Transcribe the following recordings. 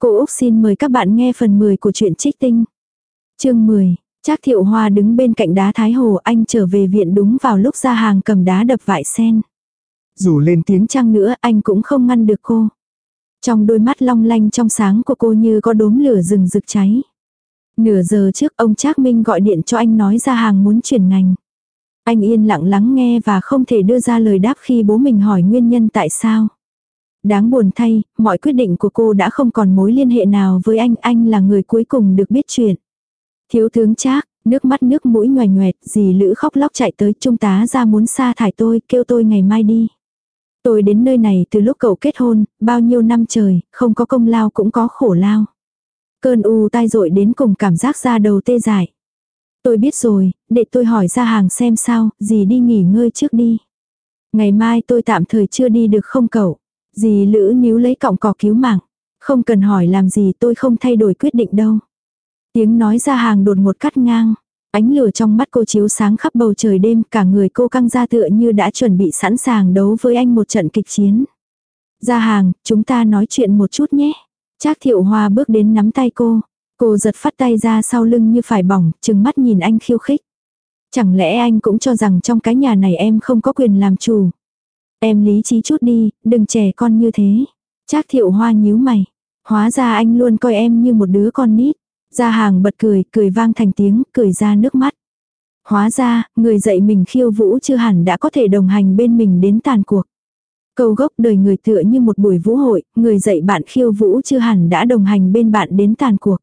Cô Úc xin mời các bạn nghe phần 10 của truyện trích tinh. Chương 10, Trác Thiệu Hoa đứng bên cạnh đá Thái Hồ anh trở về viện đúng vào lúc ra hàng cầm đá đập vải sen. Dù lên tiếng chăng nữa anh cũng không ngăn được cô. Trong đôi mắt long lanh trong sáng của cô như có đốm lửa rừng rực cháy. Nửa giờ trước ông Trác Minh gọi điện cho anh nói ra hàng muốn chuyển ngành. Anh yên lặng lắng nghe và không thể đưa ra lời đáp khi bố mình hỏi nguyên nhân tại sao. Đáng buồn thay, mọi quyết định của cô đã không còn mối liên hệ nào với anh, anh là người cuối cùng được biết chuyện. Thiếu tướng Trác, nước mắt nước mũi nhòe nhoẹt, dì Lữ khóc lóc chạy tới, trung tá ra muốn sa thải tôi, kêu tôi ngày mai đi. Tôi đến nơi này từ lúc cậu kết hôn, bao nhiêu năm trời, không có công lao cũng có khổ lao. Cơn u tai dội đến cùng cảm giác ra đầu tê dại. Tôi biết rồi, để tôi hỏi ra hàng xem sao, dì đi nghỉ ngơi trước đi. Ngày mai tôi tạm thời chưa đi được không cậu. Dì Lữ níu lấy cọng cỏ cứu mạng. Không cần hỏi làm gì tôi không thay đổi quyết định đâu. Tiếng nói ra hàng đột một cắt ngang. Ánh lửa trong mắt cô chiếu sáng khắp bầu trời đêm, cả người cô căng ra tựa như đã chuẩn bị sẵn sàng đấu với anh một trận kịch chiến. Ra hàng, chúng ta nói chuyện một chút nhé. Trác thiệu hoa bước đến nắm tay cô. Cô giật phát tay ra sau lưng như phải bỏng, chừng mắt nhìn anh khiêu khích. Chẳng lẽ anh cũng cho rằng trong cái nhà này em không có quyền làm chủ. Em lý trí chút đi, đừng trẻ con như thế. Trác thiệu hoa nhíu mày. Hóa ra anh luôn coi em như một đứa con nít. Gia hàng bật cười, cười vang thành tiếng, cười ra nước mắt. Hóa ra, người dạy mình khiêu vũ chưa hẳn đã có thể đồng hành bên mình đến tàn cuộc. Câu gốc đời người tựa như một buổi vũ hội, người dạy bạn khiêu vũ chưa hẳn đã đồng hành bên bạn đến tàn cuộc.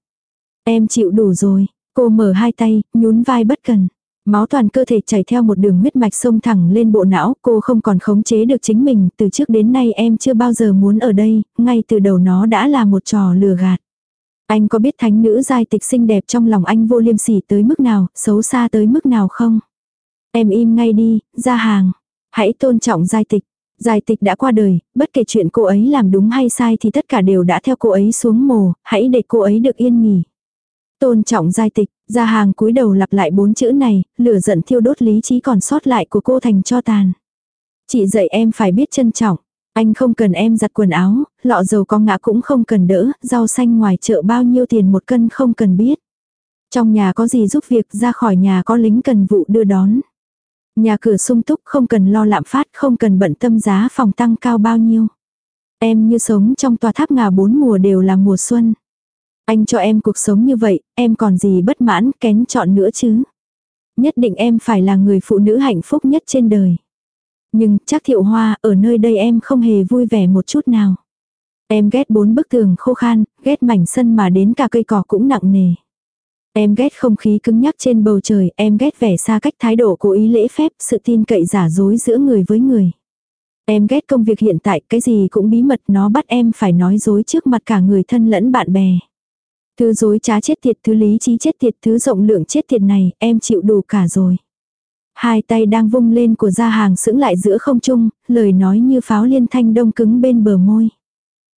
Em chịu đủ rồi, cô mở hai tay, nhún vai bất cần. Máu toàn cơ thể chảy theo một đường huyết mạch sông thẳng lên bộ não, cô không còn khống chế được chính mình, từ trước đến nay em chưa bao giờ muốn ở đây, ngay từ đầu nó đã là một trò lừa gạt. Anh có biết thánh nữ giai tịch xinh đẹp trong lòng anh vô liêm sỉ tới mức nào, xấu xa tới mức nào không? Em im ngay đi, ra hàng. Hãy tôn trọng giai tịch. Giai tịch đã qua đời, bất kể chuyện cô ấy làm đúng hay sai thì tất cả đều đã theo cô ấy xuống mồ, hãy để cô ấy được yên nghỉ. Tôn trọng giai tịch, ra hàng cúi đầu lặp lại bốn chữ này, lửa giận thiêu đốt lý trí còn sót lại của cô thành cho tàn. Chị dạy em phải biết trân trọng. Anh không cần em giặt quần áo, lọ dầu có ngã cũng không cần đỡ, rau xanh ngoài chợ bao nhiêu tiền một cân không cần biết. Trong nhà có gì giúp việc ra khỏi nhà có lính cần vụ đưa đón. Nhà cửa sung túc không cần lo lạm phát không cần bận tâm giá phòng tăng cao bao nhiêu. Em như sống trong tòa tháp ngà bốn mùa đều là mùa xuân. Anh cho em cuộc sống như vậy, em còn gì bất mãn, kén chọn nữa chứ. Nhất định em phải là người phụ nữ hạnh phúc nhất trên đời. Nhưng chắc thiệu hoa, ở nơi đây em không hề vui vẻ một chút nào. Em ghét bốn bức tường khô khan, ghét mảnh sân mà đến cả cây cỏ cũng nặng nề. Em ghét không khí cứng nhắc trên bầu trời, em ghét vẻ xa cách thái độ cố ý lễ phép, sự tin cậy giả dối giữa người với người. Em ghét công việc hiện tại, cái gì cũng bí mật nó bắt em phải nói dối trước mặt cả người thân lẫn bạn bè. Thứ dối trá chết tiệt, thứ lý trí chết tiệt, thứ rộng lượng chết tiệt này, em chịu đủ cả rồi. Hai tay đang vung lên của gia hàng sững lại giữa không trung, lời nói như pháo liên thanh đông cứng bên bờ môi.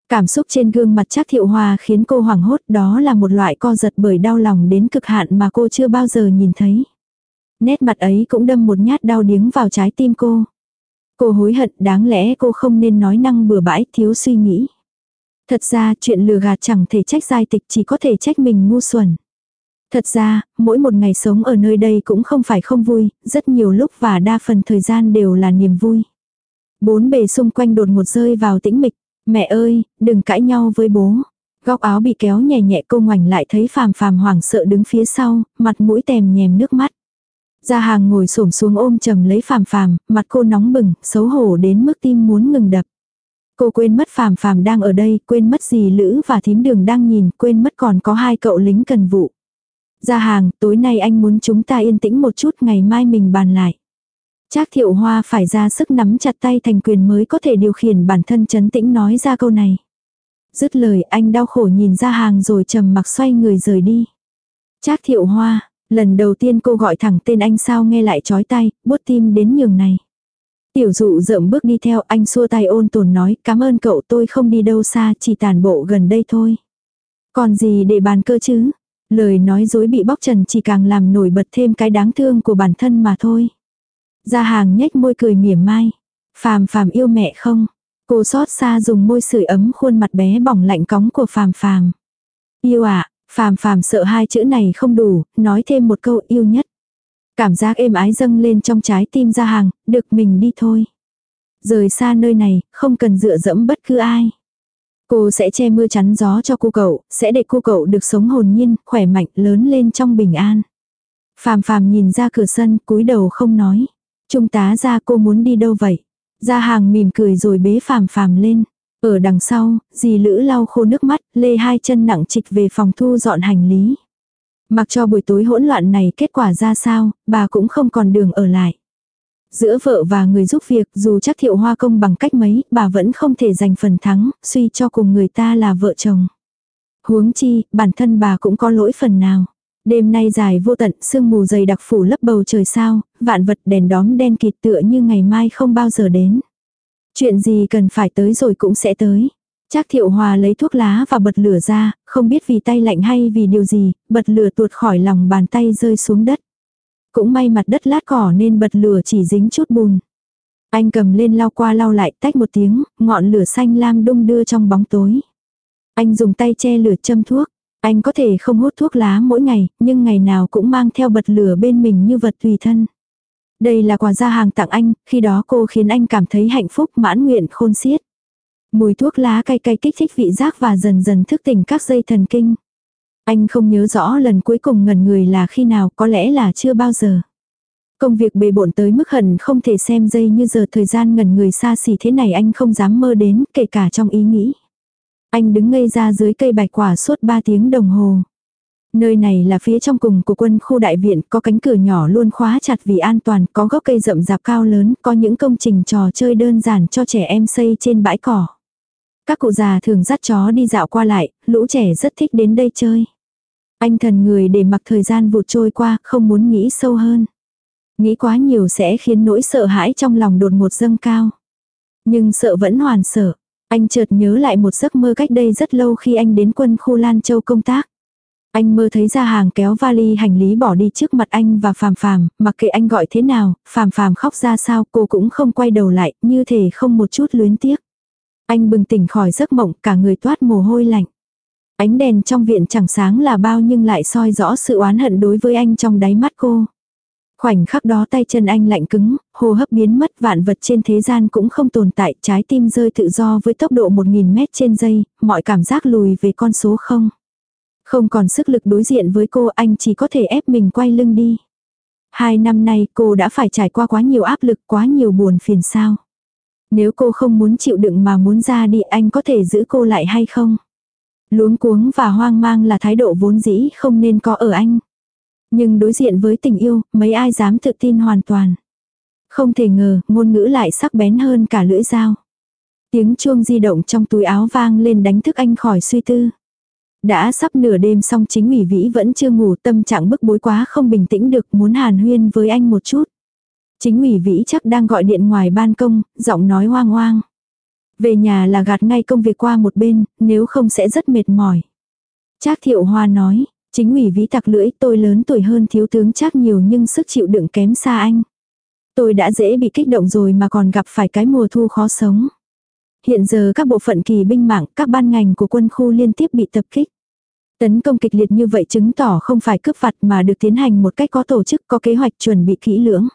Cảm xúc trên gương mặt chắc thiệu hòa khiến cô hoảng hốt đó là một loại co giật bởi đau lòng đến cực hạn mà cô chưa bao giờ nhìn thấy. Nét mặt ấy cũng đâm một nhát đau điếng vào trái tim cô. Cô hối hận đáng lẽ cô không nên nói năng bừa bãi thiếu suy nghĩ. Thật ra chuyện lừa gạt chẳng thể trách giai tịch chỉ có thể trách mình ngu xuẩn. Thật ra, mỗi một ngày sống ở nơi đây cũng không phải không vui, rất nhiều lúc và đa phần thời gian đều là niềm vui. Bốn bề xung quanh đột một rơi vào tĩnh mịch. Mẹ ơi, đừng cãi nhau với bố. Góc áo bị kéo nhẹ nhẹ cô ngoảnh lại thấy phàm phàm hoảng sợ đứng phía sau, mặt mũi tèm nhèm nước mắt. Gia hàng ngồi xổm xuống ôm chầm lấy phàm phàm, mặt cô nóng bừng, xấu hổ đến mức tim muốn ngừng đập. Cô quên mất phàm phàm đang ở đây, quên mất gì Lữ và thím đường đang nhìn, quên mất còn có hai cậu lính cần vụ. Ra hàng, tối nay anh muốn chúng ta yên tĩnh một chút, ngày mai mình bàn lại. Trác thiệu hoa phải ra sức nắm chặt tay thành quyền mới có thể điều khiển bản thân chấn tĩnh nói ra câu này. Dứt lời anh đau khổ nhìn ra hàng rồi trầm mặc xoay người rời đi. Trác thiệu hoa, lần đầu tiên cô gọi thẳng tên anh sao nghe lại chói tay, bút tim đến nhường này. Tiểu dụ rộng bước đi theo anh xua tay ôn tồn nói cảm ơn cậu tôi không đi đâu xa chỉ tàn bộ gần đây thôi. Còn gì để bàn cơ chứ? Lời nói dối bị bóc trần chỉ càng làm nổi bật thêm cái đáng thương của bản thân mà thôi. Gia hàng nhếch môi cười mỉa mai. Phàm phàm yêu mẹ không? Cô xót xa dùng môi sưởi ấm khuôn mặt bé bỏng lạnh cóng của phàm phàm. Yêu ạ, à, phàm phàm sợ hai chữ này không đủ, nói thêm một câu yêu nhất. Cảm giác êm ái dâng lên trong trái tim ra hàng, được mình đi thôi. Rời xa nơi này, không cần dựa dẫm bất cứ ai. Cô sẽ che mưa chắn gió cho cô cậu, sẽ để cô cậu được sống hồn nhiên, khỏe mạnh, lớn lên trong bình an. Phàm phàm nhìn ra cửa sân, cúi đầu không nói. Trung tá ra cô muốn đi đâu vậy? Gia hàng mỉm cười rồi bế phàm phàm lên. Ở đằng sau, dì Lữ lau khô nước mắt, lê hai chân nặng trịch về phòng thu dọn hành lý. Mặc cho buổi tối hỗn loạn này kết quả ra sao, bà cũng không còn đường ở lại. Giữa vợ và người giúp việc dù chắc thiệu hoa công bằng cách mấy, bà vẫn không thể giành phần thắng, suy cho cùng người ta là vợ chồng. Huống chi, bản thân bà cũng có lỗi phần nào. Đêm nay dài vô tận, sương mù dày đặc phủ lấp bầu trời sao, vạn vật đèn đóm đen kịt tựa như ngày mai không bao giờ đến. Chuyện gì cần phải tới rồi cũng sẽ tới. Trác thiệu hòa lấy thuốc lá và bật lửa ra, không biết vì tay lạnh hay vì điều gì, bật lửa tuột khỏi lòng bàn tay rơi xuống đất. Cũng may mặt đất lát cỏ nên bật lửa chỉ dính chút bùn. Anh cầm lên lau qua lau lại tách một tiếng, ngọn lửa xanh lam đung đưa trong bóng tối. Anh dùng tay che lửa châm thuốc. Anh có thể không hút thuốc lá mỗi ngày, nhưng ngày nào cũng mang theo bật lửa bên mình như vật tùy thân. Đây là quà gia hàng tặng anh, khi đó cô khiến anh cảm thấy hạnh phúc mãn nguyện khôn xiết. Mùi thuốc lá cay cay kích thích vị giác và dần dần thức tỉnh các dây thần kinh. Anh không nhớ rõ lần cuối cùng ngần người là khi nào, có lẽ là chưa bao giờ. Công việc bề bộn tới mức hận không thể xem dây như giờ thời gian ngần người xa xỉ thế này anh không dám mơ đến, kể cả trong ý nghĩ. Anh đứng ngây ra dưới cây bạch quả suốt 3 tiếng đồng hồ. Nơi này là phía trong cùng của quân khu đại viện, có cánh cửa nhỏ luôn khóa chặt vì an toàn, có gốc cây rậm rạp cao lớn, có những công trình trò chơi đơn giản cho trẻ em xây trên bãi cỏ. Các cụ già thường dắt chó đi dạo qua lại, lũ trẻ rất thích đến đây chơi. Anh thần người để mặc thời gian vụt trôi qua, không muốn nghĩ sâu hơn. Nghĩ quá nhiều sẽ khiến nỗi sợ hãi trong lòng đột ngột dâng cao. Nhưng sợ vẫn hoàn sợ. Anh chợt nhớ lại một giấc mơ cách đây rất lâu khi anh đến quân khu Lan Châu công tác. Anh mơ thấy ra hàng kéo vali hành lý bỏ đi trước mặt anh và phàm phàm, mặc kệ anh gọi thế nào, phàm phàm khóc ra sao cô cũng không quay đầu lại, như thể không một chút luyến tiếc. Anh bừng tỉnh khỏi giấc mộng, cả người toát mồ hôi lạnh. Ánh đèn trong viện chẳng sáng là bao nhưng lại soi rõ sự oán hận đối với anh trong đáy mắt cô. Khoảnh khắc đó tay chân anh lạnh cứng, hô hấp biến mất vạn vật trên thế gian cũng không tồn tại, trái tim rơi tự do với tốc độ 1.000 mét trên giây, mọi cảm giác lùi về con số không. Không còn sức lực đối diện với cô anh chỉ có thể ép mình quay lưng đi. Hai năm nay cô đã phải trải qua quá nhiều áp lực, quá nhiều buồn phiền sao. Nếu cô không muốn chịu đựng mà muốn ra đi anh có thể giữ cô lại hay không? Luống cuống và hoang mang là thái độ vốn dĩ không nên có ở anh. Nhưng đối diện với tình yêu, mấy ai dám tự tin hoàn toàn. Không thể ngờ, ngôn ngữ lại sắc bén hơn cả lưỡi dao. Tiếng chuông di động trong túi áo vang lên đánh thức anh khỏi suy tư. Đã sắp nửa đêm xong chính ủy vĩ vẫn chưa ngủ tâm trạng bức bối quá không bình tĩnh được muốn hàn huyên với anh một chút. Chính ủy vĩ chắc đang gọi điện ngoài ban công, giọng nói hoang hoang. Về nhà là gạt ngay công việc qua một bên, nếu không sẽ rất mệt mỏi. Trác thiệu hoa nói, chính ủy vĩ tặc lưỡi tôi lớn tuổi hơn thiếu tướng chắc nhiều nhưng sức chịu đựng kém xa anh. Tôi đã dễ bị kích động rồi mà còn gặp phải cái mùa thu khó sống. Hiện giờ các bộ phận kỳ binh mạng, các ban ngành của quân khu liên tiếp bị tập kích. Tấn công kịch liệt như vậy chứng tỏ không phải cướp vặt mà được tiến hành một cách có tổ chức, có kế hoạch chuẩn bị kỹ lưỡng.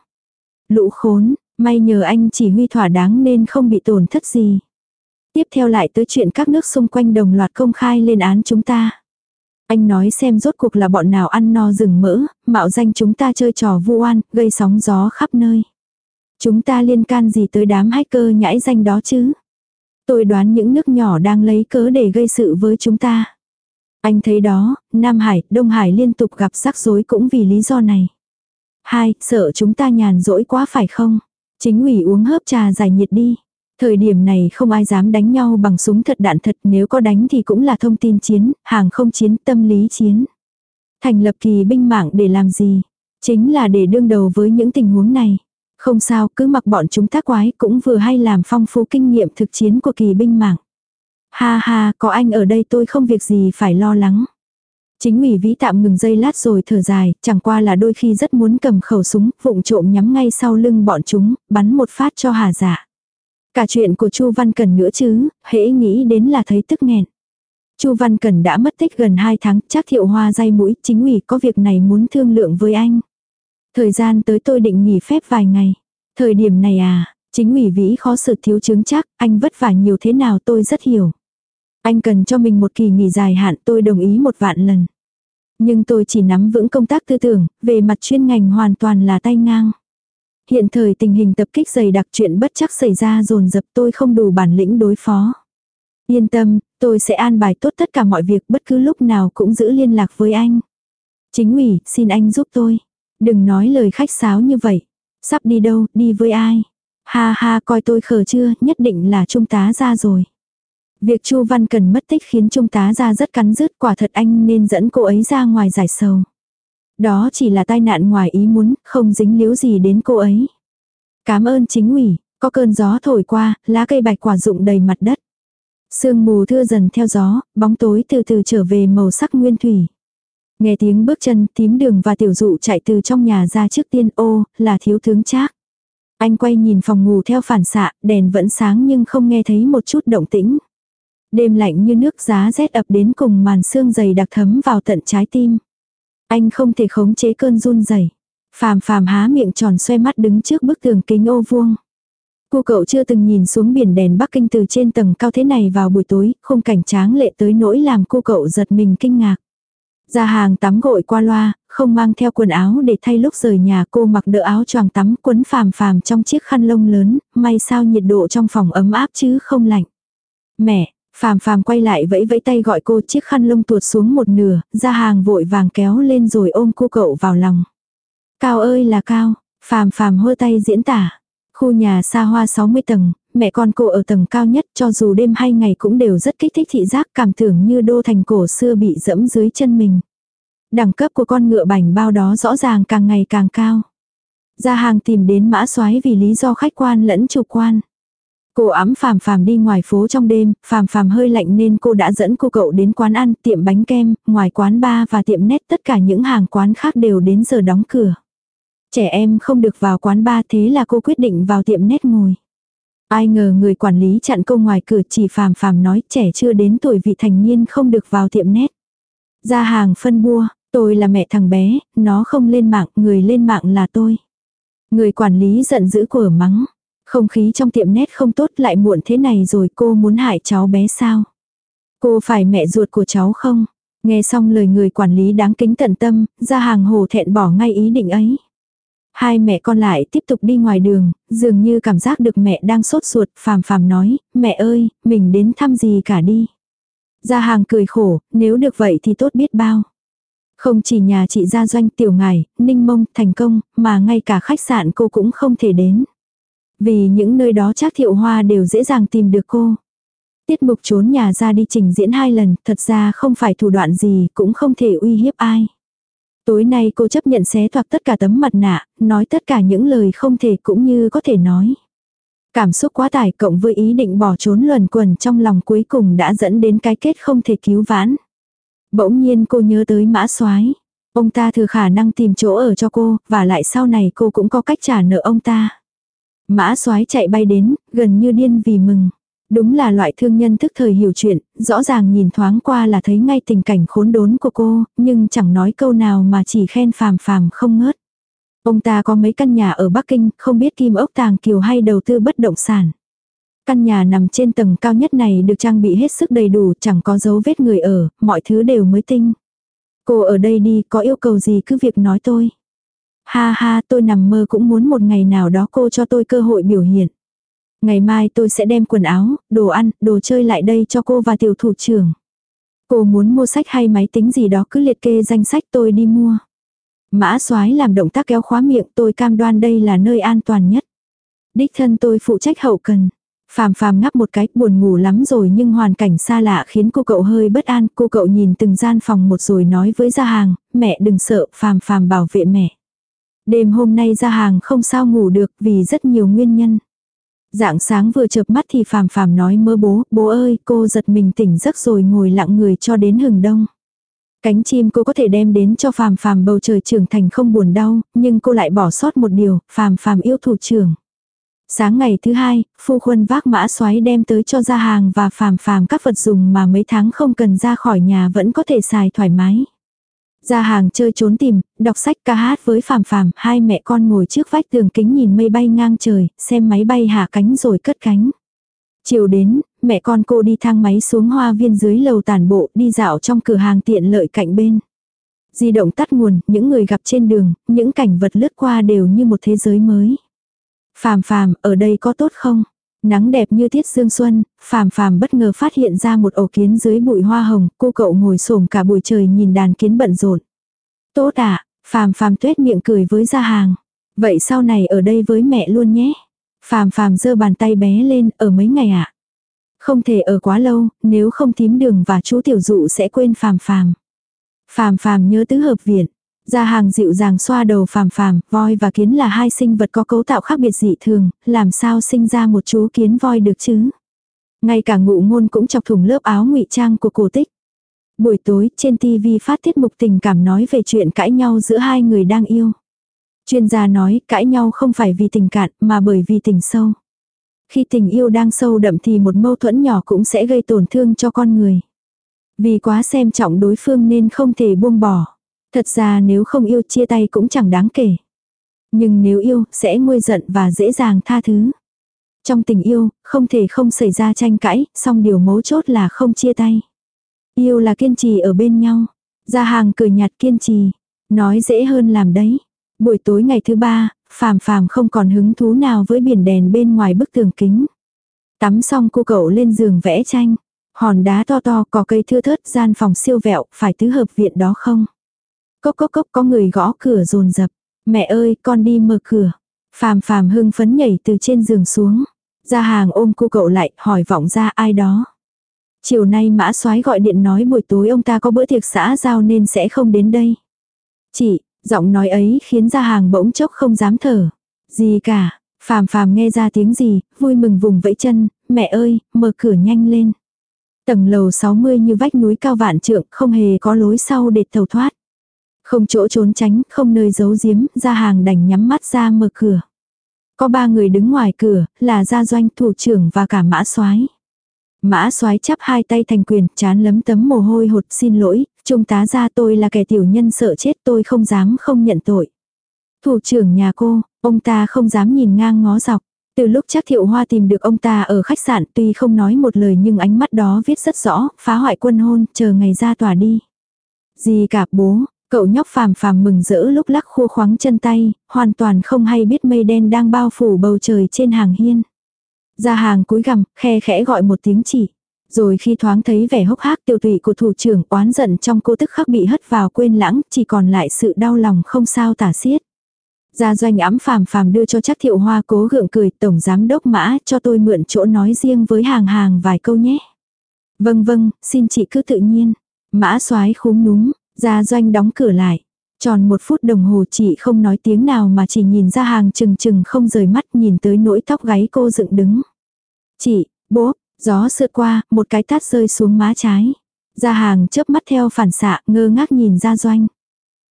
Lũ khốn, may nhờ anh chỉ huy thỏa đáng nên không bị tổn thất gì. Tiếp theo lại tới chuyện các nước xung quanh đồng loạt công khai lên án chúng ta. Anh nói xem rốt cuộc là bọn nào ăn no rừng mỡ, mạo danh chúng ta chơi trò vu oan, gây sóng gió khắp nơi. Chúng ta liên can gì tới đám hacker nhãi danh đó chứ? Tôi đoán những nước nhỏ đang lấy cớ để gây sự với chúng ta. Anh thấy đó, Nam Hải, Đông Hải liên tục gặp rắc rối cũng vì lý do này. Hai, sợ chúng ta nhàn rỗi quá phải không? Chính ủy uống hớp trà giải nhiệt đi. Thời điểm này không ai dám đánh nhau bằng súng thật đạn thật nếu có đánh thì cũng là thông tin chiến, hàng không chiến, tâm lý chiến. Thành lập kỳ binh mạng để làm gì? Chính là để đương đầu với những tình huống này. Không sao, cứ mặc bọn chúng tác quái cũng vừa hay làm phong phú kinh nghiệm thực chiến của kỳ binh mạng. Ha ha, có anh ở đây tôi không việc gì phải lo lắng. Chính ủy vĩ tạm ngừng dây lát rồi thở dài, chẳng qua là đôi khi rất muốn cầm khẩu súng, vụng trộm nhắm ngay sau lưng bọn chúng, bắn một phát cho hà giả Cả chuyện của Chu Văn Cần nữa chứ, hễ nghĩ đến là thấy tức nghẹn. Chu Văn Cần đã mất tích gần 2 tháng, chắc Thiệu Hoa dây mũi, chính ủy có việc này muốn thương lượng với anh. Thời gian tới tôi định nghỉ phép vài ngày. Thời điểm này à, chính ủy vĩ khó xử thiếu chứng chắc, anh vất vả nhiều thế nào tôi rất hiểu. Anh cần cho mình một kỳ nghỉ dài hạn tôi đồng ý một vạn lần. Nhưng tôi chỉ nắm vững công tác tư tưởng, về mặt chuyên ngành hoàn toàn là tay ngang. Hiện thời tình hình tập kích dày đặc chuyện bất chắc xảy ra dồn dập tôi không đủ bản lĩnh đối phó. Yên tâm, tôi sẽ an bài tốt tất cả mọi việc bất cứ lúc nào cũng giữ liên lạc với anh. Chính ủy, xin anh giúp tôi. Đừng nói lời khách sáo như vậy. Sắp đi đâu, đi với ai? Ha ha coi tôi khờ chưa, nhất định là trung tá ra rồi. Việc Chu Văn Cần mất tích khiến trung tá ra rất cắn rứt quả thật anh nên dẫn cô ấy ra ngoài giải sầu. Đó chỉ là tai nạn ngoài ý muốn, không dính líu gì đến cô ấy. Cảm ơn chính ủy, có cơn gió thổi qua, lá cây bạch quả rụng đầy mặt đất. Sương mù thưa dần theo gió, bóng tối từ từ trở về màu sắc nguyên thủy. Nghe tiếng bước chân tím đường và tiểu dụ chạy từ trong nhà ra trước tiên ô, là thiếu tướng trác. Anh quay nhìn phòng ngủ theo phản xạ, đèn vẫn sáng nhưng không nghe thấy một chút động tĩnh. Đêm lạnh như nước giá rét ập đến cùng màn xương dày đặc thấm vào tận trái tim. Anh không thể khống chế cơn run rẩy. Phàm phàm há miệng tròn xoay mắt đứng trước bức tường kính ô vuông. Cô cậu chưa từng nhìn xuống biển đèn Bắc Kinh từ trên tầng cao thế này vào buổi tối, không cảnh tráng lệ tới nỗi làm cô cậu giật mình kinh ngạc. Ra hàng tắm gội qua loa, không mang theo quần áo để thay lúc rời nhà cô mặc đỡ áo choàng tắm quấn phàm phàm trong chiếc khăn lông lớn, may sao nhiệt độ trong phòng ấm áp chứ không lạnh. Mẹ, phàm phàm quay lại vẫy vẫy tay gọi cô chiếc khăn lông tuột xuống một nửa, ra hàng vội vàng kéo lên rồi ôm cô cậu vào lòng. Cao ơi là cao, phàm phàm hơ tay diễn tả. Khu nhà xa hoa 60 tầng, mẹ con cô ở tầng cao nhất cho dù đêm hay ngày cũng đều rất kích thích thị giác cảm tưởng như đô thành cổ xưa bị dẫm dưới chân mình. Đẳng cấp của con ngựa bảnh bao đó rõ ràng càng ngày càng cao. Ra hàng tìm đến mã soái vì lý do khách quan lẫn chủ quan. Cô ấm phàm phàm đi ngoài phố trong đêm, phàm phàm hơi lạnh nên cô đã dẫn cô cậu đến quán ăn, tiệm bánh kem, ngoài quán bar và tiệm nét tất cả những hàng quán khác đều đến giờ đóng cửa. Trẻ em không được vào quán bar thế là cô quyết định vào tiệm nét ngồi. Ai ngờ người quản lý chặn cô ngoài cửa chỉ phàm phàm nói trẻ chưa đến tuổi vị thành niên không được vào tiệm nét. Ra hàng phân bua, tôi là mẹ thằng bé, nó không lên mạng, người lên mạng là tôi. Người quản lý giận dữ của mắng. Không khí trong tiệm nét không tốt lại muộn thế này rồi cô muốn hại cháu bé sao? Cô phải mẹ ruột của cháu không? Nghe xong lời người quản lý đáng kính tận tâm, ra hàng hồ thẹn bỏ ngay ý định ấy. Hai mẹ con lại tiếp tục đi ngoài đường, dường như cảm giác được mẹ đang sốt ruột, phàm phàm nói, mẹ ơi, mình đến thăm gì cả đi. Gia hàng cười khổ, nếu được vậy thì tốt biết bao. Không chỉ nhà chị gia doanh tiểu ngài, ninh mông, thành công, mà ngay cả khách sạn cô cũng không thể đến. Vì những nơi đó chắc thiệu hoa đều dễ dàng tìm được cô. Tiết mục trốn nhà ra đi trình diễn hai lần, thật ra không phải thủ đoạn gì, cũng không thể uy hiếp ai. Tối nay cô chấp nhận xé toạc tất cả tấm mặt nạ, nói tất cả những lời không thể cũng như có thể nói. Cảm xúc quá tải cộng với ý định bỏ trốn luẩn quẩn trong lòng cuối cùng đã dẫn đến cái kết không thể cứu vãn. Bỗng nhiên cô nhớ tới mã soái Ông ta thừa khả năng tìm chỗ ở cho cô, và lại sau này cô cũng có cách trả nợ ông ta. Mã soái chạy bay đến, gần như điên vì mừng. Đúng là loại thương nhân thức thời hiểu chuyện, rõ ràng nhìn thoáng qua là thấy ngay tình cảnh khốn đốn của cô, nhưng chẳng nói câu nào mà chỉ khen phàm phàm không ngớt. Ông ta có mấy căn nhà ở Bắc Kinh, không biết kim ốc tàng kiều hay đầu tư bất động sản. Căn nhà nằm trên tầng cao nhất này được trang bị hết sức đầy đủ, chẳng có dấu vết người ở, mọi thứ đều mới tinh. Cô ở đây đi, có yêu cầu gì cứ việc nói tôi. Ha ha, tôi nằm mơ cũng muốn một ngày nào đó cô cho tôi cơ hội biểu hiện. Ngày mai tôi sẽ đem quần áo, đồ ăn, đồ chơi lại đây cho cô và tiểu thủ trưởng. Cô muốn mua sách hay máy tính gì đó cứ liệt kê danh sách tôi đi mua. Mã soái làm động tác kéo khóa miệng tôi cam đoan đây là nơi an toàn nhất. Đích thân tôi phụ trách hậu cần. Phàm phàm ngắp một cái, buồn ngủ lắm rồi nhưng hoàn cảnh xa lạ khiến cô cậu hơi bất an. Cô cậu nhìn từng gian phòng một rồi nói với gia hàng, mẹ đừng sợ, phàm phàm bảo vệ mẹ. Đêm hôm nay gia hàng không sao ngủ được vì rất nhiều nguyên nhân. Dạng sáng vừa chợp mắt thì phàm phàm nói mơ bố, bố ơi, cô giật mình tỉnh giấc rồi ngồi lặng người cho đến hừng đông. Cánh chim cô có thể đem đến cho phàm phàm bầu trời trưởng thành không buồn đau, nhưng cô lại bỏ sót một điều, phàm phàm yêu thủ trưởng. Sáng ngày thứ hai, phu quân vác mã xoáy đem tới cho ra hàng và phàm phàm các vật dùng mà mấy tháng không cần ra khỏi nhà vẫn có thể xài thoải mái. Ra hàng chơi trốn tìm, đọc sách ca hát với phàm phàm, hai mẹ con ngồi trước vách tường kính nhìn mây bay ngang trời, xem máy bay hạ cánh rồi cất cánh. Chiều đến, mẹ con cô đi thang máy xuống hoa viên dưới lầu tản bộ đi dạo trong cửa hàng tiện lợi cạnh bên. Di động tắt nguồn, những người gặp trên đường, những cảnh vật lướt qua đều như một thế giới mới. Phàm phàm, ở đây có tốt không? Nắng đẹp như tiết dương xuân, phàm phàm bất ngờ phát hiện ra một ổ kiến dưới bụi hoa hồng, cô cậu ngồi xổm cả buổi trời nhìn đàn kiến bận rộn. Tốt à, phàm phàm tuét miệng cười với gia hàng. Vậy sau này ở đây với mẹ luôn nhé. Phàm phàm giơ bàn tay bé lên, ở mấy ngày ạ? À? Không thể ở quá lâu, nếu không thím đường và chú tiểu dụ sẽ quên phàm phàm. Phàm phàm nhớ tứ hợp viện. Gia hàng dịu dàng xoa đầu phàm phàm, voi và kiến là hai sinh vật có cấu tạo khác biệt dị thường, làm sao sinh ra một chú kiến voi được chứ? Ngay cả ngụ ngôn cũng chọc thủng lớp áo ngụy trang của cổ tích. Buổi tối trên TV phát tiết mục tình cảm nói về chuyện cãi nhau giữa hai người đang yêu. Chuyên gia nói cãi nhau không phải vì tình cạn mà bởi vì tình sâu. Khi tình yêu đang sâu đậm thì một mâu thuẫn nhỏ cũng sẽ gây tổn thương cho con người. Vì quá xem trọng đối phương nên không thể buông bỏ. Thật ra nếu không yêu chia tay cũng chẳng đáng kể. Nhưng nếu yêu, sẽ nguôi giận và dễ dàng tha thứ. Trong tình yêu, không thể không xảy ra tranh cãi, song điều mấu chốt là không chia tay. Yêu là kiên trì ở bên nhau. gia hàng cười nhạt kiên trì. Nói dễ hơn làm đấy. Buổi tối ngày thứ ba, phàm phàm không còn hứng thú nào với biển đèn bên ngoài bức tường kính. Tắm xong cô cậu lên giường vẽ tranh. Hòn đá to to có cây thưa thớt gian phòng siêu vẹo, phải tứ hợp viện đó không? Cốc cốc cốc có người gõ cửa rồn rập. Mẹ ơi, con đi mở cửa. Phàm phàm hưng phấn nhảy từ trên giường xuống. Ra hàng ôm cô cậu lại, hỏi vọng ra ai đó. Chiều nay mã soái gọi điện nói buổi tối ông ta có bữa tiệc xã giao nên sẽ không đến đây. Chị, giọng nói ấy khiến ra hàng bỗng chốc không dám thở. Gì cả, phàm phàm nghe ra tiếng gì, vui mừng vùng vẫy chân, mẹ ơi, mở cửa nhanh lên. Tầng lầu 60 như vách núi cao vạn trượng, không hề có lối sau để tàu thoát. Không chỗ trốn tránh, không nơi giấu giếm, ra hàng đành nhắm mắt ra mở cửa. Có ba người đứng ngoài cửa, là gia doanh thủ trưởng và cả mã soái. Mã soái chắp hai tay thành quyền, chán lấm tấm mồ hôi hột xin lỗi, trung tá ra tôi là kẻ tiểu nhân sợ chết tôi không dám không nhận tội. Thủ trưởng nhà cô, ông ta không dám nhìn ngang ngó dọc. Từ lúc chắc thiệu hoa tìm được ông ta ở khách sạn tuy không nói một lời nhưng ánh mắt đó viết rất rõ, phá hoại quân hôn, chờ ngày ra tòa đi. Gì cả bố, cậu nhóc phàm phàm mừng rỡ lúc lắc khua khoáng chân tay, hoàn toàn không hay biết mây đen đang bao phủ bầu trời trên hàng hiên. Ra hàng cúi gằm, khe khẽ gọi một tiếng chỉ. Rồi khi thoáng thấy vẻ hốc hác tiêu tụy của thủ trưởng oán giận trong cô tức khắc bị hất vào quên lãng, chỉ còn lại sự đau lòng không sao tả xiết. Gia doanh ám phàm phàm đưa cho chắc thiệu hoa cố gượng cười tổng giám đốc mã cho tôi mượn chỗ nói riêng với hàng hàng vài câu nhé. Vâng vâng, xin chị cứ tự nhiên. Mã soái khúm núm, gia doanh đóng cửa lại. Tròn một phút đồng hồ chị không nói tiếng nào mà chỉ nhìn ra hàng chừng chừng không rời mắt nhìn tới nỗi tóc gáy cô dựng đứng. Chị, bố, gió sượt qua, một cái tát rơi xuống má trái. Gia hàng chớp mắt theo phản xạ, ngơ ngác nhìn gia doanh.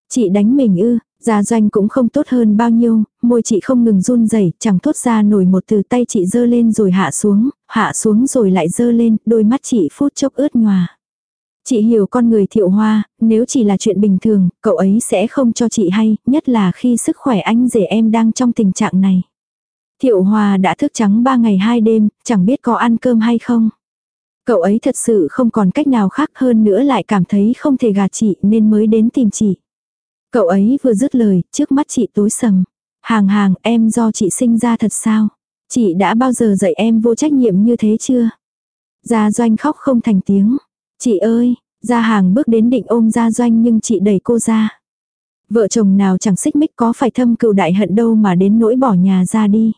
Chị đánh mình ư, Gia doanh cũng không tốt hơn bao nhiêu, môi chị không ngừng run rẩy, chẳng thốt ra nổi một từ tay chị dơ lên rồi hạ xuống, hạ xuống rồi lại dơ lên, đôi mắt chị phút chốc ướt nhòa. Chị hiểu con người thiệu hoa, nếu chỉ là chuyện bình thường, cậu ấy sẽ không cho chị hay, nhất là khi sức khỏe anh rể em đang trong tình trạng này. Thiệu hoa đã thức trắng ba ngày hai đêm, chẳng biết có ăn cơm hay không. Cậu ấy thật sự không còn cách nào khác hơn nữa lại cảm thấy không thể gạt chị nên mới đến tìm chị. Cậu ấy vừa dứt lời, trước mắt chị tối sầm. Hàng hàng, em do chị sinh ra thật sao? Chị đã bao giờ dạy em vô trách nhiệm như thế chưa? Gia doanh khóc không thành tiếng. Chị ơi, ra hàng bước đến định ôm ra doanh nhưng chị đẩy cô ra. Vợ chồng nào chẳng xích mích có phải thâm cựu đại hận đâu mà đến nỗi bỏ nhà ra đi.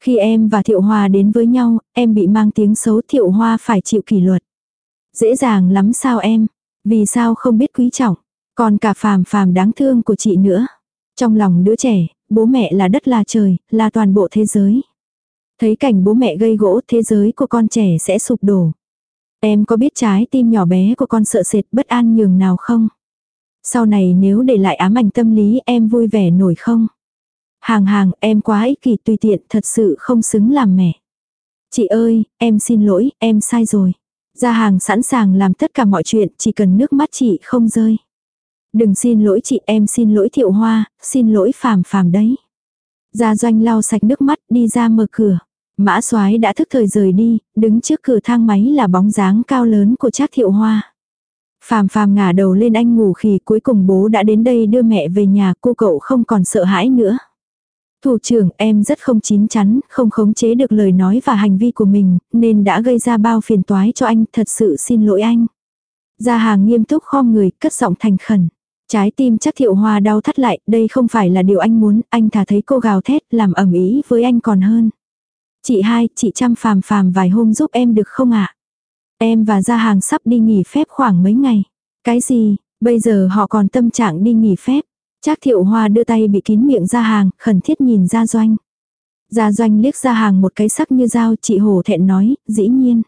Khi em và Thiệu Hoa đến với nhau, em bị mang tiếng xấu Thiệu Hoa phải chịu kỷ luật. Dễ dàng lắm sao em? Vì sao không biết quý trọng? Còn cả phàm phàm đáng thương của chị nữa. Trong lòng đứa trẻ, bố mẹ là đất là trời, là toàn bộ thế giới. Thấy cảnh bố mẹ gây gỗ thế giới của con trẻ sẽ sụp đổ. Em có biết trái tim nhỏ bé của con sợ sệt bất an nhường nào không? Sau này nếu để lại ám ảnh tâm lý em vui vẻ nổi không? Hàng hàng, em quá ích kỷ tùy tiện, thật sự không xứng làm mẹ. Chị ơi, em xin lỗi, em sai rồi. Gia hàng sẵn sàng làm tất cả mọi chuyện, chỉ cần nước mắt chị không rơi. Đừng xin lỗi chị, em xin lỗi thiệu hoa, xin lỗi phàm phàm đấy. Gia doanh lau sạch nước mắt, đi ra mở cửa. Mã soái đã thức thời rời đi, đứng trước cửa thang máy là bóng dáng cao lớn của Trác Thiệu Hoa. Phàm phàm ngả đầu lên anh ngủ khi cuối cùng bố đã đến đây đưa mẹ về nhà cô cậu không còn sợ hãi nữa. Thủ trưởng em rất không chín chắn, không khống chế được lời nói và hành vi của mình, nên đã gây ra bao phiền toái cho anh, thật sự xin lỗi anh. Gia hàng nghiêm túc khom người, cất giọng thành khẩn. Trái tim chắc thiệu hoa đau thắt lại, đây không phải là điều anh muốn, anh thà thấy cô gào thét, làm ẩm ý với anh còn hơn. Chị hai, chị chăm phàm phàm vài hôm giúp em được không ạ? Em và gia hàng sắp đi nghỉ phép khoảng mấy ngày. Cái gì, bây giờ họ còn tâm trạng đi nghỉ phép. Trác thiệu hoa đưa tay bị kín miệng ra hàng, khẩn thiết nhìn ra doanh. Gia doanh liếc ra hàng một cái sắc như dao, chị hổ thẹn nói, dĩ nhiên.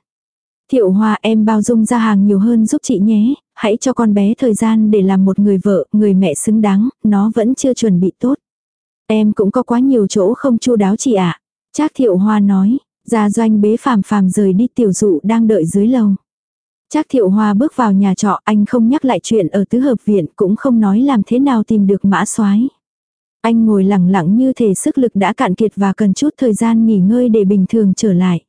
Thiệu hoa em bao dung ra hàng nhiều hơn giúp chị nhé, hãy cho con bé thời gian để làm một người vợ, người mẹ xứng đáng, nó vẫn chưa chuẩn bị tốt. Em cũng có quá nhiều chỗ không chu đáo chị ạ. À. Trác thiệu hoa nói, gia doanh bế phàm phàm rời đi tiểu dụ đang đợi dưới lầu. Trác thiệu hoa bước vào nhà trọ anh không nhắc lại chuyện ở tứ hợp viện cũng không nói làm thế nào tìm được mã soái Anh ngồi lặng lặng như thể sức lực đã cạn kiệt và cần chút thời gian nghỉ ngơi để bình thường trở lại.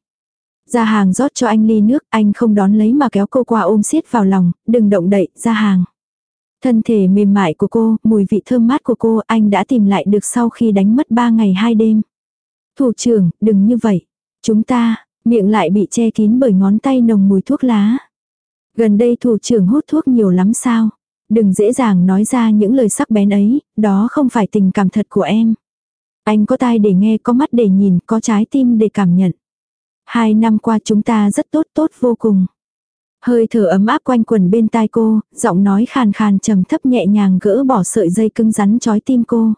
Ra hàng rót cho anh ly nước, anh không đón lấy mà kéo cô qua ôm siết vào lòng, đừng động đậy, ra hàng. Thân thể mềm mại của cô, mùi vị thơm mát của cô anh đã tìm lại được sau khi đánh mất ba ngày hai đêm. Thủ trưởng, đừng như vậy. Chúng ta, miệng lại bị che kín bởi ngón tay nồng mùi thuốc lá. Gần đây thủ trưởng hút thuốc nhiều lắm sao? Đừng dễ dàng nói ra những lời sắc bén ấy, đó không phải tình cảm thật của em. Anh có tai để nghe, có mắt để nhìn, có trái tim để cảm nhận. Hai năm qua chúng ta rất tốt tốt vô cùng. Hơi thở ấm áp quanh quần bên tai cô, giọng nói khàn khàn trầm thấp nhẹ nhàng gỡ bỏ sợi dây cứng rắn trói tim cô.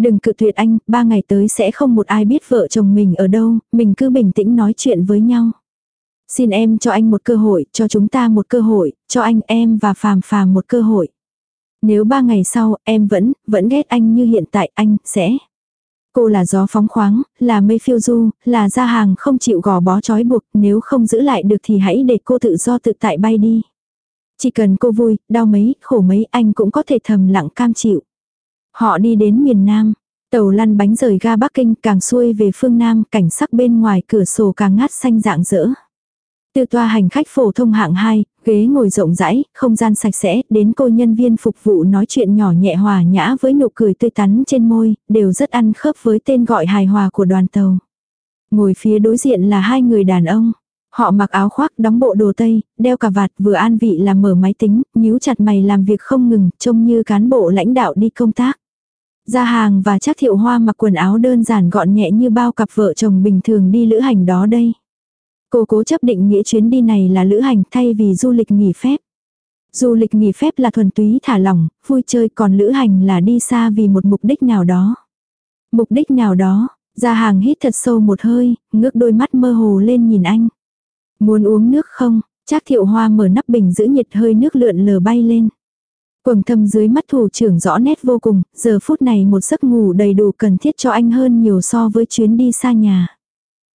Đừng cự tuyệt anh, ba ngày tới sẽ không một ai biết vợ chồng mình ở đâu, mình cứ bình tĩnh nói chuyện với nhau. Xin em cho anh một cơ hội, cho chúng ta một cơ hội, cho anh em và phàm phàm một cơ hội. Nếu ba ngày sau em vẫn, vẫn ghét anh như hiện tại anh sẽ. Cô là gió phóng khoáng, là mây phiêu du, là gia hàng không chịu gò bó trói buộc, nếu không giữ lại được thì hãy để cô tự do tự tại bay đi. Chỉ cần cô vui, đau mấy, khổ mấy anh cũng có thể thầm lặng cam chịu. Họ đi đến miền Nam, tàu lăn bánh rời ga Bắc Kinh càng xuôi về phương Nam, cảnh sắc bên ngoài cửa sổ càng ngát xanh dạng dỡ. Từ toa hành khách phổ thông hạng 2, ghế ngồi rộng rãi, không gian sạch sẽ, đến cô nhân viên phục vụ nói chuyện nhỏ nhẹ hòa nhã với nụ cười tươi tắn trên môi, đều rất ăn khớp với tên gọi hài hòa của đoàn tàu. Ngồi phía đối diện là hai người đàn ông. Họ mặc áo khoác đóng bộ đồ tây, đeo cà vạt vừa an vị làm mở máy tính, nhíu chặt mày làm việc không ngừng, trông như cán bộ lãnh đạo đi công tác. Gia hàng và chắc thiệu hoa mặc quần áo đơn giản gọn nhẹ như bao cặp vợ chồng bình thường đi lữ hành đó đây. Cô cố chấp định nghĩa chuyến đi này là lữ hành thay vì du lịch nghỉ phép. Du lịch nghỉ phép là thuần túy thả lỏng, vui chơi còn lữ hành là đi xa vì một mục đích nào đó. Mục đích nào đó, ra hàng hít thật sâu một hơi, ngước đôi mắt mơ hồ lên nhìn anh. Muốn uống nước không? Trác thiệu hoa mở nắp bình giữ nhiệt hơi nước lượn lờ bay lên. Quầng thâm dưới mắt thủ trưởng rõ nét vô cùng, giờ phút này một giấc ngủ đầy đủ cần thiết cho anh hơn nhiều so với chuyến đi xa nhà.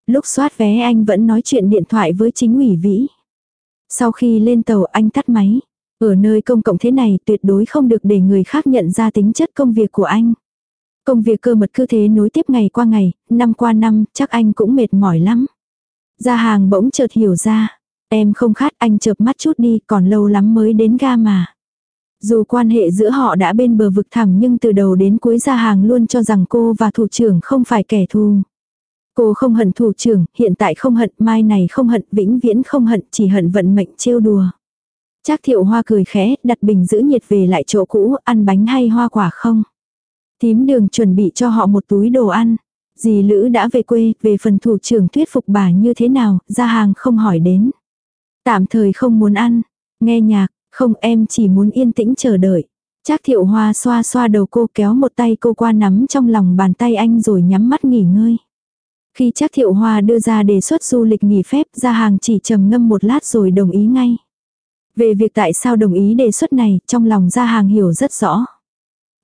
Lúc soát vé anh vẫn nói chuyện điện thoại với chính ủy vĩ. Sau khi lên tàu anh tắt máy. Ở nơi công cộng thế này tuyệt đối không được để người khác nhận ra tính chất công việc của anh. Công việc cơ mật cứ thế nối tiếp ngày qua ngày, năm qua năm, chắc anh cũng mệt mỏi lắm. Gia hàng bỗng chợt hiểu ra. Em không khát anh chợp mắt chút đi, còn lâu lắm mới đến ga mà. Dù quan hệ giữa họ đã bên bờ vực thẳm nhưng từ đầu đến cuối gia hàng luôn cho rằng cô và thủ trưởng không phải kẻ thù. Cô không hận thủ trưởng, hiện tại không hận, mai này không hận, vĩnh viễn không hận, chỉ hận vận mệnh trêu đùa. Trác thiệu hoa cười khẽ, đặt bình giữ nhiệt về lại chỗ cũ, ăn bánh hay hoa quả không? Tím đường chuẩn bị cho họ một túi đồ ăn. Dì Lữ đã về quê, về phần thủ trưởng thuyết phục bà như thế nào, ra hàng không hỏi đến. Tạm thời không muốn ăn, nghe nhạc, không em chỉ muốn yên tĩnh chờ đợi. Trác thiệu hoa xoa xoa đầu cô kéo một tay cô qua nắm trong lòng bàn tay anh rồi nhắm mắt nghỉ ngơi. Khi chắc thiệu hoa đưa ra đề xuất du lịch nghỉ phép ra hàng chỉ trầm ngâm một lát rồi đồng ý ngay. Về việc tại sao đồng ý đề xuất này, trong lòng ra hàng hiểu rất rõ.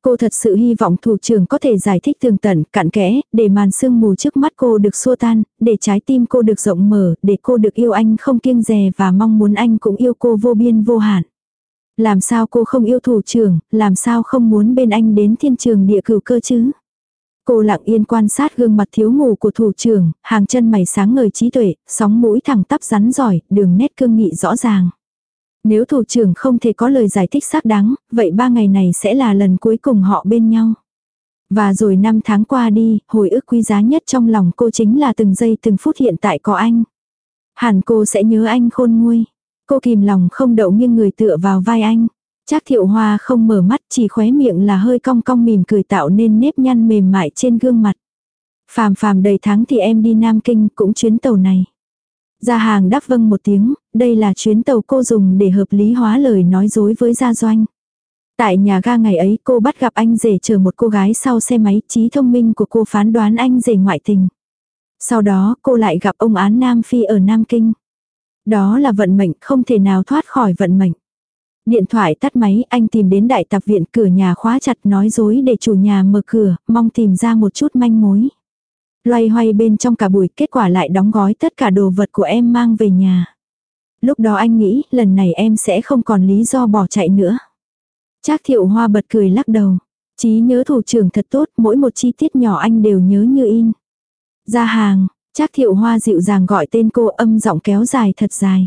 Cô thật sự hy vọng thủ trưởng có thể giải thích tường tận, cặn kẽ, để màn sương mù trước mắt cô được xua tan, để trái tim cô được rộng mở, để cô được yêu anh không kiêng dè và mong muốn anh cũng yêu cô vô biên vô hạn. Làm sao cô không yêu thủ trưởng, làm sao không muốn bên anh đến thiên trường địa cửu cơ chứ? Cô lặng yên quan sát gương mặt thiếu ngủ của thủ trưởng, hàng chân mày sáng ngời trí tuệ, sóng mũi thẳng tắp rắn giỏi, đường nét cương nghị rõ ràng. Nếu thủ trưởng không thể có lời giải thích xác đáng, vậy ba ngày này sẽ là lần cuối cùng họ bên nhau. Và rồi năm tháng qua đi, hồi ức quý giá nhất trong lòng cô chính là từng giây từng phút hiện tại có anh. Hẳn cô sẽ nhớ anh khôn nguôi. Cô kìm lòng không đậu nghiêng người tựa vào vai anh. Trác thiệu hoa không mở mắt chỉ khóe miệng là hơi cong cong mỉm cười tạo nên nếp nhăn mềm mại trên gương mặt. Phàm phàm đầy tháng thì em đi Nam Kinh cũng chuyến tàu này. Gia hàng đáp vâng một tiếng, đây là chuyến tàu cô dùng để hợp lý hóa lời nói dối với gia doanh. Tại nhà ga ngày ấy cô bắt gặp anh rể chờ một cô gái sau xe máy, trí thông minh của cô phán đoán anh rể ngoại tình. Sau đó cô lại gặp ông án Nam Phi ở Nam Kinh. Đó là vận mệnh không thể nào thoát khỏi vận mệnh. Điện thoại tắt máy anh tìm đến đại tập viện cửa nhà khóa chặt nói dối để chủ nhà mở cửa, mong tìm ra một chút manh mối. Loay hoay bên trong cả buổi kết quả lại đóng gói tất cả đồ vật của em mang về nhà. Lúc đó anh nghĩ lần này em sẽ không còn lý do bỏ chạy nữa. Trác thiệu hoa bật cười lắc đầu. Chí nhớ thủ trưởng thật tốt, mỗi một chi tiết nhỏ anh đều nhớ như in. Ra hàng, Trác thiệu hoa dịu dàng gọi tên cô âm giọng kéo dài thật dài.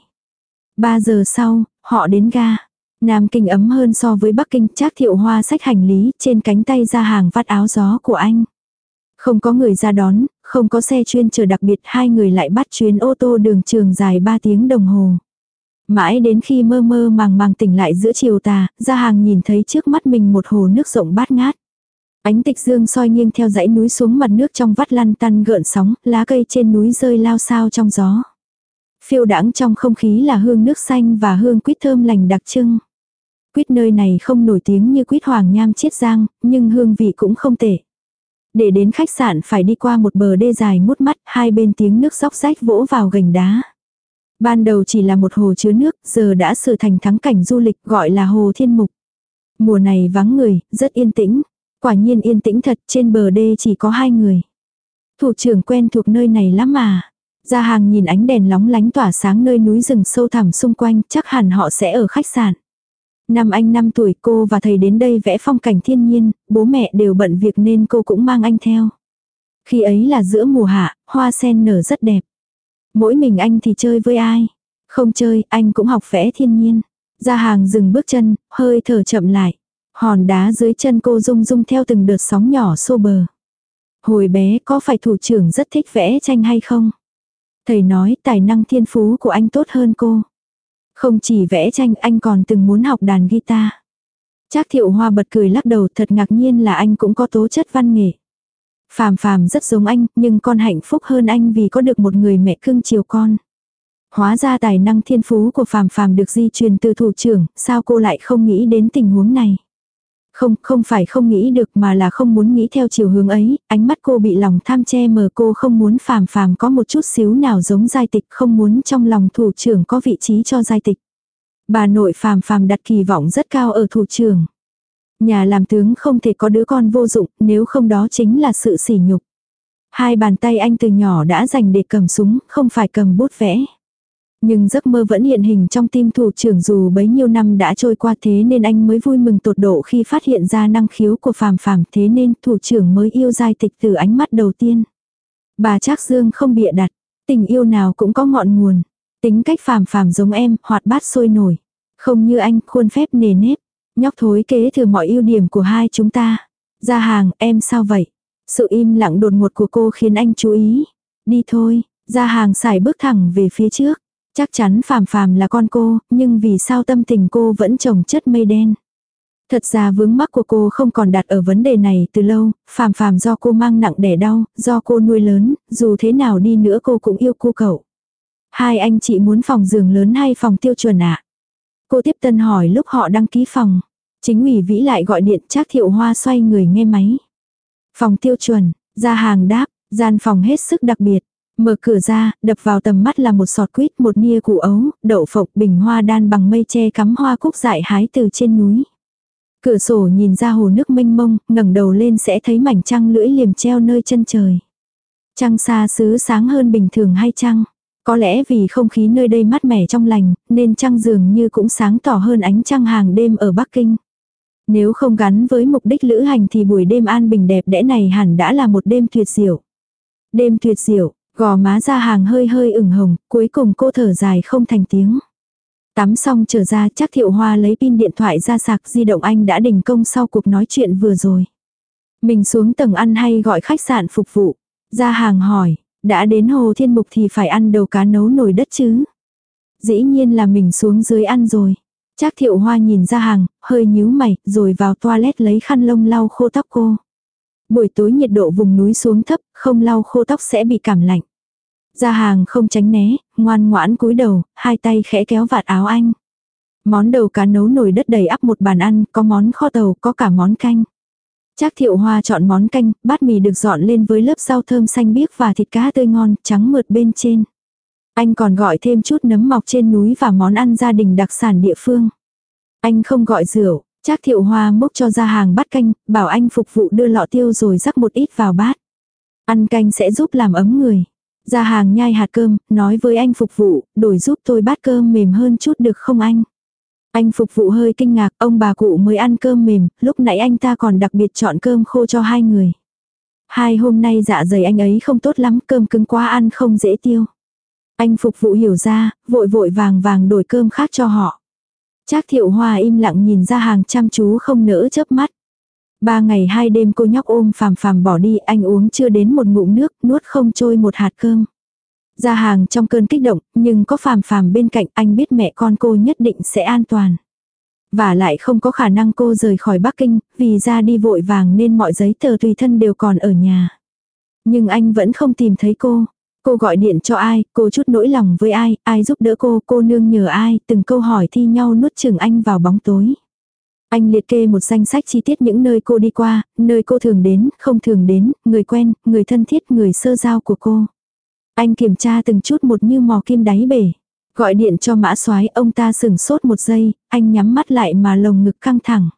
Ba giờ sau, họ đến ga. Nam Kinh ấm hơn so với Bắc Kinh, Trác thiệu hoa xách hành lý, trên cánh tay ra hàng vắt áo gió của anh. Không có người ra đón, không có xe chuyên chờ đặc biệt hai người lại bắt chuyến ô tô đường trường dài 3 tiếng đồng hồ. Mãi đến khi mơ mơ màng màng tỉnh lại giữa chiều tà, ra hàng nhìn thấy trước mắt mình một hồ nước rộng bát ngát. Ánh tịch dương soi nghiêng theo dãy núi xuống mặt nước trong vắt lăn tăn gợn sóng, lá cây trên núi rơi lao sao trong gió. Phiêu đãng trong không khí là hương nước xanh và hương quýt thơm lành đặc trưng. Quýt nơi này không nổi tiếng như quýt hoàng nham chiết giang, nhưng hương vị cũng không tệ. Để đến khách sạn phải đi qua một bờ đê dài mút mắt, hai bên tiếng nước róc rách vỗ vào gành đá. Ban đầu chỉ là một hồ chứa nước, giờ đã sửa thành thắng cảnh du lịch gọi là hồ thiên mục. Mùa này vắng người, rất yên tĩnh. Quả nhiên yên tĩnh thật, trên bờ đê chỉ có hai người. Thủ trưởng quen thuộc nơi này lắm mà. Ra hàng nhìn ánh đèn lóng lánh tỏa sáng nơi núi rừng sâu thẳm xung quanh, chắc hẳn họ sẽ ở khách sạn. Năm anh 5 tuổi cô và thầy đến đây vẽ phong cảnh thiên nhiên, bố mẹ đều bận việc nên cô cũng mang anh theo. Khi ấy là giữa mùa hạ, hoa sen nở rất đẹp. Mỗi mình anh thì chơi với ai? Không chơi, anh cũng học vẽ thiên nhiên. Ra hàng dừng bước chân, hơi thở chậm lại. Hòn đá dưới chân cô rung rung theo từng đợt sóng nhỏ xô bờ. Hồi bé có phải thủ trưởng rất thích vẽ tranh hay không? Thầy nói tài năng thiên phú của anh tốt hơn cô. Không chỉ vẽ tranh anh còn từng muốn học đàn guitar. Trác thiệu hoa bật cười lắc đầu thật ngạc nhiên là anh cũng có tố chất văn nghệ. Phàm phàm rất giống anh, nhưng con hạnh phúc hơn anh vì có được một người mẹ cưng chiều con. Hóa ra tài năng thiên phú của phàm phàm được di truyền từ thủ trưởng, sao cô lại không nghĩ đến tình huống này. Không, không phải không nghĩ được mà là không muốn nghĩ theo chiều hướng ấy, ánh mắt cô bị lòng tham che mờ cô không muốn phàm phàm có một chút xíu nào giống giai tịch, không muốn trong lòng thủ trưởng có vị trí cho giai tịch. Bà nội phàm phàm đặt kỳ vọng rất cao ở thủ trưởng. Nhà làm tướng không thể có đứa con vô dụng, nếu không đó chính là sự sỉ nhục. Hai bàn tay anh từ nhỏ đã dành để cầm súng, không phải cầm bút vẽ. Nhưng giấc mơ vẫn hiện hình trong tim thủ trưởng dù bấy nhiêu năm đã trôi qua thế nên anh mới vui mừng tột độ khi phát hiện ra năng khiếu của phàm phàm thế nên thủ trưởng mới yêu giai tịch từ ánh mắt đầu tiên. Bà Trác Dương không bịa đặt, tình yêu nào cũng có ngọn nguồn. Tính cách phàm phàm giống em, hoạt bát sôi nổi. Không như anh, khuôn phép nề nếp. Nhóc thối kế thừa mọi ưu điểm của hai chúng ta. Ra hàng, em sao vậy? Sự im lặng đột ngột của cô khiến anh chú ý. Đi thôi, ra hàng xài bước thẳng về phía trước. Chắc chắn phàm phàm là con cô, nhưng vì sao tâm tình cô vẫn trồng chất mây đen. Thật ra vướng mắc của cô không còn đặt ở vấn đề này từ lâu, phàm phàm do cô mang nặng đẻ đau, do cô nuôi lớn, dù thế nào đi nữa cô cũng yêu cô cậu. Hai anh chị muốn phòng giường lớn hay phòng tiêu chuẩn ạ? Cô tiếp tân hỏi lúc họ đăng ký phòng. Chính ủy vĩ lại gọi điện chắc thiệu hoa xoay người nghe máy. Phòng tiêu chuẩn, ra hàng đáp, gian phòng hết sức đặc biệt. Mở cửa ra, đập vào tầm mắt là một sọt quýt, một nia củ ấu, đậu phộng, bình hoa đan bằng mây che cắm hoa cúc dại hái từ trên núi. Cửa sổ nhìn ra hồ nước mênh mông, ngẩng đầu lên sẽ thấy mảnh trăng lưỡi liềm treo nơi chân trời. Trăng xa xứ sáng hơn bình thường hay trăng? Có lẽ vì không khí nơi đây mát mẻ trong lành, nên trăng dường như cũng sáng tỏ hơn ánh trăng hàng đêm ở Bắc Kinh. Nếu không gắn với mục đích lữ hành thì buổi đêm an bình đẹp đẽ này hẳn đã là một đêm tuyệt diệu. Đêm tuyệt diệu, gò má ra hàng hơi hơi ửng hồng, cuối cùng cô thở dài không thành tiếng. Tắm xong trở ra chắc thiệu hoa lấy pin điện thoại ra sạc di động anh đã đình công sau cuộc nói chuyện vừa rồi. Mình xuống tầng ăn hay gọi khách sạn phục vụ. Ra hàng hỏi, đã đến hồ thiên mục thì phải ăn đầu cá nấu nồi đất chứ. Dĩ nhiên là mình xuống dưới ăn rồi. Trác thiệu hoa nhìn ra hàng, hơi nhíu mày, rồi vào toilet lấy khăn lông lau khô tóc cô. Buổi tối nhiệt độ vùng núi xuống thấp, không lau khô tóc sẽ bị cảm lạnh. Ra hàng không tránh né, ngoan ngoãn cúi đầu, hai tay khẽ kéo vạt áo anh. Món đầu cá nấu nồi đất đầy ắp một bàn ăn, có món kho tàu, có cả món canh. Trác thiệu hoa chọn món canh, bát mì được dọn lên với lớp rau thơm xanh biếc và thịt cá tươi ngon, trắng mượt bên trên. Anh còn gọi thêm chút nấm mọc trên núi và món ăn gia đình đặc sản địa phương. Anh không gọi rượu, Trác thiệu hoa múc cho ra hàng bát canh, bảo anh phục vụ đưa lọ tiêu rồi rắc một ít vào bát. Ăn canh sẽ giúp làm ấm người. Ra hàng nhai hạt cơm, nói với anh phục vụ, đổi giúp tôi bát cơm mềm hơn chút được không anh? Anh phục vụ hơi kinh ngạc, ông bà cụ mới ăn cơm mềm, lúc nãy anh ta còn đặc biệt chọn cơm khô cho hai người. Hai hôm nay dạ dày anh ấy không tốt lắm, cơm cứng quá ăn không dễ tiêu. Anh phục vụ hiểu ra, vội vội vàng vàng đổi cơm khác cho họ. Trác thiệu hoa im lặng nhìn ra hàng chăm chú không nỡ chớp mắt. Ba ngày hai đêm cô nhóc ôm phàm phàm bỏ đi, anh uống chưa đến một ngụm nước, nuốt không trôi một hạt cơm. Ra hàng trong cơn kích động, nhưng có phàm phàm bên cạnh anh biết mẹ con cô nhất định sẽ an toàn. Và lại không có khả năng cô rời khỏi Bắc Kinh, vì ra đi vội vàng nên mọi giấy tờ tùy thân đều còn ở nhà. Nhưng anh vẫn không tìm thấy cô. Cô gọi điện cho ai, cô chút nỗi lòng với ai, ai giúp đỡ cô, cô nương nhờ ai, từng câu hỏi thi nhau nuốt chừng anh vào bóng tối. Anh liệt kê một danh sách chi tiết những nơi cô đi qua, nơi cô thường đến, không thường đến, người quen, người thân thiết, người sơ giao của cô. Anh kiểm tra từng chút một như mò kim đáy bể. Gọi điện cho mã soái ông ta sừng sốt một giây, anh nhắm mắt lại mà lồng ngực căng thẳng.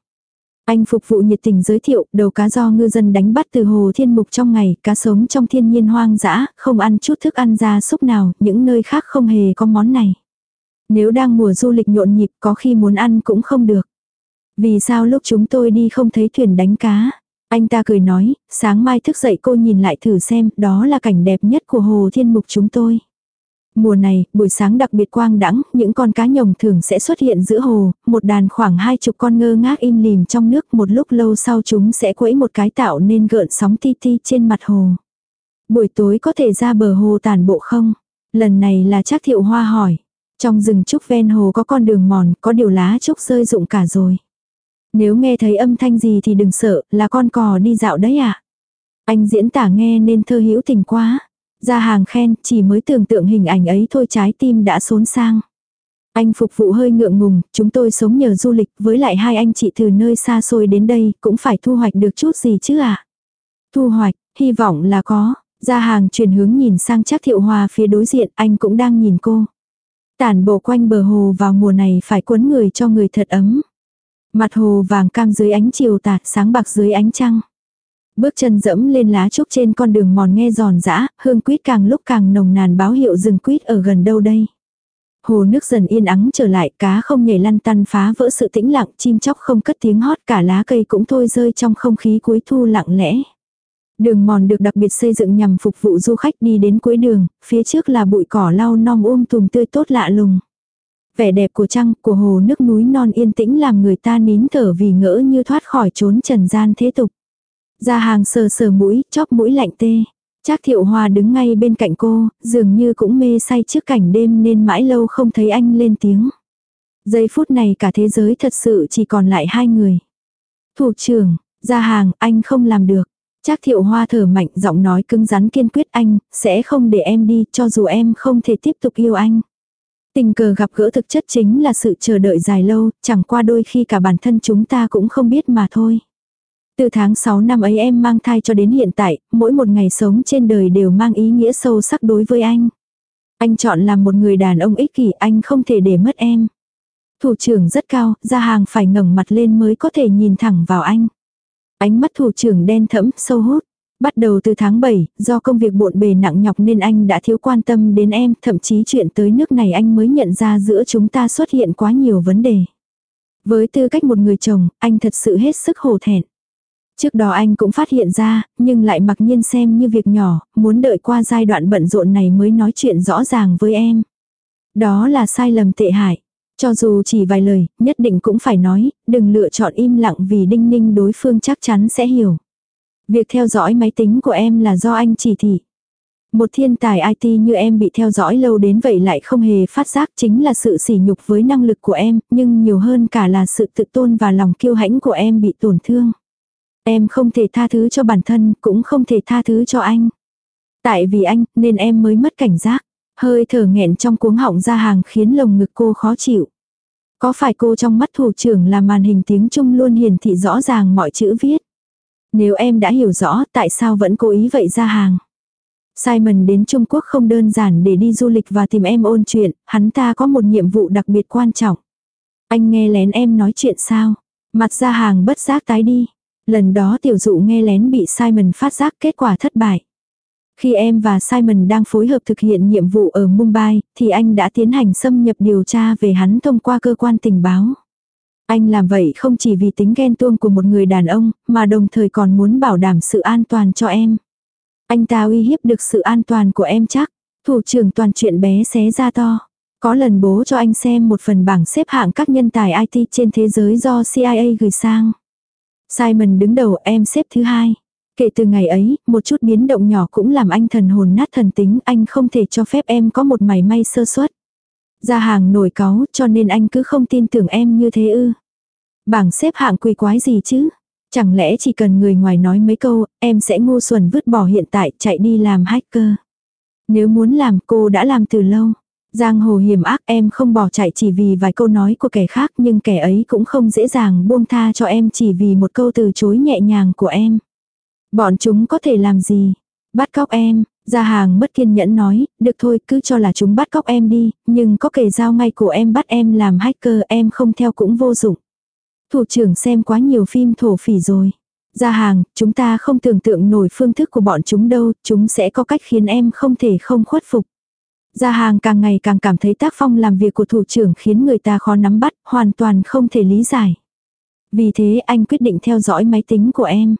Anh phục vụ nhiệt tình giới thiệu, đầu cá do ngư dân đánh bắt từ hồ thiên mục trong ngày, cá sống trong thiên nhiên hoang dã, không ăn chút thức ăn gia súc nào, những nơi khác không hề có món này. Nếu đang mùa du lịch nhộn nhịp có khi muốn ăn cũng không được. Vì sao lúc chúng tôi đi không thấy thuyền đánh cá? Anh ta cười nói, sáng mai thức dậy cô nhìn lại thử xem, đó là cảnh đẹp nhất của hồ thiên mục chúng tôi. Mùa này, buổi sáng đặc biệt quang đãng, những con cá nhồng thường sẽ xuất hiện giữa hồ, một đàn khoảng hai chục con ngơ ngác im lìm trong nước, một lúc lâu sau chúng sẽ quẫy một cái tạo nên gợn sóng ti ti trên mặt hồ. Buổi tối có thể ra bờ hồ tàn bộ không? Lần này là chắc thiệu hoa hỏi. Trong rừng trúc ven hồ có con đường mòn, có điều lá trúc rơi rụng cả rồi. Nếu nghe thấy âm thanh gì thì đừng sợ, là con cò đi dạo đấy à. Anh diễn tả nghe nên thơ hữu tình quá. Ra hàng khen, chỉ mới tưởng tượng hình ảnh ấy thôi trái tim đã xốn sang. Anh phục vụ hơi ngượng ngùng, chúng tôi sống nhờ du lịch, với lại hai anh chị từ nơi xa xôi đến đây, cũng phải thu hoạch được chút gì chứ ạ. À? Thu hoạch, hy vọng là có. Ra hàng chuyển hướng nhìn sang chắc thiệu hòa phía đối diện, anh cũng đang nhìn cô. Tản bộ quanh bờ hồ vào mùa này phải cuốn người cho người thật ấm. Mặt hồ vàng cam dưới ánh chiều tạt, sáng bạc dưới ánh trăng. Bước chân dẫm lên lá trúc trên con đường mòn nghe giòn giã, hương quýt càng lúc càng nồng nàn báo hiệu rừng quýt ở gần đâu đây. Hồ nước dần yên ắng trở lại, cá không nhảy lăn tăn phá vỡ sự tĩnh lặng, chim chóc không cất tiếng hót, cả lá cây cũng thôi rơi trong không khí cuối thu lặng lẽ. Đường mòn được đặc biệt xây dựng nhằm phục vụ du khách đi đến cuối đường, phía trước là bụi cỏ lau non um tùm tươi tốt lạ lùng. Vẻ đẹp của trăng, của hồ nước núi non yên tĩnh làm người ta nín thở vì ngỡ như thoát khỏi trốn trần gian thế tục. Ra hàng sờ sờ mũi, chóp mũi lạnh tê. Trác thiệu hòa đứng ngay bên cạnh cô, dường như cũng mê say trước cảnh đêm nên mãi lâu không thấy anh lên tiếng. Giây phút này cả thế giới thật sự chỉ còn lại hai người. Thủ trưởng, ra hàng, anh không làm được. Trác thiệu hoa thở mạnh giọng nói cứng rắn kiên quyết anh, sẽ không để em đi cho dù em không thể tiếp tục yêu anh. Tình cờ gặp gỡ thực chất chính là sự chờ đợi dài lâu, chẳng qua đôi khi cả bản thân chúng ta cũng không biết mà thôi. Từ tháng 6 năm ấy em mang thai cho đến hiện tại, mỗi một ngày sống trên đời đều mang ý nghĩa sâu sắc đối với anh. Anh chọn làm một người đàn ông ích kỷ, anh không thể để mất em. Thủ trưởng rất cao, ra hàng phải ngẩng mặt lên mới có thể nhìn thẳng vào anh. Ánh mắt thủ trưởng đen thẫm, sâu hút. Bắt đầu từ tháng 7, do công việc bộn bề nặng nhọc nên anh đã thiếu quan tâm đến em, thậm chí chuyện tới nước này anh mới nhận ra giữa chúng ta xuất hiện quá nhiều vấn đề. Với tư cách một người chồng, anh thật sự hết sức hổ thẹn. Trước đó anh cũng phát hiện ra, nhưng lại mặc nhiên xem như việc nhỏ, muốn đợi qua giai đoạn bận rộn này mới nói chuyện rõ ràng với em. Đó là sai lầm tệ hại. Cho dù chỉ vài lời, nhất định cũng phải nói, đừng lựa chọn im lặng vì đinh ninh đối phương chắc chắn sẽ hiểu. Việc theo dõi máy tính của em là do anh chỉ thị. Một thiên tài IT như em bị theo dõi lâu đến vậy lại không hề phát giác chính là sự sỉ nhục với năng lực của em, nhưng nhiều hơn cả là sự tự tôn và lòng kiêu hãnh của em bị tổn thương. Em không thể tha thứ cho bản thân, cũng không thể tha thứ cho anh. Tại vì anh, nên em mới mất cảnh giác. Hơi thở nghẹn trong cuống họng ra hàng khiến lồng ngực cô khó chịu. Có phải cô trong mắt thủ trưởng là màn hình tiếng Trung luôn hiển thị rõ ràng mọi chữ viết. Nếu em đã hiểu rõ tại sao vẫn cố ý vậy ra hàng. Simon đến Trung Quốc không đơn giản để đi du lịch và tìm em ôn chuyện, hắn ta có một nhiệm vụ đặc biệt quan trọng. Anh nghe lén em nói chuyện sao? Mặt ra hàng bất giác tái đi. Lần đó tiểu dụ nghe lén bị Simon phát giác kết quả thất bại. Khi em và Simon đang phối hợp thực hiện nhiệm vụ ở Mumbai, thì anh đã tiến hành xâm nhập điều tra về hắn thông qua cơ quan tình báo. Anh làm vậy không chỉ vì tính ghen tuông của một người đàn ông, mà đồng thời còn muốn bảo đảm sự an toàn cho em. Anh ta uy hiếp được sự an toàn của em chắc. Thủ trưởng toàn chuyện bé xé ra to. Có lần bố cho anh xem một phần bảng xếp hạng các nhân tài IT trên thế giới do CIA gửi sang. Simon đứng đầu em xếp thứ hai. Kể từ ngày ấy, một chút biến động nhỏ cũng làm anh thần hồn nát thần tính, anh không thể cho phép em có một mảy may sơ suất. Ra hàng nổi cáu cho nên anh cứ không tin tưởng em như thế ư. Bảng xếp hạng quỳ quái gì chứ? Chẳng lẽ chỉ cần người ngoài nói mấy câu, em sẽ ngu xuẩn vứt bỏ hiện tại chạy đi làm hacker. Nếu muốn làm cô đã làm từ lâu. Giang hồ hiểm ác em không bỏ chạy chỉ vì vài câu nói của kẻ khác nhưng kẻ ấy cũng không dễ dàng buông tha cho em chỉ vì một câu từ chối nhẹ nhàng của em. Bọn chúng có thể làm gì? Bắt cóc em, gia hàng bất kiên nhẫn nói, được thôi cứ cho là chúng bắt cóc em đi, nhưng có kể giao ngay của em bắt em làm hacker em không theo cũng vô dụng. Thủ trưởng xem quá nhiều phim thổ phỉ rồi. Gia hàng, chúng ta không tưởng tượng nổi phương thức của bọn chúng đâu, chúng sẽ có cách khiến em không thể không khuất phục. Gia hàng càng ngày càng cảm thấy tác phong làm việc của thủ trưởng khiến người ta khó nắm bắt, hoàn toàn không thể lý giải. Vì thế anh quyết định theo dõi máy tính của em.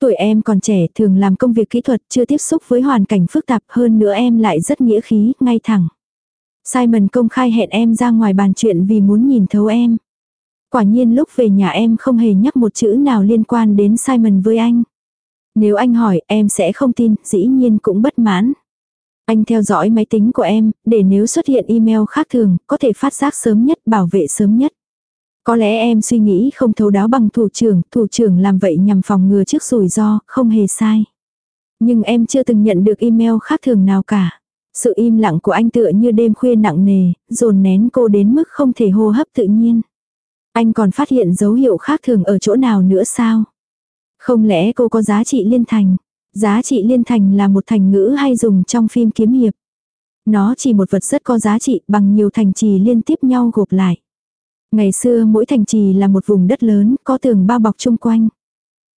Tuổi em còn trẻ thường làm công việc kỹ thuật chưa tiếp xúc với hoàn cảnh phức tạp hơn nữa em lại rất nghĩa khí, ngay thẳng. Simon công khai hẹn em ra ngoài bàn chuyện vì muốn nhìn thấu em. Quả nhiên lúc về nhà em không hề nhắc một chữ nào liên quan đến Simon với anh. Nếu anh hỏi em sẽ không tin, dĩ nhiên cũng bất mãn. Anh theo dõi máy tính của em, để nếu xuất hiện email khác thường, có thể phát giác sớm nhất, bảo vệ sớm nhất. Có lẽ em suy nghĩ không thấu đáo bằng thủ trưởng, thủ trưởng làm vậy nhằm phòng ngừa trước rủi ro, không hề sai. Nhưng em chưa từng nhận được email khác thường nào cả. Sự im lặng của anh tựa như đêm khuya nặng nề, dồn nén cô đến mức không thể hô hấp tự nhiên. Anh còn phát hiện dấu hiệu khác thường ở chỗ nào nữa sao? Không lẽ cô có giá trị liên thành? Giá trị liên thành là một thành ngữ hay dùng trong phim kiếm hiệp. Nó chỉ một vật rất có giá trị bằng nhiều thành trì liên tiếp nhau gộp lại. Ngày xưa mỗi thành trì là một vùng đất lớn, có tường bao bọc chung quanh.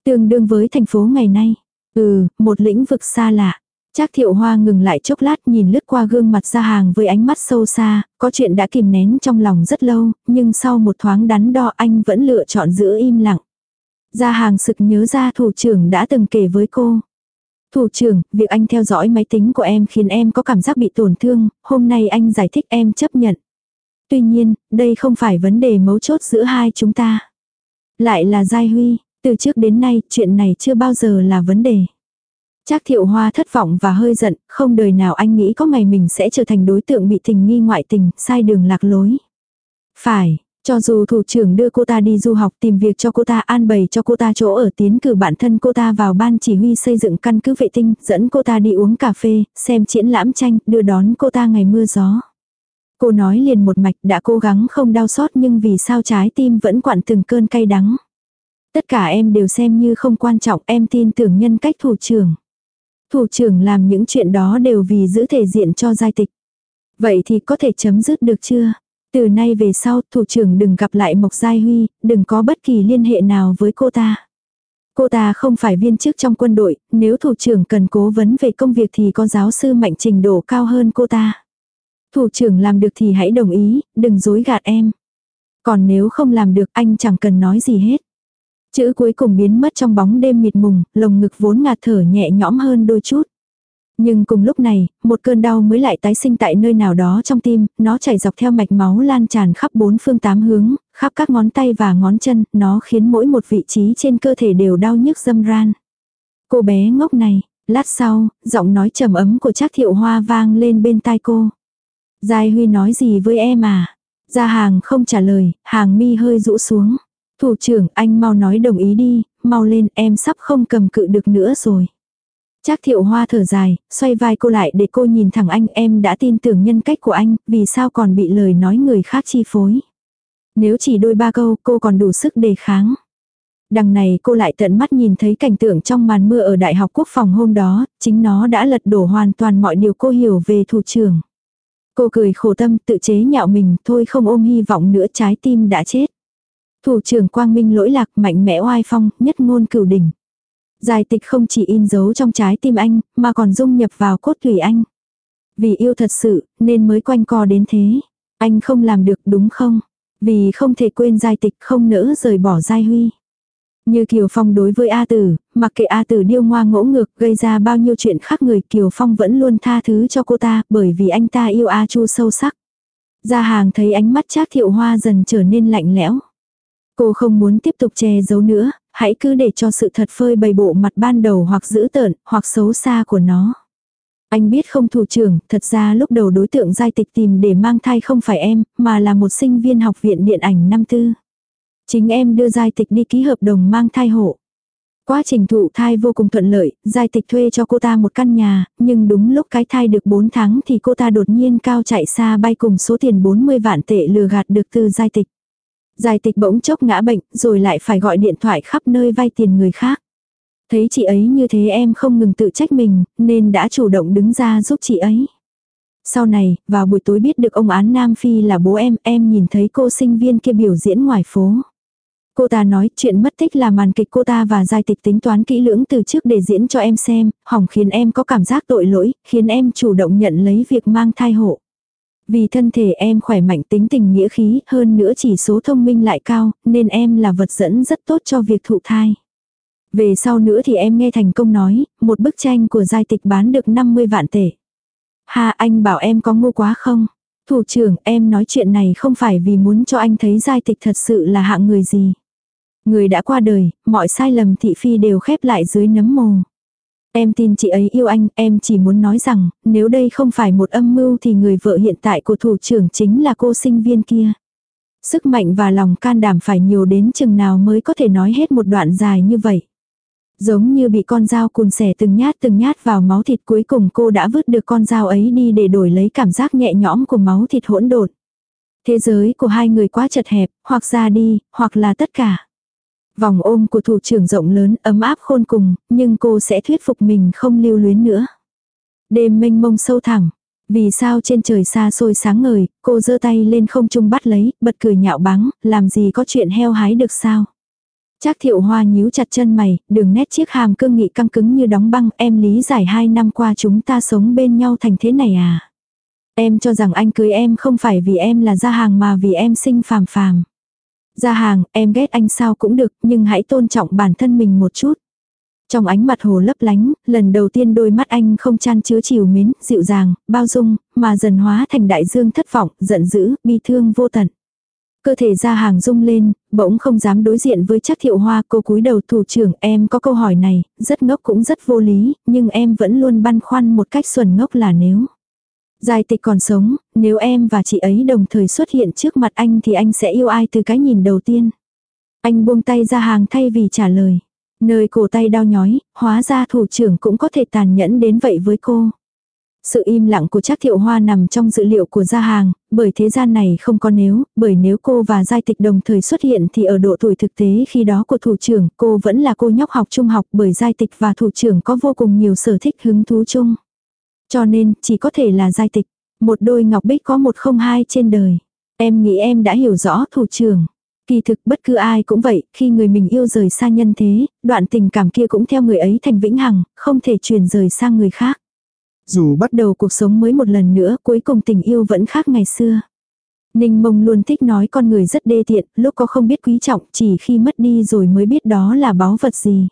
Tương đương với thành phố ngày nay. Ừ, một lĩnh vực xa lạ. Trác thiệu hoa ngừng lại chốc lát nhìn lướt qua gương mặt ra hàng với ánh mắt sâu xa, có chuyện đã kìm nén trong lòng rất lâu, nhưng sau một thoáng đắn đo anh vẫn lựa chọn giữ im lặng. Ra hàng sực nhớ ra thủ trưởng đã từng kể với cô. Thủ trưởng, việc anh theo dõi máy tính của em khiến em có cảm giác bị tổn thương, hôm nay anh giải thích em chấp nhận. Tuy nhiên, đây không phải vấn đề mấu chốt giữa hai chúng ta. Lại là Giai Huy, từ trước đến nay chuyện này chưa bao giờ là vấn đề. Trác thiệu hoa thất vọng và hơi giận, không đời nào anh nghĩ có ngày mình sẽ trở thành đối tượng bị tình nghi ngoại tình, sai đường lạc lối. Phải, cho dù thủ trưởng đưa cô ta đi du học tìm việc cho cô ta an bày cho cô ta chỗ ở tiến cử bản thân cô ta vào ban chỉ huy xây dựng căn cứ vệ tinh, dẫn cô ta đi uống cà phê, xem triển lãm tranh, đưa đón cô ta ngày mưa gió. Cô nói liền một mạch đã cố gắng không đau xót nhưng vì sao trái tim vẫn quặn từng cơn cay đắng. Tất cả em đều xem như không quan trọng em tin tưởng nhân cách thủ trưởng. Thủ trưởng làm những chuyện đó đều vì giữ thể diện cho giai tịch. Vậy thì có thể chấm dứt được chưa? Từ nay về sau, thủ trưởng đừng gặp lại Mộc Giai Huy, đừng có bất kỳ liên hệ nào với cô ta. Cô ta không phải viên chức trong quân đội, nếu thủ trưởng cần cố vấn về công việc thì có giáo sư mạnh trình độ cao hơn cô ta. Thủ trưởng làm được thì hãy đồng ý, đừng dối gạt em. Còn nếu không làm được anh chẳng cần nói gì hết. Chữ cuối cùng biến mất trong bóng đêm mịt mùng, lồng ngực vốn ngạt thở nhẹ nhõm hơn đôi chút. Nhưng cùng lúc này, một cơn đau mới lại tái sinh tại nơi nào đó trong tim, nó chảy dọc theo mạch máu lan tràn khắp bốn phương tám hướng, khắp các ngón tay và ngón chân, nó khiến mỗi một vị trí trên cơ thể đều đau nhức dâm ran. Cô bé ngốc này, lát sau, giọng nói trầm ấm của Trác Thiệu Hoa vang lên bên tai cô. Giai Huy nói gì với em à? Gia hàng không trả lời, hàng mi hơi rũ xuống. Thủ trưởng anh mau nói đồng ý đi, mau lên em sắp không cầm cự được nữa rồi. Trác thiệu hoa thở dài, xoay vai cô lại để cô nhìn thẳng anh em đã tin tưởng nhân cách của anh, vì sao còn bị lời nói người khác chi phối. Nếu chỉ đôi ba câu cô còn đủ sức đề kháng. Đằng này cô lại tận mắt nhìn thấy cảnh tượng trong màn mưa ở Đại học Quốc phòng hôm đó, chính nó đã lật đổ hoàn toàn mọi điều cô hiểu về thủ trưởng. Cô cười khổ tâm tự chế nhạo mình thôi không ôm hy vọng nữa trái tim đã chết. Thủ trưởng quang minh lỗi lạc mạnh mẽ oai phong nhất ngôn cửu đỉnh. Giải tịch không chỉ in dấu trong trái tim anh, mà còn dung nhập vào cốt tủy anh. Vì yêu thật sự, nên mới quanh co đến thế. Anh không làm được đúng không? Vì không thể quên giai tịch không nỡ rời bỏ giai huy. Như Kiều Phong đối với A Tử, mặc kệ A Tử điêu ngoa ngỗ ngược gây ra bao nhiêu chuyện khác người Kiều Phong vẫn luôn tha thứ cho cô ta bởi vì anh ta yêu A Chu sâu sắc. Gia hàng thấy ánh mắt Trác thiệu hoa dần trở nên lạnh lẽo. Cô không muốn tiếp tục che giấu nữa, hãy cứ để cho sự thật phơi bày bộ mặt ban đầu hoặc dữ tợn, hoặc xấu xa của nó. Anh biết không thủ trưởng, thật ra lúc đầu đối tượng giai tịch tìm để mang thai không phải em, mà là một sinh viên học viện điện ảnh năm tư. Chính em đưa giai tịch đi ký hợp đồng mang thai hộ. Quá trình thụ thai vô cùng thuận lợi, giai tịch thuê cho cô ta một căn nhà, nhưng đúng lúc cái thai được 4 tháng thì cô ta đột nhiên cao chạy xa bay cùng số tiền 40 vạn tệ lừa gạt được từ giai tịch. Giai tịch bỗng chốc ngã bệnh, rồi lại phải gọi điện thoại khắp nơi vay tiền người khác. Thấy chị ấy như thế em không ngừng tự trách mình, nên đã chủ động đứng ra giúp chị ấy. Sau này, vào buổi tối biết được ông án Nam Phi là bố em, em nhìn thấy cô sinh viên kia biểu diễn ngoài phố. Cô ta nói chuyện mất tích là màn kịch cô ta và giai tịch tính toán kỹ lưỡng từ trước để diễn cho em xem, hỏng khiến em có cảm giác tội lỗi, khiến em chủ động nhận lấy việc mang thai hộ. Vì thân thể em khỏe mạnh tính tình nghĩa khí, hơn nữa chỉ số thông minh lại cao, nên em là vật dẫn rất tốt cho việc thụ thai. Về sau nữa thì em nghe thành công nói, một bức tranh của giai tịch bán được 50 vạn tệ. Ha anh bảo em có ngu quá không? Thủ trưởng em nói chuyện này không phải vì muốn cho anh thấy giai tịch thật sự là hạng người gì. Người đã qua đời, mọi sai lầm thị phi đều khép lại dưới nấm mồ. Em tin chị ấy yêu anh, em chỉ muốn nói rằng, nếu đây không phải một âm mưu thì người vợ hiện tại của thủ trưởng chính là cô sinh viên kia. Sức mạnh và lòng can đảm phải nhiều đến chừng nào mới có thể nói hết một đoạn dài như vậy. Giống như bị con dao cùn xẻ từng nhát từng nhát vào máu thịt cuối cùng cô đã vứt được con dao ấy đi để đổi lấy cảm giác nhẹ nhõm của máu thịt hỗn độn. Thế giới của hai người quá chật hẹp, hoặc ra đi, hoặc là tất cả. Vòng ôm của thủ trưởng rộng lớn, ấm áp khôn cùng, nhưng cô sẽ thuyết phục mình không lưu luyến nữa. Đêm mênh mông sâu thẳm. Vì sao trên trời xa xôi sáng ngời, cô giơ tay lên không trung bắt lấy, bật cười nhạo báng, làm gì có chuyện heo hái được sao. Trác thiệu hoa nhíu chặt chân mày, đường nét chiếc hàm cương nghị căng cứng như đóng băng, em lý giải hai năm qua chúng ta sống bên nhau thành thế này à. Em cho rằng anh cưới em không phải vì em là gia hàng mà vì em sinh phàm phàm. Gia hàng, em ghét anh sao cũng được, nhưng hãy tôn trọng bản thân mình một chút. Trong ánh mặt hồ lấp lánh, lần đầu tiên đôi mắt anh không chan chứa chiều mến, dịu dàng, bao dung, mà dần hóa thành đại dương thất vọng, giận dữ, bi thương vô tận. Cơ thể ra hàng rung lên, bỗng không dám đối diện với chắc thiệu hoa cô cúi đầu thủ trưởng em có câu hỏi này, rất ngốc cũng rất vô lý, nhưng em vẫn luôn băn khoăn một cách xuẩn ngốc là nếu. Giai tịch còn sống, nếu em và chị ấy đồng thời xuất hiện trước mặt anh thì anh sẽ yêu ai từ cái nhìn đầu tiên. Anh buông tay ra hàng thay vì trả lời. Nơi cổ tay đau nhói, hóa ra thủ trưởng cũng có thể tàn nhẫn đến vậy với cô. Sự im lặng của Trác Thiệu Hoa nằm trong dữ liệu của gia hàng, bởi thế gian này không có nếu, bởi nếu cô và giai tịch đồng thời xuất hiện thì ở độ tuổi thực tế khi đó của thủ trưởng cô vẫn là cô nhóc học trung học bởi giai tịch và thủ trưởng có vô cùng nhiều sở thích hứng thú chung. Cho nên, chỉ có thể là giai tịch. Một đôi ngọc bích có một không hai trên đời. Em nghĩ em đã hiểu rõ thủ trưởng. Kỳ thực bất cứ ai cũng vậy, khi người mình yêu rời xa nhân thế, đoạn tình cảm kia cũng theo người ấy thành vĩnh hằng, không thể truyền rời sang người khác. Dù bắt đầu cuộc sống mới một lần nữa, cuối cùng tình yêu vẫn khác ngày xưa. Ninh mông luôn thích nói con người rất đê tiện, lúc có không biết quý trọng, chỉ khi mất đi rồi mới biết đó là báu vật gì.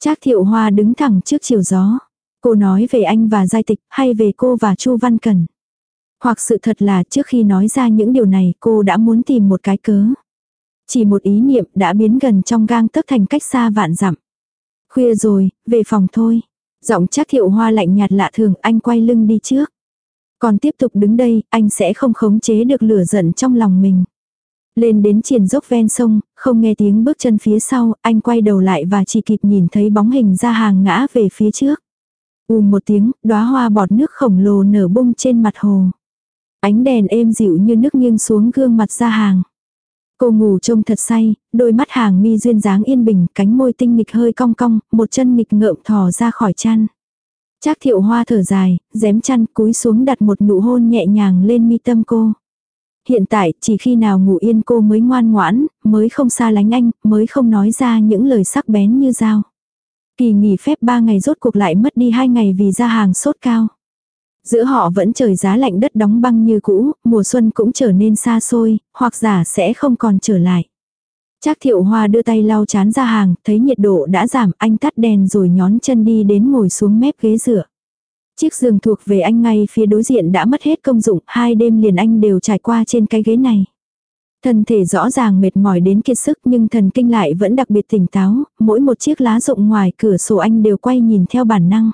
Trác thiệu hoa đứng thẳng trước chiều gió. Cô nói về anh và giai tịch, hay về cô và Chu Văn Cần. Hoặc sự thật là trước khi nói ra những điều này cô đã muốn tìm một cái cớ. Chỉ một ý niệm đã biến gần trong gang tấc thành cách xa vạn dặm. Khuya rồi, về phòng thôi. Giọng chắc thiệu hoa lạnh nhạt lạ thường anh quay lưng đi trước. Còn tiếp tục đứng đây, anh sẽ không khống chế được lửa giận trong lòng mình. Lên đến triển dốc ven sông, không nghe tiếng bước chân phía sau, anh quay đầu lại và chỉ kịp nhìn thấy bóng hình ra hàng ngã về phía trước. Ùm một tiếng, đóa hoa bọt nước khổng lồ nở bung trên mặt hồ. Ánh đèn êm dịu như nước nghiêng xuống gương mặt ra hàng. Cô ngủ trông thật say, đôi mắt hàng mi duyên dáng yên bình, cánh môi tinh nghịch hơi cong cong, một chân nghịch ngợm thò ra khỏi chăn. Trác thiệu hoa thở dài, dém chăn cúi xuống đặt một nụ hôn nhẹ nhàng lên mi tâm cô. Hiện tại, chỉ khi nào ngủ yên cô mới ngoan ngoãn, mới không xa lánh anh, mới không nói ra những lời sắc bén như dao. Kỳ nghỉ phép 3 ngày rốt cuộc lại mất đi 2 ngày vì ra hàng sốt cao. Giữa họ vẫn trời giá lạnh đất đóng băng như cũ, mùa xuân cũng trở nên xa xôi, hoặc giả sẽ không còn trở lại. Trác thiệu hoa đưa tay lau chán ra hàng, thấy nhiệt độ đã giảm, anh tắt đèn rồi nhón chân đi đến ngồi xuống mép ghế dựa. Chiếc giường thuộc về anh ngay phía đối diện đã mất hết công dụng, hai đêm liền anh đều trải qua trên cái ghế này. Thân thể rõ ràng mệt mỏi đến kiệt sức nhưng thần kinh lại vẫn đặc biệt tỉnh táo, mỗi một chiếc lá rụng ngoài cửa sổ anh đều quay nhìn theo bản năng.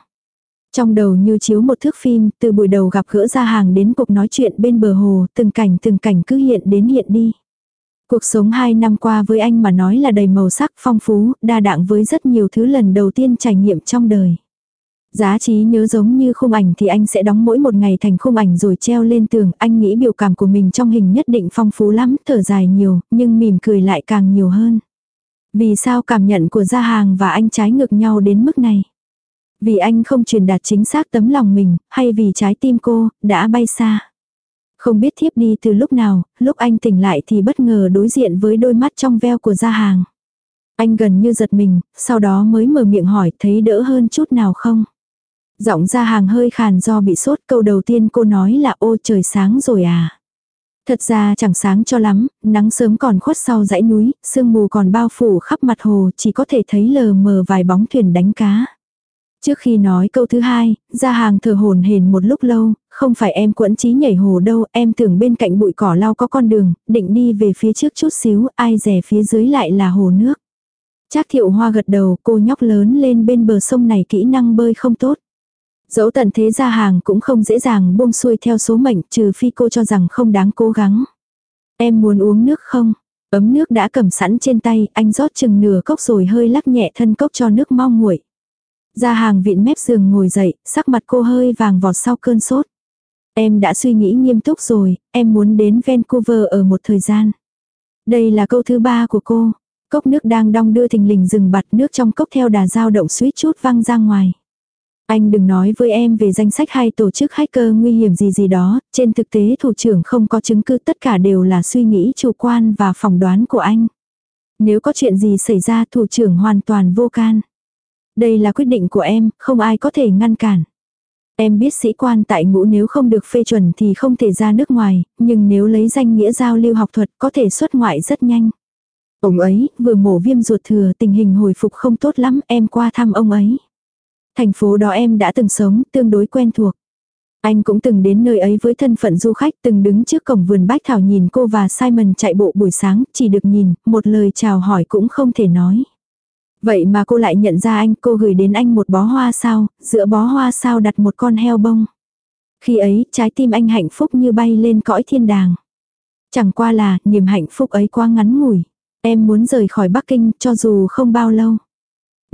Trong đầu như chiếu một thước phim, từ buổi đầu gặp gỡ ra hàng đến cuộc nói chuyện bên bờ hồ, từng cảnh từng cảnh cứ hiện đến hiện đi. Cuộc sống hai năm qua với anh mà nói là đầy màu sắc phong phú, đa đạng với rất nhiều thứ lần đầu tiên trải nghiệm trong đời. Giá trí nhớ giống như khung ảnh thì anh sẽ đóng mỗi một ngày thành khung ảnh rồi treo lên tường. Anh nghĩ biểu cảm của mình trong hình nhất định phong phú lắm, thở dài nhiều, nhưng mỉm cười lại càng nhiều hơn. Vì sao cảm nhận của gia hàng và anh trái ngược nhau đến mức này? Vì anh không truyền đạt chính xác tấm lòng mình, hay vì trái tim cô, đã bay xa. Không biết thiếp đi từ lúc nào, lúc anh tỉnh lại thì bất ngờ đối diện với đôi mắt trong veo của gia hàng. Anh gần như giật mình, sau đó mới mở miệng hỏi thấy đỡ hơn chút nào không. Giọng ra hàng hơi khàn do bị sốt câu đầu tiên cô nói là ô trời sáng rồi à. Thật ra chẳng sáng cho lắm, nắng sớm còn khuất sau dãy núi, sương mù còn bao phủ khắp mặt hồ chỉ có thể thấy lờ mờ vài bóng thuyền đánh cá. Trước khi nói câu thứ hai, ra hàng thở hồn hền một lúc lâu, không phải em quẫn trí nhảy hồ đâu, em tưởng bên cạnh bụi cỏ lau có con đường, định đi về phía trước chút xíu, ai rẻ phía dưới lại là hồ nước. Trác thiệu hoa gật đầu, cô nhóc lớn lên bên bờ sông này kỹ năng bơi không tốt. Dẫu tận thế ra hàng cũng không dễ dàng buông xuôi theo số mệnh trừ phi cô cho rằng không đáng cố gắng. Em muốn uống nước không? Ấm nước đã cầm sẵn trên tay, anh rót chừng nửa cốc rồi hơi lắc nhẹ thân cốc cho nước mau nguội. Ra hàng viện mép giường ngồi dậy, sắc mặt cô hơi vàng vọt sau cơn sốt. Em đã suy nghĩ nghiêm túc rồi, em muốn đến Vancouver ở một thời gian. Đây là câu thứ ba của cô. Cốc nước đang đong đưa thình lình rừng bặt nước trong cốc theo đà dao động suýt chút văng ra ngoài. Anh đừng nói với em về danh sách hay tổ chức hacker nguy hiểm gì gì đó, trên thực tế thủ trưởng không có chứng cứ tất cả đều là suy nghĩ chủ quan và phỏng đoán của anh. Nếu có chuyện gì xảy ra thủ trưởng hoàn toàn vô can. Đây là quyết định của em, không ai có thể ngăn cản. Em biết sĩ quan tại ngũ nếu không được phê chuẩn thì không thể ra nước ngoài, nhưng nếu lấy danh nghĩa giao lưu học thuật có thể xuất ngoại rất nhanh. Ông ấy vừa mổ viêm ruột thừa tình hình hồi phục không tốt lắm em qua thăm ông ấy. Thành phố đó em đã từng sống, tương đối quen thuộc. Anh cũng từng đến nơi ấy với thân phận du khách, từng đứng trước cổng vườn bách thảo nhìn cô và Simon chạy bộ buổi sáng, chỉ được nhìn, một lời chào hỏi cũng không thể nói. Vậy mà cô lại nhận ra anh, cô gửi đến anh một bó hoa sao, giữa bó hoa sao đặt một con heo bông. Khi ấy, trái tim anh hạnh phúc như bay lên cõi thiên đàng. Chẳng qua là, niềm hạnh phúc ấy quá ngắn ngủi. Em muốn rời khỏi Bắc Kinh, cho dù không bao lâu.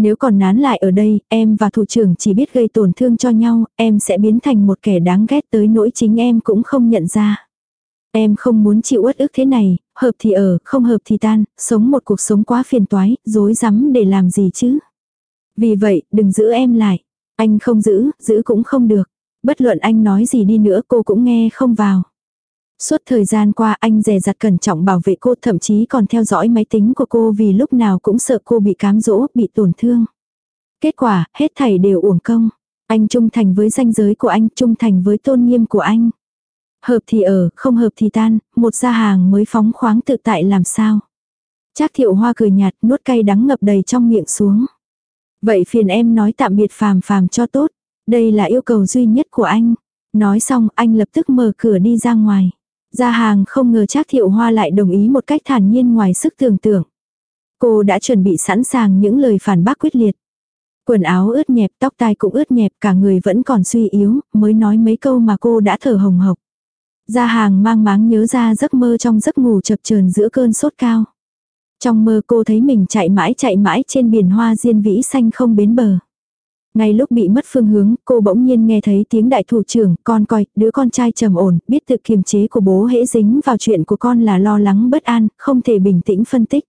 Nếu còn nán lại ở đây, em và thủ trưởng chỉ biết gây tổn thương cho nhau, em sẽ biến thành một kẻ đáng ghét tới nỗi chính em cũng không nhận ra. Em không muốn chịu uất ức thế này, hợp thì ở, không hợp thì tan, sống một cuộc sống quá phiền toái, dối rắm để làm gì chứ. Vì vậy, đừng giữ em lại. Anh không giữ, giữ cũng không được. Bất luận anh nói gì đi nữa cô cũng nghe không vào. Suốt thời gian qua anh dè dặt cẩn trọng bảo vệ cô thậm chí còn theo dõi máy tính của cô vì lúc nào cũng sợ cô bị cám dỗ, bị tổn thương. Kết quả, hết thảy đều uổng công. Anh trung thành với danh giới của anh, trung thành với tôn nghiêm của anh. Hợp thì ở, không hợp thì tan, một gia hàng mới phóng khoáng tự tại làm sao. Trác thiệu hoa cười nhạt nuốt cay đắng ngập đầy trong miệng xuống. Vậy phiền em nói tạm biệt phàm phàm cho tốt. Đây là yêu cầu duy nhất của anh. Nói xong anh lập tức mở cửa đi ra ngoài. Gia hàng không ngờ Trác thiệu hoa lại đồng ý một cách thản nhiên ngoài sức tưởng tượng. Cô đã chuẩn bị sẵn sàng những lời phản bác quyết liệt. Quần áo ướt nhẹp, tóc tai cũng ướt nhẹp, cả người vẫn còn suy yếu, mới nói mấy câu mà cô đã thở hồng hộc. Gia hàng mang máng nhớ ra giấc mơ trong giấc ngủ chập chờn giữa cơn sốt cao. Trong mơ cô thấy mình chạy mãi chạy mãi trên biển hoa diên vĩ xanh không bến bờ. Ngay lúc bị mất phương hướng, cô bỗng nhiên nghe thấy tiếng đại thủ trưởng, con coi, đứa con trai trầm ổn, biết tự kiềm chế của bố hễ dính vào chuyện của con là lo lắng bất an, không thể bình tĩnh phân tích.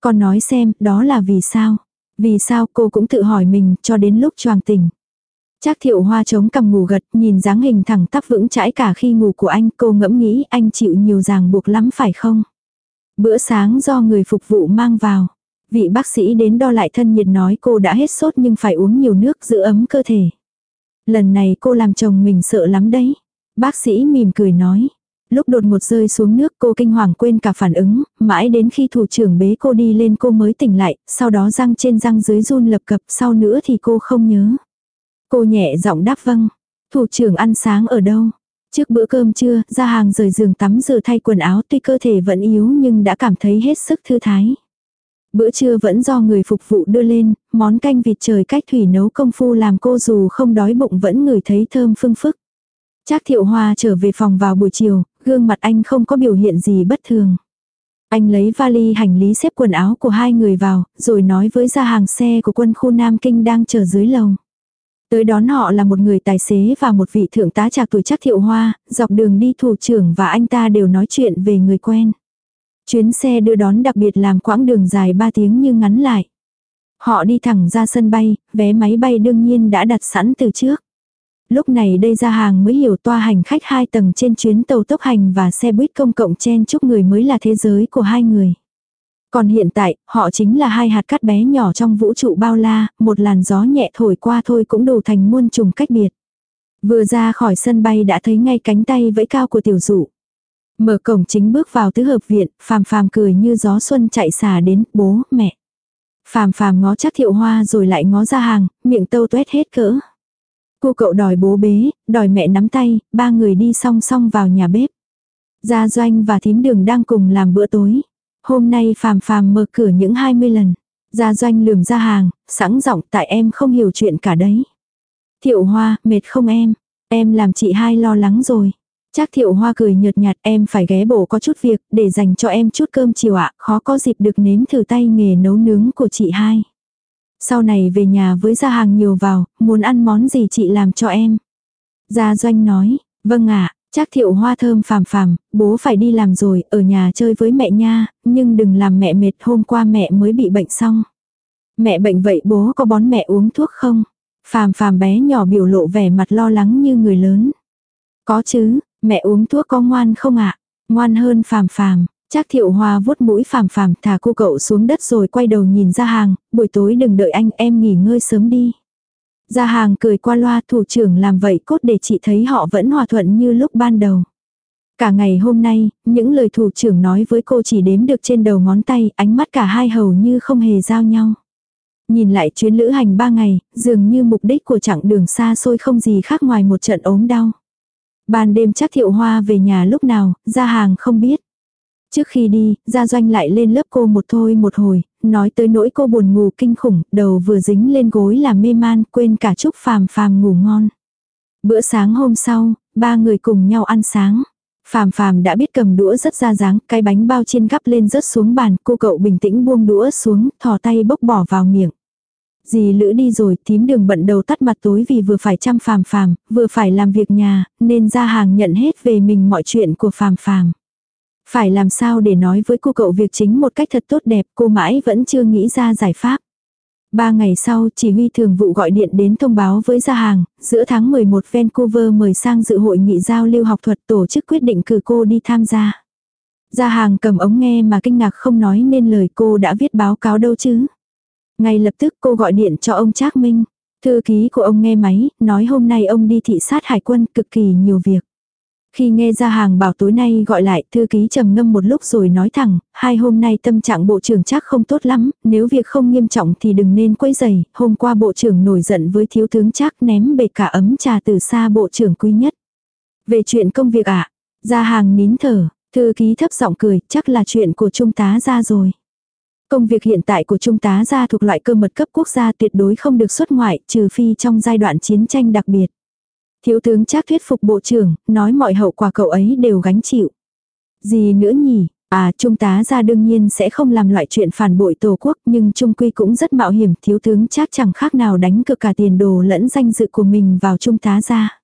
Con nói xem, đó là vì sao? Vì sao cô cũng tự hỏi mình, cho đến lúc choàng tỉnh. Trác thiệu hoa chống cầm ngủ gật, nhìn dáng hình thẳng tắp vững chãi cả khi ngủ của anh, cô ngẫm nghĩ anh chịu nhiều ràng buộc lắm phải không? Bữa sáng do người phục vụ mang vào. Vị bác sĩ đến đo lại thân nhiệt nói cô đã hết sốt nhưng phải uống nhiều nước giữ ấm cơ thể. Lần này cô làm chồng mình sợ lắm đấy. Bác sĩ mỉm cười nói. Lúc đột ngột rơi xuống nước cô kinh hoàng quên cả phản ứng, mãi đến khi thủ trưởng bế cô đi lên cô mới tỉnh lại, sau đó răng trên răng dưới run lập cập, sau nữa thì cô không nhớ. Cô nhẹ giọng đáp vâng. Thủ trưởng ăn sáng ở đâu? Trước bữa cơm trưa, ra hàng rời giường tắm rửa thay quần áo tuy cơ thể vẫn yếu nhưng đã cảm thấy hết sức thư thái. Bữa trưa vẫn do người phục vụ đưa lên, món canh vịt trời cách thủy nấu công phu làm cô dù không đói bụng vẫn ngửi thấy thơm phương phức. Trác thiệu hoa trở về phòng vào buổi chiều, gương mặt anh không có biểu hiện gì bất thường. Anh lấy vali hành lý xếp quần áo của hai người vào, rồi nói với gia hàng xe của quân khu Nam Kinh đang chờ dưới lầu. Tới đón họ là một người tài xế và một vị thượng tá trạc tuổi chắc thiệu hoa, dọc đường đi thủ trưởng và anh ta đều nói chuyện về người quen. Chuyến xe đưa đón đặc biệt làm quãng đường dài 3 tiếng nhưng ngắn lại. Họ đi thẳng ra sân bay, vé máy bay đương nhiên đã đặt sẵn từ trước. Lúc này đây ra hàng mới hiểu toa hành khách hai tầng trên chuyến tàu tốc hành và xe buýt công cộng chen chúc người mới là thế giới của hai người. Còn hiện tại, họ chính là hai hạt cát bé nhỏ trong vũ trụ bao la, một làn gió nhẹ thổi qua thôi cũng đủ thành muôn trùng cách biệt. Vừa ra khỏi sân bay đã thấy ngay cánh tay vẫy cao của tiểu dụ. Mở cổng chính bước vào tứ hợp viện, phàm phàm cười như gió xuân chạy xả đến, bố, mẹ. Phàm phàm ngó chắc thiệu hoa rồi lại ngó ra hàng, miệng tâu tuét hết cỡ. Cô cậu đòi bố bế, đòi mẹ nắm tay, ba người đi song song vào nhà bếp. Gia Doanh và thím đường đang cùng làm bữa tối. Hôm nay phàm phàm mở cửa những 20 lần. Gia Doanh lườm ra hàng, sẵn giọng tại em không hiểu chuyện cả đấy. Thiệu Hoa, mệt không em? Em làm chị hai lo lắng rồi. Chắc thiệu hoa cười nhợt nhạt em phải ghé bổ có chút việc để dành cho em chút cơm chiều ạ, khó có dịp được nếm thử tay nghề nấu nướng của chị hai. Sau này về nhà với gia hàng nhiều vào, muốn ăn món gì chị làm cho em. Gia doanh nói, vâng ạ, chắc thiệu hoa thơm phàm phàm, bố phải đi làm rồi, ở nhà chơi với mẹ nha, nhưng đừng làm mẹ mệt hôm qua mẹ mới bị bệnh xong. Mẹ bệnh vậy bố có bón mẹ uống thuốc không? Phàm phàm bé nhỏ biểu lộ vẻ mặt lo lắng như người lớn. Có chứ, Mẹ uống thuốc có ngoan không ạ? Ngoan hơn phàm phàm. Chắc thiệu hoa vuốt mũi phàm phàm thả cô cậu xuống đất rồi quay đầu nhìn ra hàng, buổi tối đừng đợi anh em nghỉ ngơi sớm đi. Ra hàng cười qua loa thủ trưởng làm vậy cốt để chị thấy họ vẫn hòa thuận như lúc ban đầu. Cả ngày hôm nay, những lời thủ trưởng nói với cô chỉ đếm được trên đầu ngón tay, ánh mắt cả hai hầu như không hề giao nhau. Nhìn lại chuyến lữ hành ba ngày, dường như mục đích của chặng đường xa xôi không gì khác ngoài một trận ốm đau. Ban đêm chắc thiệu hoa về nhà lúc nào, ra hàng không biết. Trước khi đi, gia doanh lại lên lớp cô một thôi một hồi, nói tới nỗi cô buồn ngủ kinh khủng, đầu vừa dính lên gối là mê man, quên cả chúc phàm phàm ngủ ngon. Bữa sáng hôm sau, ba người cùng nhau ăn sáng. Phàm phàm đã biết cầm đũa rất ra dáng, cái bánh bao chiên gắp lên rớt xuống bàn, cô cậu bình tĩnh buông đũa xuống, thò tay bốc bỏ vào miệng. Dì Lữ đi rồi, thím đường bận đầu tắt mặt tối vì vừa phải chăm phàm phàm, vừa phải làm việc nhà, nên ra hàng nhận hết về mình mọi chuyện của phàm phàm. Phải làm sao để nói với cô cậu việc chính một cách thật tốt đẹp, cô mãi vẫn chưa nghĩ ra giải pháp. Ba ngày sau, chỉ huy thường vụ gọi điện đến thông báo với gia hàng, giữa tháng 11 Vancouver mời sang dự hội nghị giao lưu học thuật tổ chức quyết định cử cô đi tham gia. Gia hàng cầm ống nghe mà kinh ngạc không nói nên lời cô đã viết báo cáo đâu chứ. Ngay lập tức cô gọi điện cho ông Trác Minh. Thư ký của ông nghe máy, nói hôm nay ông đi thị sát hải quân cực kỳ nhiều việc. Khi nghe ra hàng bảo tối nay gọi lại, thư ký trầm ngâm một lúc rồi nói thẳng, hai hôm nay tâm trạng bộ trưởng chắc không tốt lắm, nếu việc không nghiêm trọng thì đừng nên quấy rầy. hôm qua bộ trưởng nổi giận với thiếu tướng chắc ném bể cả ấm trà từ xa bộ trưởng quý nhất. Về chuyện công việc ạ, à? ra hàng nín thở, thư ký thấp giọng cười, chắc là chuyện của trung tá ra rồi. Công việc hiện tại của Trung tá gia thuộc loại cơ mật cấp quốc gia tuyệt đối không được xuất ngoại, trừ phi trong giai đoạn chiến tranh đặc biệt. Thiếu tướng chắc thuyết phục bộ trưởng, nói mọi hậu quả cậu ấy đều gánh chịu. Gì nữa nhỉ? À, trung tá gia đương nhiên sẽ không làm loại chuyện phản bội tổ quốc, nhưng trung quy cũng rất mạo hiểm, thiếu tướng chắc chẳng khác nào đánh cược cả tiền đồ lẫn danh dự của mình vào trung tá gia.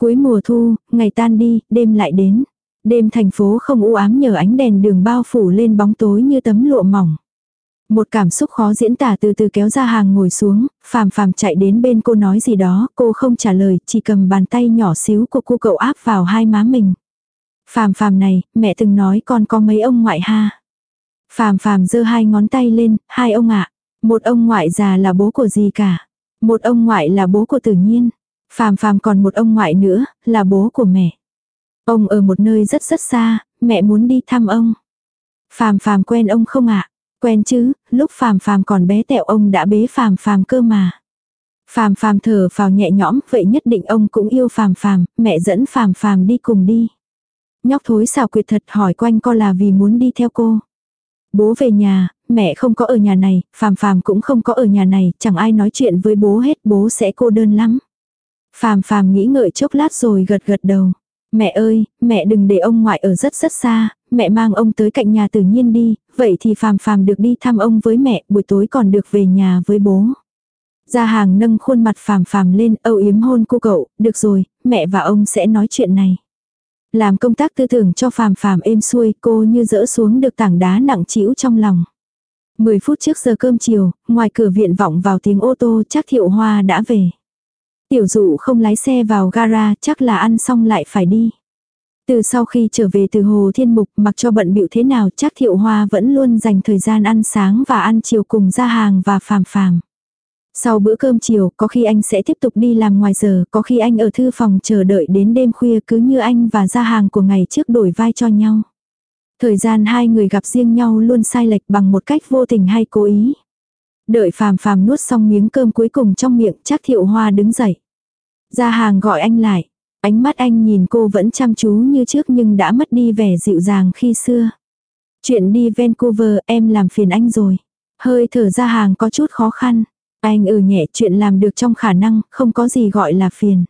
Cuối mùa thu, ngày tan đi, đêm lại đến. Đêm thành phố không u ám nhờ ánh đèn đường bao phủ lên bóng tối như tấm lụa mỏng. Một cảm xúc khó diễn tả từ từ kéo ra hàng ngồi xuống, phàm phàm chạy đến bên cô nói gì đó, cô không trả lời, chỉ cầm bàn tay nhỏ xíu của cô cậu áp vào hai má mình. Phàm phàm này, mẹ từng nói con có mấy ông ngoại ha. Phàm phàm giơ hai ngón tay lên, hai ông ạ. Một ông ngoại già là bố của gì cả. Một ông ngoại là bố của tự nhiên. Phàm phàm còn một ông ngoại nữa, là bố của mẹ. Ông ở một nơi rất rất xa, mẹ muốn đi thăm ông. Phàm phàm quen ông không ạ? Quen chứ, lúc phàm phàm còn bé tẹo ông đã bế phàm phàm cơ mà. Phàm phàm thở vào nhẹ nhõm, vậy nhất định ông cũng yêu phàm phàm, mẹ dẫn phàm phàm đi cùng đi. Nhóc thối xào quyệt thật hỏi quanh co là vì muốn đi theo cô. Bố về nhà, mẹ không có ở nhà này, phàm phàm cũng không có ở nhà này, chẳng ai nói chuyện với bố hết, bố sẽ cô đơn lắm. Phàm phàm nghĩ ngợi chốc lát rồi gật gật đầu. Mẹ ơi, mẹ đừng để ông ngoại ở rất rất xa, mẹ mang ông tới cạnh nhà tự nhiên đi, vậy thì phàm phàm được đi thăm ông với mẹ, buổi tối còn được về nhà với bố. Gia hàng nâng khuôn mặt phàm phàm lên, âu yếm hôn cô cậu, được rồi, mẹ và ông sẽ nói chuyện này. Làm công tác tư tưởng cho phàm phàm êm xuôi, cô như dỡ xuống được tảng đá nặng trĩu trong lòng. Mười phút trước giờ cơm chiều, ngoài cửa viện vọng vào tiếng ô tô chắc thiệu hoa đã về. Tiểu dụ không lái xe vào gara, chắc là ăn xong lại phải đi. Từ sau khi trở về từ Hồ Thiên Mục mặc cho bận bịu thế nào chắc Thiệu Hoa vẫn luôn dành thời gian ăn sáng và ăn chiều cùng ra hàng và phàm phàm. Sau bữa cơm chiều, có khi anh sẽ tiếp tục đi làm ngoài giờ, có khi anh ở thư phòng chờ đợi đến đêm khuya cứ như anh và ra hàng của ngày trước đổi vai cho nhau. Thời gian hai người gặp riêng nhau luôn sai lệch bằng một cách vô tình hay cố ý. Đợi phàm phàm nuốt xong miếng cơm cuối cùng trong miệng chắc thiệu hoa đứng dậy. Ra hàng gọi anh lại. Ánh mắt anh nhìn cô vẫn chăm chú như trước nhưng đã mất đi vẻ dịu dàng khi xưa. Chuyện đi Vancouver em làm phiền anh rồi. Hơi thở ra hàng có chút khó khăn. Anh ừ nhẹ chuyện làm được trong khả năng, không có gì gọi là phiền.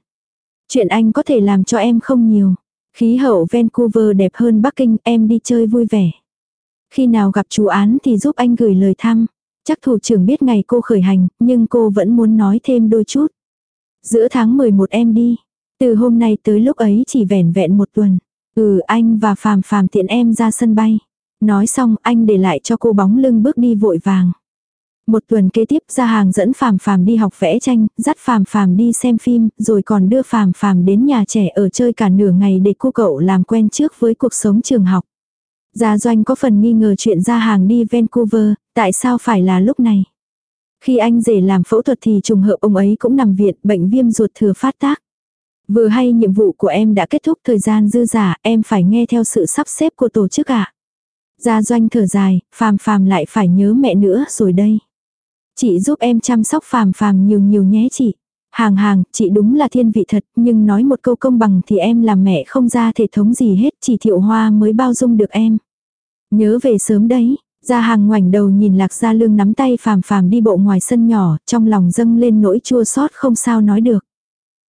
Chuyện anh có thể làm cho em không nhiều. Khí hậu Vancouver đẹp hơn Bắc Kinh, em đi chơi vui vẻ. Khi nào gặp chú án thì giúp anh gửi lời thăm. Chắc thủ trưởng biết ngày cô khởi hành, nhưng cô vẫn muốn nói thêm đôi chút. Giữa tháng 11 em đi. Từ hôm nay tới lúc ấy chỉ vẻn vẹn một tuần. Ừ anh và phàm phàm tiện em ra sân bay. Nói xong anh để lại cho cô bóng lưng bước đi vội vàng. Một tuần kế tiếp ra hàng dẫn phàm phàm đi học vẽ tranh, dắt phàm phàm đi xem phim, rồi còn đưa phàm phàm đến nhà trẻ ở chơi cả nửa ngày để cô cậu làm quen trước với cuộc sống trường học. Gia Doanh có phần nghi ngờ chuyện ra hàng đi Vancouver, tại sao phải là lúc này? Khi anh rể làm phẫu thuật thì trùng hợp ông ấy cũng nằm viện bệnh viêm ruột thừa phát tác. Vừa hay nhiệm vụ của em đã kết thúc thời gian dư giả, em phải nghe theo sự sắp xếp của tổ chức ạ. À? Gia doanh thở dài, phàm phàm lại phải nhớ mẹ nữa rồi đây. Chị giúp em chăm sóc phàm phàm nhiều nhiều nhé chị. Hàng hàng, chị đúng là thiên vị thật, nhưng nói một câu công bằng thì em làm mẹ không ra thể thống gì hết, chỉ thiệu hoa mới bao dung được em. Nhớ về sớm đấy, Gia hàng ngoảnh đầu nhìn lạc gia lương nắm tay phàm phàm đi bộ ngoài sân nhỏ, trong lòng dâng lên nỗi chua xót không sao nói được.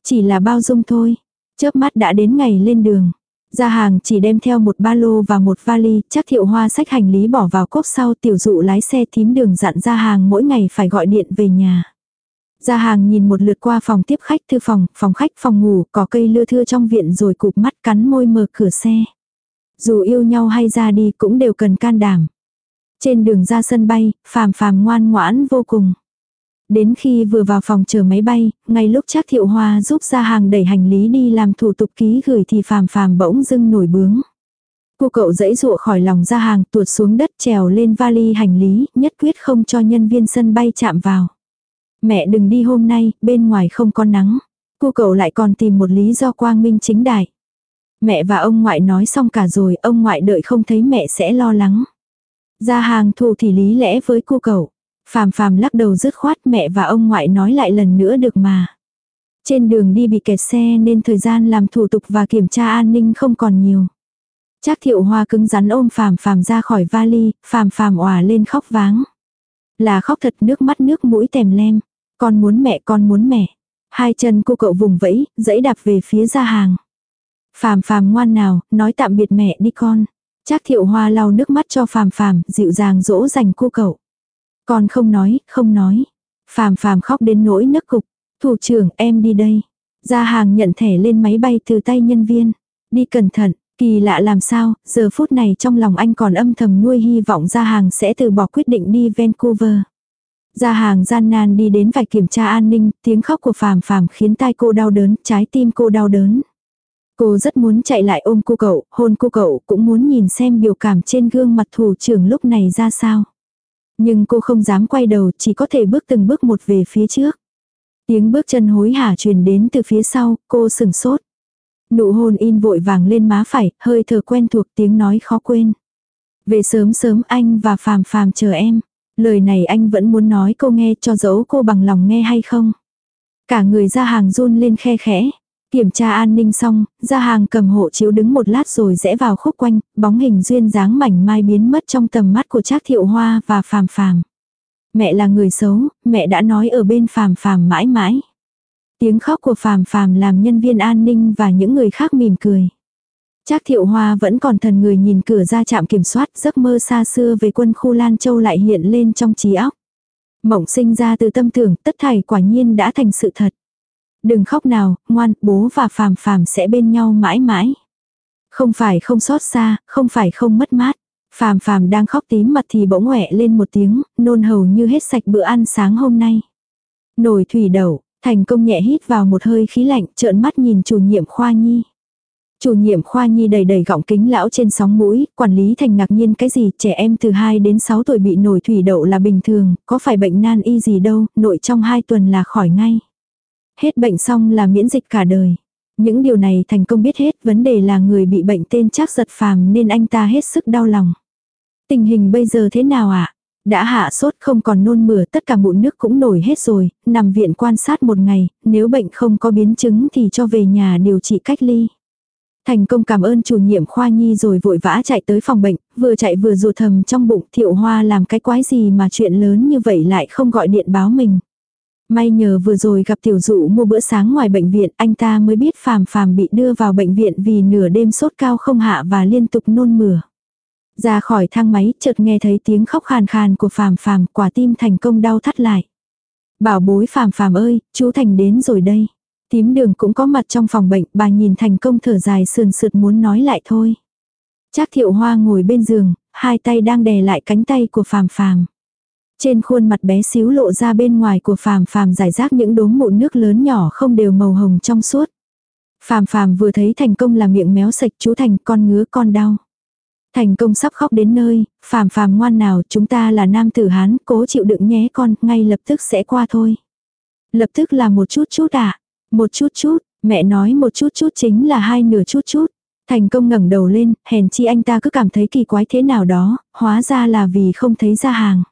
Chỉ là bao dung thôi. Chớp mắt đã đến ngày lên đường. Gia hàng chỉ đem theo một ba lô và một vali, chắc thiệu hoa sách hành lý bỏ vào cốp sau tiểu dụ lái xe thím đường dặn gia hàng mỗi ngày phải gọi điện về nhà. Gia hàng nhìn một lượt qua phòng tiếp khách thư phòng, phòng khách, phòng ngủ, có cây lưa thưa trong viện rồi cụp mắt cắn môi mở cửa xe. Dù yêu nhau hay ra đi cũng đều cần can đảm. Trên đường ra sân bay, phàm phàm ngoan ngoãn vô cùng. Đến khi vừa vào phòng chờ máy bay, ngay lúc Trác Thiệu Hoa giúp ra hàng đẩy hành lý đi làm thủ tục ký gửi thì phàm phàm bỗng dưng nổi bướng. Cô cậu dãy dụa khỏi lòng ra hàng tuột xuống đất trèo lên vali hành lý, nhất quyết không cho nhân viên sân bay chạm vào. Mẹ đừng đi hôm nay, bên ngoài không có nắng. Cô cậu lại còn tìm một lý do quang minh chính đại. Mẹ và ông ngoại nói xong cả rồi, ông ngoại đợi không thấy mẹ sẽ lo lắng. Ra hàng thù thì lý lẽ với cô cậu. Phàm phàm lắc đầu dứt khoát mẹ và ông ngoại nói lại lần nữa được mà. Trên đường đi bị kẹt xe nên thời gian làm thủ tục và kiểm tra an ninh không còn nhiều. Trác thiệu hoa cứng rắn ôm phàm phàm ra khỏi vali, phàm phàm òa lên khóc váng. Là khóc thật nước mắt nước mũi tèm lem. Con muốn mẹ con muốn mẹ. Hai chân cô cậu vùng vẫy, dẫy đạp về phía ra hàng. Phàm phàm ngoan nào, nói tạm biệt mẹ đi con. Trác thiệu hoa lau nước mắt cho phàm phàm, dịu dàng dỗ dành cô cậu. Con không nói, không nói. Phàm phàm khóc đến nỗi nấc cục. Thủ trưởng em đi đây. Ra hàng nhận thẻ lên máy bay từ tay nhân viên. Đi cẩn thận, kỳ lạ làm sao, giờ phút này trong lòng anh còn âm thầm nuôi hy vọng ra hàng sẽ từ bỏ quyết định đi Vancouver. Ra hàng gian nan đi đến vạch kiểm tra an ninh, tiếng khóc của phàm phàm khiến tai cô đau đớn, trái tim cô đau đớn. Cô rất muốn chạy lại ôm cô cậu, hôn cô cậu, cũng muốn nhìn xem biểu cảm trên gương mặt thủ trưởng lúc này ra sao. Nhưng cô không dám quay đầu, chỉ có thể bước từng bước một về phía trước. Tiếng bước chân hối hả truyền đến từ phía sau, cô sừng sốt. Nụ hôn in vội vàng lên má phải, hơi thở quen thuộc tiếng nói khó quên. Về sớm sớm anh và phàm phàm chờ em. Lời này anh vẫn muốn nói cô nghe cho dẫu cô bằng lòng nghe hay không. Cả người ra hàng run lên khe khẽ. Kiểm tra an ninh xong, ra hàng cầm hộ chiếu đứng một lát rồi rẽ vào khúc quanh, bóng hình duyên dáng mảnh mai biến mất trong tầm mắt của Trác Thiệu Hoa và Phàm Phàm. Mẹ là người xấu, mẹ đã nói ở bên Phàm Phàm mãi mãi. Tiếng khóc của Phàm Phàm làm nhân viên an ninh và những người khác mỉm cười. Trác Thiệu Hoa vẫn còn thần người nhìn cửa ra trạm kiểm soát, giấc mơ xa xưa về quân khu Lan Châu lại hiện lên trong trí óc. Mộng sinh ra từ tâm tưởng, tất thảy quả nhiên đã thành sự thật. Đừng khóc nào, ngoan, bố và phàm phàm sẽ bên nhau mãi mãi. Không phải không xót xa, không phải không mất mát. Phàm phàm đang khóc tím mặt thì bỗng ngoẹ lên một tiếng, nôn hầu như hết sạch bữa ăn sáng hôm nay. Nồi thủy đậu, thành công nhẹ hít vào một hơi khí lạnh, trợn mắt nhìn chủ nhiệm khoa nhi. Chủ nhiệm khoa nhi đầy đầy gọng kính lão trên sóng mũi, quản lý thành ngạc nhiên cái gì, trẻ em từ 2 đến 6 tuổi bị nổi thủy đậu là bình thường, có phải bệnh nan y gì đâu, nội trong 2 tuần là khỏi ngay. Hết bệnh xong là miễn dịch cả đời. Những điều này thành công biết hết, vấn đề là người bị bệnh tên chắc giật phàm nên anh ta hết sức đau lòng. Tình hình bây giờ thế nào ạ? À? Đã hạ sốt không còn nôn mửa tất cả mụn nước cũng nổi hết rồi, nằm viện quan sát một ngày, nếu bệnh không có biến chứng thì cho về nhà điều trị cách ly. Thành công cảm ơn chủ nhiệm khoa nhi rồi vội vã chạy tới phòng bệnh, vừa chạy vừa rụt thầm trong bụng thiệu hoa làm cái quái gì mà chuyện lớn như vậy lại không gọi điện báo mình. May nhờ vừa rồi gặp tiểu dụ mua bữa sáng ngoài bệnh viện, anh ta mới biết phàm phàm bị đưa vào bệnh viện vì nửa đêm sốt cao không hạ và liên tục nôn mửa. Ra khỏi thang máy, chợt nghe thấy tiếng khóc khàn khàn của phàm phàm, quả tim thành công đau thắt lại. Bảo bối phàm phàm ơi, chú Thành đến rồi đây. Tím đường cũng có mặt trong phòng bệnh, bà nhìn thành công thở dài sườn sượt muốn nói lại thôi. Trác thiệu hoa ngồi bên giường, hai tay đang đè lại cánh tay của phàm phàm. Trên khuôn mặt bé xíu lộ ra bên ngoài của phàm phàm giải rác những đốm mụn nước lớn nhỏ không đều màu hồng trong suốt. Phàm phàm vừa thấy thành công là miệng méo sạch chú thành con ngứa con đau. Thành công sắp khóc đến nơi, phàm phàm ngoan nào chúng ta là nam tử hán, cố chịu đựng nhé con, ngay lập tức sẽ qua thôi. Lập tức là một chút chút à, một chút chút, mẹ nói một chút chút chính là hai nửa chút chút. Thành công ngẩng đầu lên, hèn chi anh ta cứ cảm thấy kỳ quái thế nào đó, hóa ra là vì không thấy ra hàng.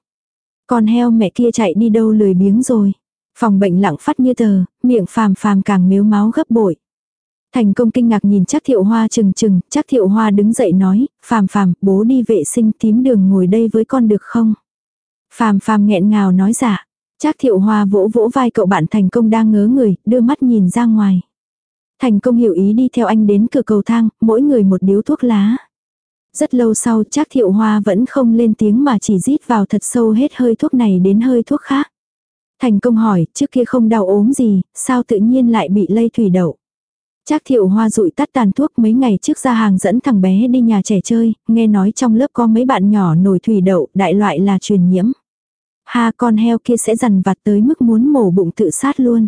Con heo mẹ kia chạy đi đâu lười biếng rồi. Phòng bệnh lặng phát như tờ, miệng phàm phàm càng miếu máu gấp bội. Thành công kinh ngạc nhìn chắc thiệu hoa chừng chừng, chắc thiệu hoa đứng dậy nói, phàm phàm, bố đi vệ sinh tím đường ngồi đây với con được không? Phàm phàm nghẹn ngào nói dạ. Chắc thiệu hoa vỗ vỗ vai cậu bạn thành công đang ngớ người, đưa mắt nhìn ra ngoài. Thành công hiểu ý đi theo anh đến cửa cầu thang, mỗi người một điếu thuốc lá. Rất lâu sau chắc thiệu hoa vẫn không lên tiếng mà chỉ rít vào thật sâu hết hơi thuốc này đến hơi thuốc khác. Thành công hỏi, trước kia không đau ốm gì, sao tự nhiên lại bị lây thủy đậu. Trác thiệu hoa rụi tắt tàn thuốc mấy ngày trước ra hàng dẫn thằng bé đi nhà trẻ chơi, nghe nói trong lớp có mấy bạn nhỏ nổi thủy đậu, đại loại là truyền nhiễm. Ha con heo kia sẽ dằn vặt tới mức muốn mổ bụng tự sát luôn.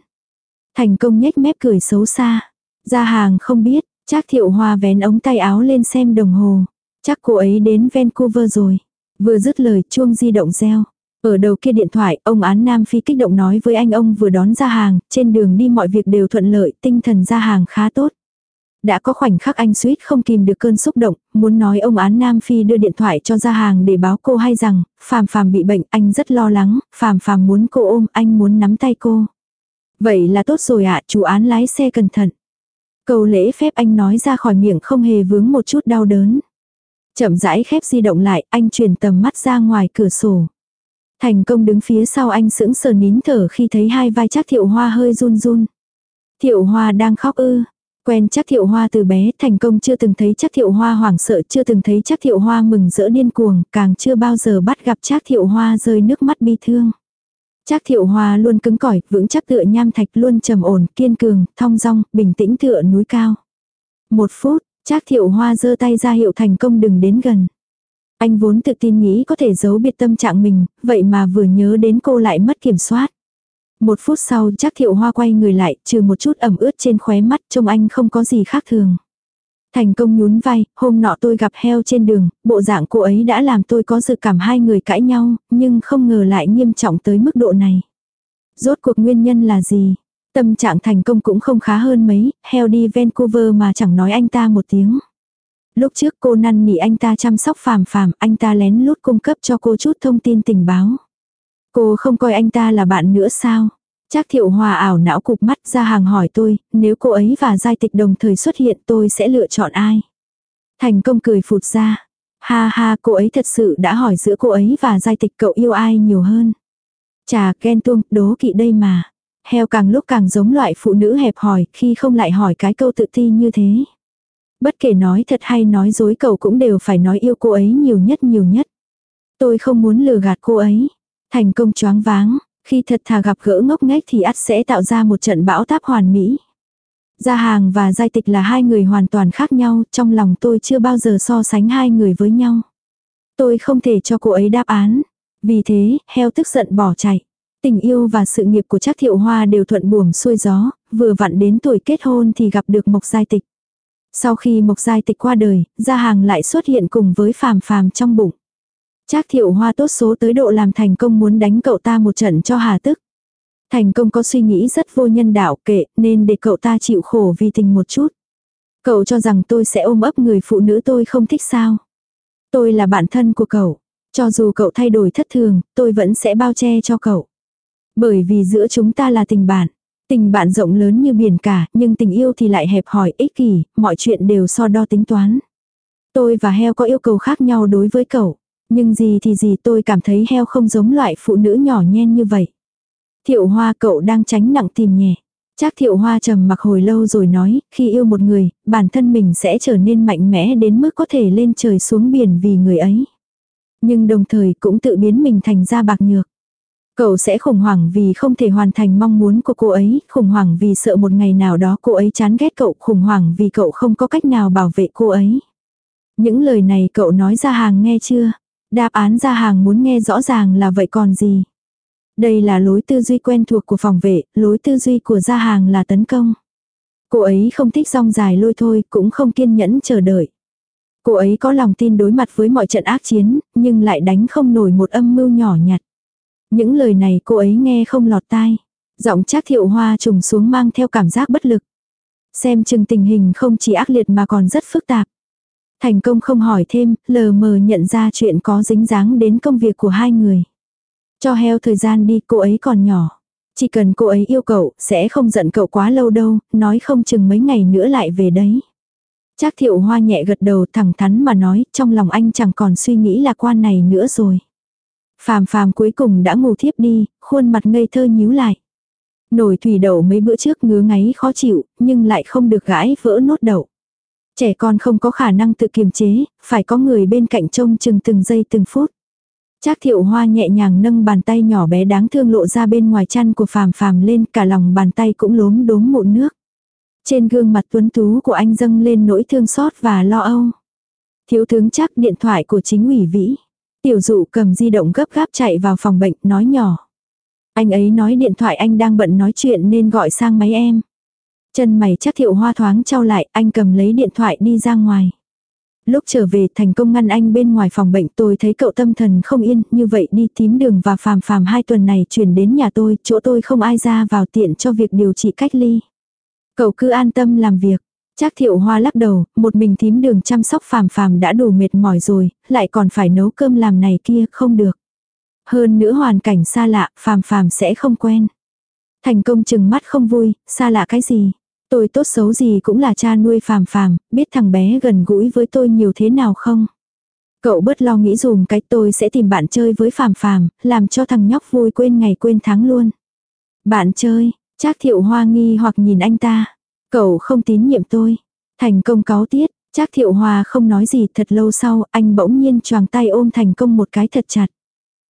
Thành công nhếch mép cười xấu xa. Ra hàng không biết, chắc thiệu hoa vén ống tay áo lên xem đồng hồ. Chắc cô ấy đến Vancouver rồi. Vừa dứt lời chuông di động reo. Ở đầu kia điện thoại, ông án Nam Phi kích động nói với anh ông vừa đón ra hàng, trên đường đi mọi việc đều thuận lợi, tinh thần ra hàng khá tốt. Đã có khoảnh khắc anh suýt không kìm được cơn xúc động, muốn nói ông án Nam Phi đưa điện thoại cho ra hàng để báo cô hay rằng, Phàm Phàm bị bệnh, anh rất lo lắng, Phàm Phàm muốn cô ôm, anh muốn nắm tay cô. Vậy là tốt rồi ạ, chủ án lái xe cẩn thận. cầu lễ phép anh nói ra khỏi miệng không hề vướng một chút đau đớn. Chậm rãi khép di động lại, anh chuyển tầm mắt ra ngoài cửa sổ. Thành công đứng phía sau anh sững sờ nín thở khi thấy hai vai chắc thiệu hoa hơi run run. Thiệu hoa đang khóc ư. Quen chắc thiệu hoa từ bé thành công chưa từng thấy chắc thiệu hoa hoảng sợ chưa từng thấy chắc thiệu hoa mừng rỡ điên cuồng càng chưa bao giờ bắt gặp chắc thiệu hoa rơi nước mắt bi thương. Chắc thiệu hoa luôn cứng cỏi, vững chắc tựa nham thạch luôn trầm ổn, kiên cường, thong dong, bình tĩnh tựa núi cao. Một phút, chắc thiệu hoa giơ tay ra hiệu thành công đừng đến gần. Anh vốn tự tin nghĩ có thể giấu biệt tâm trạng mình, vậy mà vừa nhớ đến cô lại mất kiểm soát. Một phút sau chắc thiệu hoa quay người lại, trừ một chút ẩm ướt trên khóe mắt, trông anh không có gì khác thường. Thành công nhún vai, hôm nọ tôi gặp heo trên đường, bộ dạng cô ấy đã làm tôi có dự cảm hai người cãi nhau, nhưng không ngờ lại nghiêm trọng tới mức độ này. Rốt cuộc nguyên nhân là gì? Tâm trạng thành công cũng không khá hơn mấy, heo đi Vancouver mà chẳng nói anh ta một tiếng. Lúc trước cô năn nỉ anh ta chăm sóc phàm phàm, anh ta lén lút cung cấp cho cô chút thông tin tình báo. Cô không coi anh ta là bạn nữa sao? Chắc thiệu hòa ảo não cục mắt ra hàng hỏi tôi, nếu cô ấy và giai tịch đồng thời xuất hiện tôi sẽ lựa chọn ai? Thành công cười phụt ra. Ha ha cô ấy thật sự đã hỏi giữa cô ấy và giai tịch cậu yêu ai nhiều hơn. Chà ghen tuông, đố kỵ đây mà. Heo càng lúc càng giống loại phụ nữ hẹp hòi, khi không lại hỏi cái câu tự ti như thế. Bất kể nói thật hay nói dối cậu cũng đều phải nói yêu cô ấy nhiều nhất nhiều nhất. Tôi không muốn lừa gạt cô ấy. Thành công choáng váng, khi thật thà gặp gỡ ngốc nghếch thì ắt sẽ tạo ra một trận bão táp hoàn mỹ. Gia hàng và giai tịch là hai người hoàn toàn khác nhau, trong lòng tôi chưa bao giờ so sánh hai người với nhau. Tôi không thể cho cô ấy đáp án. Vì thế, heo tức giận bỏ chạy. Tình yêu và sự nghiệp của Trác thiệu hoa đều thuận buồm xuôi gió, vừa vặn đến tuổi kết hôn thì gặp được mộc giai tịch. Sau khi mộc giai tịch qua đời, gia hàng lại xuất hiện cùng với phàm phàm trong bụng. Trác thiệu hoa tốt số tới độ làm thành công muốn đánh cậu ta một trận cho hà tức. Thành công có suy nghĩ rất vô nhân đạo kệ nên để cậu ta chịu khổ vì tình một chút. Cậu cho rằng tôi sẽ ôm ấp người phụ nữ tôi không thích sao. Tôi là bạn thân của cậu. Cho dù cậu thay đổi thất thường, tôi vẫn sẽ bao che cho cậu. Bởi vì giữa chúng ta là tình bạn. Tình bạn rộng lớn như biển cả, nhưng tình yêu thì lại hẹp hòi ích kỷ, mọi chuyện đều so đo tính toán. Tôi và heo có yêu cầu khác nhau đối với cậu. Nhưng gì thì gì tôi cảm thấy heo không giống loại phụ nữ nhỏ nhen như vậy. Thiệu hoa cậu đang tránh nặng tìm nhẹ. Chắc thiệu hoa trầm mặc hồi lâu rồi nói, khi yêu một người, bản thân mình sẽ trở nên mạnh mẽ đến mức có thể lên trời xuống biển vì người ấy. Nhưng đồng thời cũng tự biến mình thành ra bạc nhược. Cậu sẽ khủng hoảng vì không thể hoàn thành mong muốn của cô ấy, khủng hoảng vì sợ một ngày nào đó cô ấy chán ghét cậu, khủng hoảng vì cậu không có cách nào bảo vệ cô ấy. Những lời này cậu nói ra hàng nghe chưa? Đáp án ra hàng muốn nghe rõ ràng là vậy còn gì? Đây là lối tư duy quen thuộc của phòng vệ, lối tư duy của gia hàng là tấn công. Cô ấy không thích rong dài lôi thôi, cũng không kiên nhẫn chờ đợi. Cô ấy có lòng tin đối mặt với mọi trận ác chiến, nhưng lại đánh không nổi một âm mưu nhỏ nhặt. Những lời này cô ấy nghe không lọt tai. Giọng chắc thiệu hoa trùng xuống mang theo cảm giác bất lực. Xem chừng tình hình không chỉ ác liệt mà còn rất phức tạp. Thành công không hỏi thêm, lờ mờ nhận ra chuyện có dính dáng đến công việc của hai người. Cho heo thời gian đi, cô ấy còn nhỏ. Chỉ cần cô ấy yêu cậu, sẽ không giận cậu quá lâu đâu, nói không chừng mấy ngày nữa lại về đấy. Chắc thiệu hoa nhẹ gật đầu thẳng thắn mà nói, trong lòng anh chẳng còn suy nghĩ lạc quan này nữa rồi. Phàm phàm cuối cùng đã ngủ thiếp đi, khuôn mặt ngây thơ nhíu lại. Nổi thủy đậu mấy bữa trước ngứa ngáy khó chịu, nhưng lại không được gãi vỡ nốt đậu. Trẻ con không có khả năng tự kiềm chế, phải có người bên cạnh trông chừng từng giây từng phút. Trác thiệu hoa nhẹ nhàng nâng bàn tay nhỏ bé đáng thương lộ ra bên ngoài chăn của phàm phàm lên cả lòng bàn tay cũng lốm đốm mụn nước. Trên gương mặt tuấn tú của anh dâng lên nỗi thương xót và lo âu. Thiếu tướng chắc điện thoại của chính ủy vĩ. Tiểu dụ cầm di động gấp gáp chạy vào phòng bệnh, nói nhỏ. Anh ấy nói điện thoại anh đang bận nói chuyện nên gọi sang máy em. Chân mày chắc thiệu hoa thoáng trao lại, anh cầm lấy điện thoại đi ra ngoài. Lúc trở về thành công ngăn anh bên ngoài phòng bệnh tôi thấy cậu tâm thần không yên, như vậy đi tím đường và phàm phàm hai tuần này chuyển đến nhà tôi, chỗ tôi không ai ra vào tiện cho việc điều trị cách ly. Cậu cứ an tâm làm việc. Trác thiệu hoa lắc đầu, một mình thím đường chăm sóc phàm phàm đã đủ mệt mỏi rồi, lại còn phải nấu cơm làm này kia, không được. Hơn nữa hoàn cảnh xa lạ, phàm phàm sẽ không quen. Thành công chừng mắt không vui, xa lạ cái gì. Tôi tốt xấu gì cũng là cha nuôi phàm phàm, biết thằng bé gần gũi với tôi nhiều thế nào không? Cậu bớt lo nghĩ dùm cái tôi sẽ tìm bạn chơi với phàm phàm, làm cho thằng nhóc vui quên ngày quên tháng luôn. Bạn chơi, Trác thiệu hoa nghi hoặc nhìn anh ta. Cậu không tín nhiệm tôi. Thành công cáo tiết, Trác thiệu hòa không nói gì thật lâu sau, anh bỗng nhiên choàng tay ôm thành công một cái thật chặt.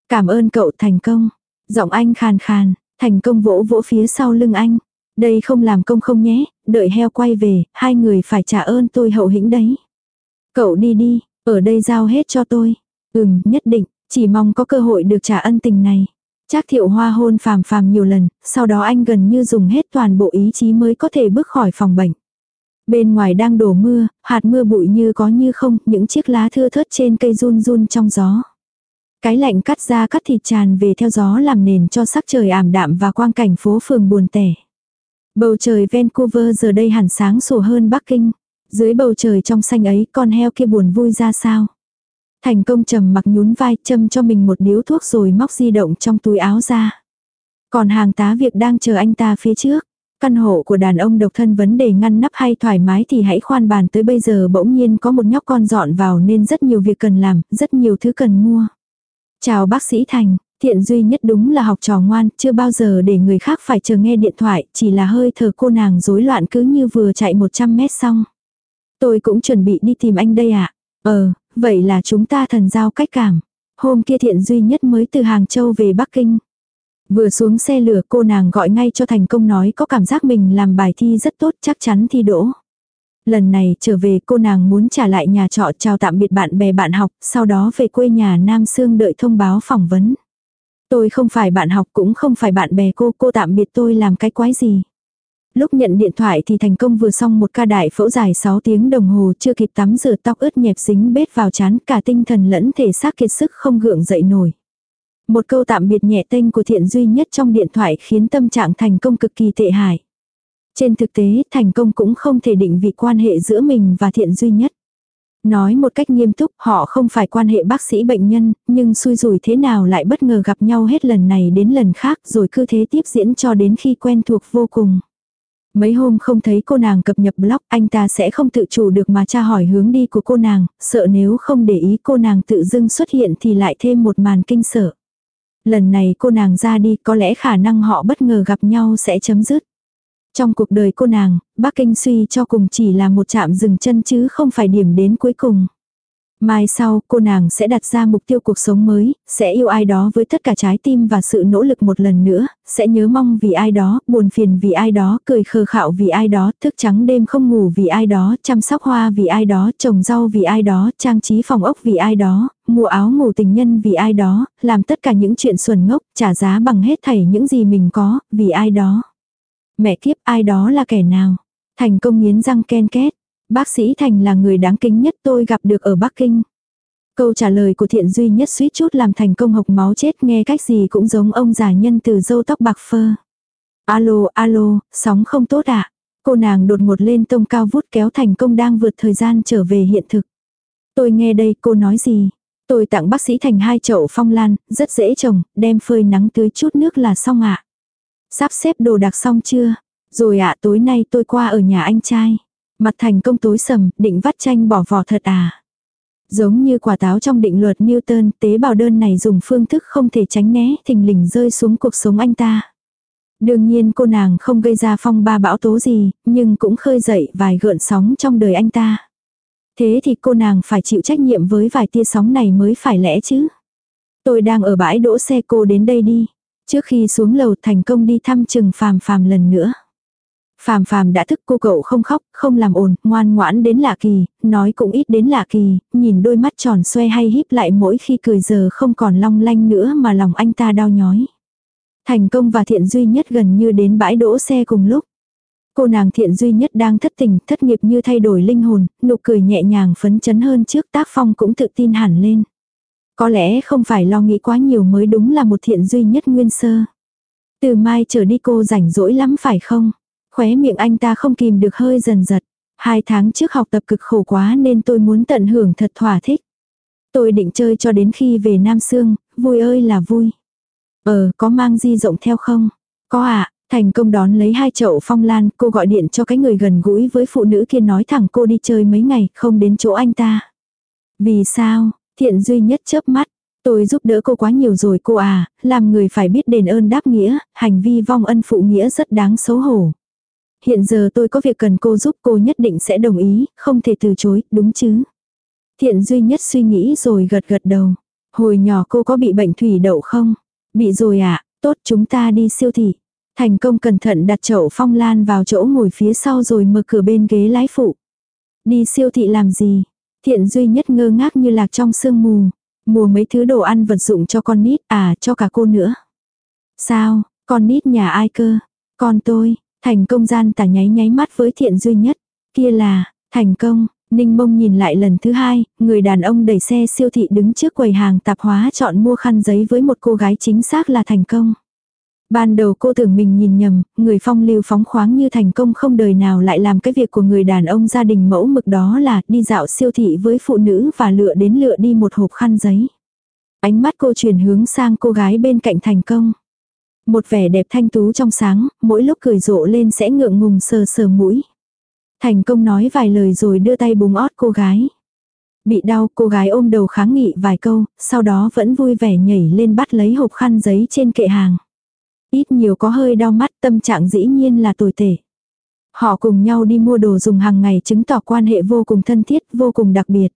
Cảm ơn cậu thành công. Giọng anh khàn khàn, thành công vỗ vỗ phía sau lưng anh. Đây không làm công không nhé, đợi heo quay về, hai người phải trả ơn tôi hậu hĩnh đấy. Cậu đi đi, ở đây giao hết cho tôi. Ừm, nhất định, chỉ mong có cơ hội được trả ân tình này. Trác thiệu hoa hôn phàm phàm nhiều lần, sau đó anh gần như dùng hết toàn bộ ý chí mới có thể bước khỏi phòng bệnh. Bên ngoài đang đổ mưa, hạt mưa bụi như có như không, những chiếc lá thưa thớt trên cây run run trong gió. Cái lạnh cắt ra cắt thịt tràn về theo gió làm nền cho sắc trời ảm đạm và quang cảnh phố phường buồn tẻ. Bầu trời Vancouver giờ đây hẳn sáng sủa hơn Bắc Kinh. Dưới bầu trời trong xanh ấy con heo kia buồn vui ra sao. Thành công trầm mặc nhún vai châm cho mình một điếu thuốc rồi móc di động trong túi áo ra. Còn hàng tá việc đang chờ anh ta phía trước. Căn hộ của đàn ông độc thân vấn đề ngăn nắp hay thoải mái thì hãy khoan bàn tới bây giờ bỗng nhiên có một nhóc con dọn vào nên rất nhiều việc cần làm, rất nhiều thứ cần mua. Chào bác sĩ Thành, thiện duy nhất đúng là học trò ngoan, chưa bao giờ để người khác phải chờ nghe điện thoại, chỉ là hơi thở cô nàng rối loạn cứ như vừa chạy 100 mét xong. Tôi cũng chuẩn bị đi tìm anh đây ạ. À? Ờ, vậy là chúng ta thần giao cách cảm. Hôm kia thiện duy nhất mới từ Hàng Châu về Bắc Kinh. Vừa xuống xe lửa cô nàng gọi ngay cho thành công nói có cảm giác mình làm bài thi rất tốt chắc chắn thi đỗ. Lần này trở về cô nàng muốn trả lại nhà trọ chào tạm biệt bạn bè bạn học, sau đó về quê nhà Nam Sương đợi thông báo phỏng vấn. Tôi không phải bạn học cũng không phải bạn bè cô, cô tạm biệt tôi làm cái quái gì. Lúc nhận điện thoại thì thành công vừa xong một ca đại phẫu dài 6 tiếng đồng hồ chưa kịp tắm rửa tóc ướt nhẹp dính bết vào chán cả tinh thần lẫn thể xác kiệt sức không gượng dậy nổi. Một câu tạm biệt nhẹ tênh của thiện duy nhất trong điện thoại khiến tâm trạng thành công cực kỳ tệ hại. Trên thực tế thành công cũng không thể định vị quan hệ giữa mình và thiện duy nhất. Nói một cách nghiêm túc, họ không phải quan hệ bác sĩ bệnh nhân, nhưng xui rủi thế nào lại bất ngờ gặp nhau hết lần này đến lần khác rồi cứ thế tiếp diễn cho đến khi quen thuộc vô cùng. Mấy hôm không thấy cô nàng cập nhập blog, anh ta sẽ không tự chủ được mà tra hỏi hướng đi của cô nàng, sợ nếu không để ý cô nàng tự dưng xuất hiện thì lại thêm một màn kinh sợ. Lần này cô nàng ra đi có lẽ khả năng họ bất ngờ gặp nhau sẽ chấm dứt. Trong cuộc đời cô nàng, Bắc Kinh suy cho cùng chỉ là một trạm dừng chân chứ không phải điểm đến cuối cùng. Mai sau, cô nàng sẽ đặt ra mục tiêu cuộc sống mới, sẽ yêu ai đó với tất cả trái tim và sự nỗ lực một lần nữa, sẽ nhớ mong vì ai đó, buồn phiền vì ai đó, cười khờ khạo vì ai đó, thức trắng đêm không ngủ vì ai đó, chăm sóc hoa vì ai đó, trồng rau vì ai đó, trang trí phòng ốc vì ai đó, mua áo ngủ tình nhân vì ai đó, làm tất cả những chuyện xuẩn ngốc, trả giá bằng hết thảy những gì mình có, vì ai đó. Mẹ kiếp ai đó là kẻ nào? Thành công nghiến răng ken két. Bác sĩ Thành là người đáng kính nhất tôi gặp được ở Bắc Kinh. Câu trả lời của thiện duy nhất suýt chút làm thành công hộc máu chết nghe cách gì cũng giống ông già nhân từ dâu tóc bạc phơ. Alo, alo, sóng không tốt ạ. À? Cô nàng đột ngột lên tông cao vút kéo thành công đang vượt thời gian trở về hiện thực. Tôi nghe đây cô nói gì? Tôi tặng bác sĩ Thành hai chậu phong lan, rất dễ trồng, đem phơi nắng tưới chút nước là xong ạ. Sắp xếp đồ đạc xong chưa? Rồi ạ tối nay tôi qua ở nhà anh trai. Mặt thành công tối sầm, định vắt tranh bỏ vỏ thật à. Giống như quả táo trong định luật Newton, tế bào đơn này dùng phương thức không thể tránh né, thình lình rơi xuống cuộc sống anh ta. Đương nhiên cô nàng không gây ra phong ba bão tố gì, nhưng cũng khơi dậy vài gợn sóng trong đời anh ta. Thế thì cô nàng phải chịu trách nhiệm với vài tia sóng này mới phải lẽ chứ. Tôi đang ở bãi đỗ xe cô đến đây đi. Trước khi xuống lầu thành công đi thăm trừng phàm phàm lần nữa. Phàm phàm đã thức cô cậu không khóc, không làm ồn, ngoan ngoãn đến lạ kỳ, nói cũng ít đến lạ kỳ, nhìn đôi mắt tròn xoe hay híp lại mỗi khi cười giờ không còn long lanh nữa mà lòng anh ta đau nhói. Thành công và thiện duy nhất gần như đến bãi đỗ xe cùng lúc. Cô nàng thiện duy nhất đang thất tình, thất nghiệp như thay đổi linh hồn, nụ cười nhẹ nhàng phấn chấn hơn trước tác phong cũng tự tin hẳn lên. Có lẽ không phải lo nghĩ quá nhiều mới đúng là một thiện duy nhất nguyên sơ. Từ mai trở đi cô rảnh rỗi lắm phải không? Khóe miệng anh ta không kìm được hơi dần giật. Hai tháng trước học tập cực khổ quá nên tôi muốn tận hưởng thật thỏa thích. Tôi định chơi cho đến khi về Nam Sương, vui ơi là vui. Ờ, có mang di rộng theo không? Có ạ, à, thành công đón lấy hai chậu phong lan, cô gọi điện cho cái người gần gũi với phụ nữ kia nói thẳng cô đi chơi mấy ngày, không đến chỗ anh ta. Vì sao? Thiện duy nhất chớp mắt. Tôi giúp đỡ cô quá nhiều rồi cô à, làm người phải biết đền ơn đáp nghĩa, hành vi vong ân phụ nghĩa rất đáng xấu hổ. Hiện giờ tôi có việc cần cô giúp cô nhất định sẽ đồng ý, không thể từ chối, đúng chứ? Thiện duy nhất suy nghĩ rồi gật gật đầu. Hồi nhỏ cô có bị bệnh thủy đậu không? Bị rồi ạ, à, tốt chúng ta đi siêu thị. Thành công cẩn thận đặt chậu phong lan vào chỗ ngồi phía sau rồi mở cửa bên ghế lái phụ. Đi siêu thị làm gì? Thiện duy nhất ngơ ngác như lạc trong sương mù. Mua mấy thứ đồ ăn vật dụng cho con nít, à cho cả cô nữa. Sao, con nít nhà ai cơ? Con tôi, thành công gian tả nháy nháy mắt với thiện duy nhất. Kia là, thành công, Ninh mông nhìn lại lần thứ hai, người đàn ông đẩy xe siêu thị đứng trước quầy hàng tạp hóa chọn mua khăn giấy với một cô gái chính xác là thành công. Ban đầu cô tưởng mình nhìn nhầm, người phong lưu phóng khoáng như thành công không đời nào lại làm cái việc của người đàn ông gia đình mẫu mực đó là đi dạo siêu thị với phụ nữ và lựa đến lựa đi một hộp khăn giấy. Ánh mắt cô chuyển hướng sang cô gái bên cạnh thành công. Một vẻ đẹp thanh tú trong sáng, mỗi lúc cười rộ lên sẽ ngượng ngùng sờ sờ mũi. Thành công nói vài lời rồi đưa tay búng ót cô gái. Bị đau cô gái ôm đầu kháng nghị vài câu, sau đó vẫn vui vẻ nhảy lên bắt lấy hộp khăn giấy trên kệ hàng. Ít nhiều có hơi đau mắt tâm trạng dĩ nhiên là tồi tệ. Họ cùng nhau đi mua đồ dùng hàng ngày chứng tỏ quan hệ vô cùng thân thiết, vô cùng đặc biệt.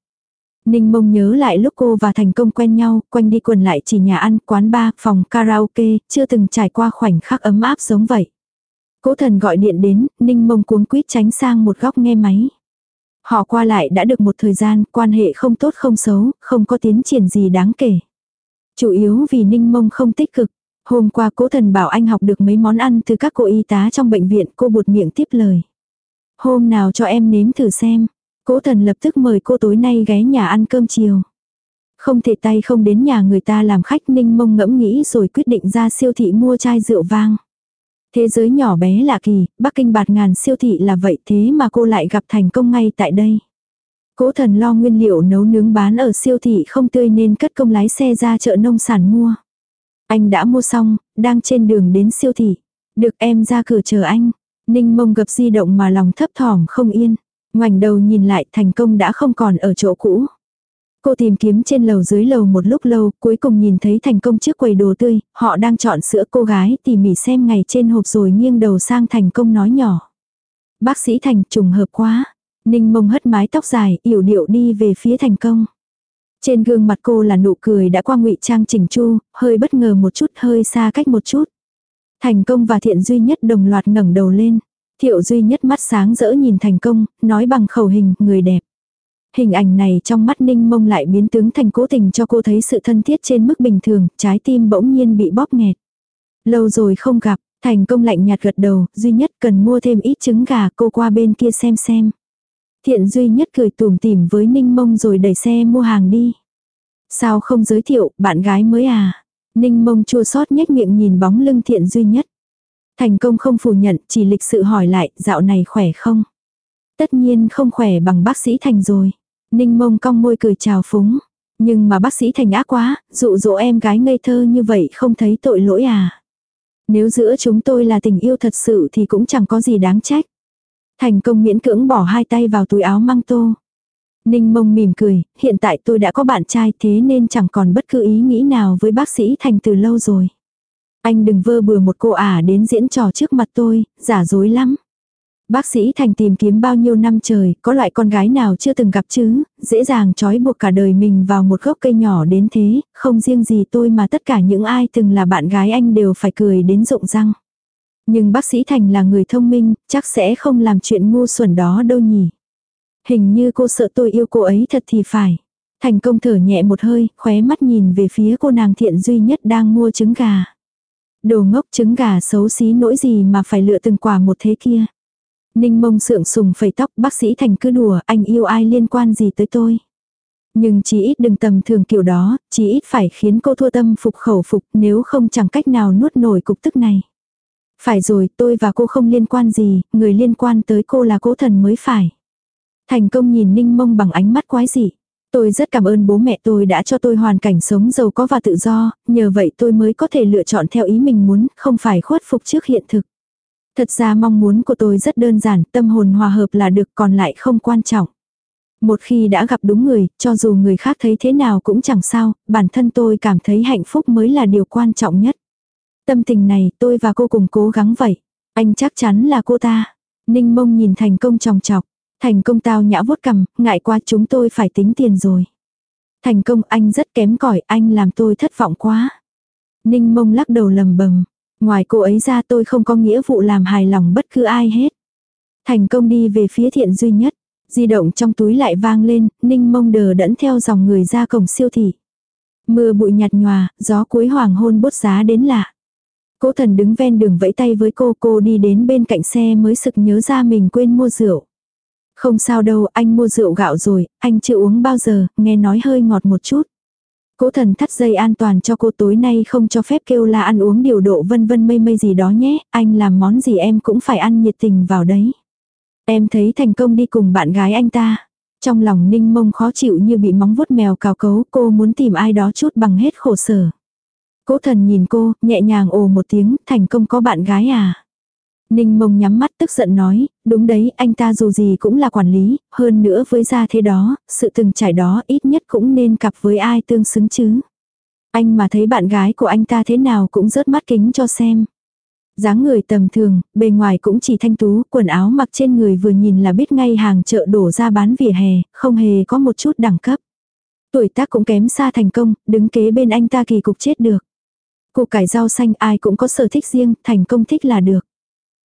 Ninh mông nhớ lại lúc cô và thành công quen nhau, quanh đi quần lại chỉ nhà ăn, quán bar, phòng karaoke, chưa từng trải qua khoảnh khắc ấm áp giống vậy. Cố thần gọi điện đến, ninh mông cuống quýt tránh sang một góc nghe máy. Họ qua lại đã được một thời gian, quan hệ không tốt không xấu, không có tiến triển gì đáng kể. Chủ yếu vì ninh mông không tích cực. Hôm qua cố thần bảo anh học được mấy món ăn từ các cô y tá trong bệnh viện, cô buột miệng tiếp lời. Hôm nào cho em nếm thử xem. Cố thần lập tức mời cô tối nay ghé nhà ăn cơm chiều. Không thể tay không đến nhà người ta làm khách ninh mông ngẫm nghĩ rồi quyết định ra siêu thị mua chai rượu vang. Thế giới nhỏ bé lạ kỳ, Bắc Kinh bạt ngàn siêu thị là vậy thế mà cô lại gặp thành công ngay tại đây. Cố thần lo nguyên liệu nấu nướng bán ở siêu thị không tươi nên cất công lái xe ra chợ nông sản mua. Anh đã mua xong, đang trên đường đến siêu thị. Được em ra cửa chờ anh. Ninh mông gập di động mà lòng thấp thỏm không yên. Ngoảnh đầu nhìn lại thành công đã không còn ở chỗ cũ. Cô tìm kiếm trên lầu dưới lầu một lúc lâu, cuối cùng nhìn thấy thành công trước quầy đồ tươi, họ đang chọn sữa cô gái tỉ mỉ xem ngày trên hộp rồi nghiêng đầu sang thành công nói nhỏ. Bác sĩ thành trùng hợp quá. Ninh mông hất mái tóc dài, yểu điệu đi về phía thành công. Trên gương mặt cô là nụ cười đã qua ngụy trang chỉnh chu, hơi bất ngờ một chút hơi xa cách một chút. Thành công và thiện duy nhất đồng loạt ngẩng đầu lên. Thiệu duy nhất mắt sáng rỡ nhìn thành công, nói bằng khẩu hình, người đẹp. Hình ảnh này trong mắt ninh mông lại biến tướng thành cố tình cho cô thấy sự thân thiết trên mức bình thường, trái tim bỗng nhiên bị bóp nghẹt. Lâu rồi không gặp, thành công lạnh nhạt gật đầu, duy nhất cần mua thêm ít trứng gà cô qua bên kia xem xem. Thiện duy nhất cười tủm tỉm với ninh mông rồi đẩy xe mua hàng đi. Sao không giới thiệu, bạn gái mới à? Ninh mông chua xót nhếch miệng nhìn bóng lưng thiện duy nhất. Thành công không phủ nhận, chỉ lịch sự hỏi lại, dạo này khỏe không? Tất nhiên không khỏe bằng bác sĩ Thành rồi. Ninh mông cong môi cười chào phúng. Nhưng mà bác sĩ Thành ác quá, dụ dỗ em gái ngây thơ như vậy không thấy tội lỗi à? Nếu giữa chúng tôi là tình yêu thật sự thì cũng chẳng có gì đáng trách. Thành công miễn cưỡng bỏ hai tay vào túi áo mang tô. Ninh mông mỉm cười, hiện tại tôi đã có bạn trai thế nên chẳng còn bất cứ ý nghĩ nào với bác sĩ Thành từ lâu rồi. Anh đừng vơ bừa một cô ả đến diễn trò trước mặt tôi, giả dối lắm. Bác sĩ Thành tìm kiếm bao nhiêu năm trời, có loại con gái nào chưa từng gặp chứ, dễ dàng trói buộc cả đời mình vào một gốc cây nhỏ đến thế, không riêng gì tôi mà tất cả những ai từng là bạn gái anh đều phải cười đến rụng răng. Nhưng bác sĩ Thành là người thông minh, chắc sẽ không làm chuyện ngu xuẩn đó đâu nhỉ. Hình như cô sợ tôi yêu cô ấy thật thì phải. Thành công thở nhẹ một hơi, khóe mắt nhìn về phía cô nàng thiện duy nhất đang mua trứng gà. Đồ ngốc trứng gà xấu xí nỗi gì mà phải lựa từng quả một thế kia. Ninh mông sượng sùng phẩy tóc bác sĩ Thành cứ đùa anh yêu ai liên quan gì tới tôi. Nhưng chỉ ít đừng tầm thường kiểu đó, chỉ ít phải khiến cô thua tâm phục khẩu phục nếu không chẳng cách nào nuốt nổi cục tức này. Phải rồi, tôi và cô không liên quan gì, người liên quan tới cô là cố thần mới phải. Thành công nhìn ninh mông bằng ánh mắt quái dị. Tôi rất cảm ơn bố mẹ tôi đã cho tôi hoàn cảnh sống giàu có và tự do, nhờ vậy tôi mới có thể lựa chọn theo ý mình muốn, không phải khuất phục trước hiện thực. Thật ra mong muốn của tôi rất đơn giản, tâm hồn hòa hợp là được còn lại không quan trọng. Một khi đã gặp đúng người, cho dù người khác thấy thế nào cũng chẳng sao, bản thân tôi cảm thấy hạnh phúc mới là điều quan trọng nhất. Tâm tình này tôi và cô cùng cố gắng vậy. Anh chắc chắn là cô ta. Ninh mông nhìn thành công tròng trọc. Thành công tao nhã vuốt cầm, ngại qua chúng tôi phải tính tiền rồi. Thành công anh rất kém cỏi anh làm tôi thất vọng quá. Ninh mông lắc đầu lầm bầm. Ngoài cô ấy ra tôi không có nghĩa vụ làm hài lòng bất cứ ai hết. Thành công đi về phía thiện duy nhất. Di động trong túi lại vang lên, ninh mông đờ đẫn theo dòng người ra cổng siêu thị. Mưa bụi nhạt nhòa, gió cuối hoàng hôn bốt giá đến lạ. Cố thần đứng ven đường vẫy tay với cô, cô đi đến bên cạnh xe mới sực nhớ ra mình quên mua rượu. Không sao đâu, anh mua rượu gạo rồi, anh chưa uống bao giờ, nghe nói hơi ngọt một chút. Cố thần thắt dây an toàn cho cô tối nay không cho phép kêu là ăn uống điều độ vân vân mây mây gì đó nhé, anh làm món gì em cũng phải ăn nhiệt tình vào đấy. Em thấy thành công đi cùng bạn gái anh ta. Trong lòng ninh mông khó chịu như bị móng vuốt mèo cào cấu, cô muốn tìm ai đó chút bằng hết khổ sở. Cố thần nhìn cô, nhẹ nhàng ồ một tiếng, thành công có bạn gái à. Ninh mông nhắm mắt tức giận nói, đúng đấy, anh ta dù gì cũng là quản lý, hơn nữa với gia thế đó, sự từng trải đó ít nhất cũng nên cặp với ai tương xứng chứ. Anh mà thấy bạn gái của anh ta thế nào cũng rớt mắt kính cho xem dáng người tầm thường, bề ngoài cũng chỉ thanh tú, quần áo mặc trên người vừa nhìn là biết ngay hàng chợ đổ ra bán vỉa hè, không hề có một chút đẳng cấp. Tuổi tác cũng kém xa thành công, đứng kế bên anh ta kỳ cục chết được. Củ cải rau xanh ai cũng có sở thích riêng, thành công thích là được.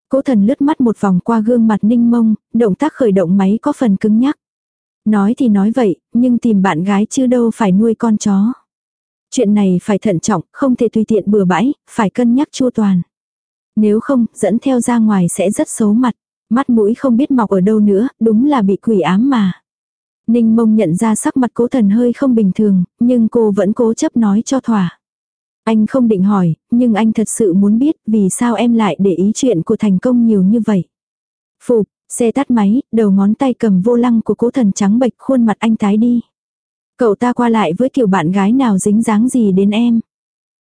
Cố thần lướt mắt một vòng qua gương mặt ninh mông, động tác khởi động máy có phần cứng nhắc. Nói thì nói vậy, nhưng tìm bạn gái chứ đâu phải nuôi con chó. Chuyện này phải thận trọng, không thể tùy tiện bừa bãi, phải cân nhắc chua toàn. Nếu không, dẫn theo ra ngoài sẽ rất xấu mặt. Mắt mũi không biết mọc ở đâu nữa, đúng là bị quỷ ám mà. Ninh mông nhận ra sắc mặt cố thần hơi không bình thường, nhưng cô vẫn cố chấp nói cho thỏa. Anh không định hỏi, nhưng anh thật sự muốn biết vì sao em lại để ý chuyện của thành công nhiều như vậy. Phục, xe tắt máy, đầu ngón tay cầm vô lăng của cố thần trắng bệch khuôn mặt anh tái đi. Cậu ta qua lại với kiểu bạn gái nào dính dáng gì đến em.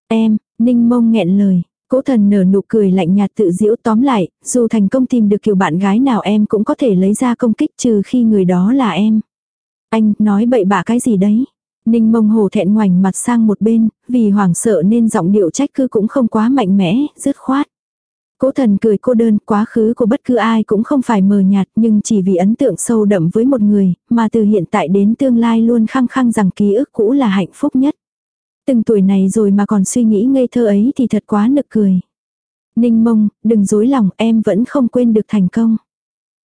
Em, ninh mông nghẹn lời. Cố thần nở nụ cười lạnh nhạt tự diễu tóm lại, dù thành công tìm được kiểu bạn gái nào em cũng có thể lấy ra công kích trừ khi người đó là em. Anh, nói bậy bạ cái gì đấy? Ninh mông hồ thẹn ngoảnh mặt sang một bên, vì hoảng sợ nên giọng điệu trách cứ cũng không quá mạnh mẽ, dứt khoát. Cố thần cười cô đơn, quá khứ của bất cứ ai cũng không phải mờ nhạt nhưng chỉ vì ấn tượng sâu đậm với một người, mà từ hiện tại đến tương lai luôn khăng khăng rằng ký ức cũ là hạnh phúc nhất. Từng tuổi này rồi mà còn suy nghĩ ngây thơ ấy thì thật quá nực cười. Ninh mông, đừng dối lòng em vẫn không quên được thành công.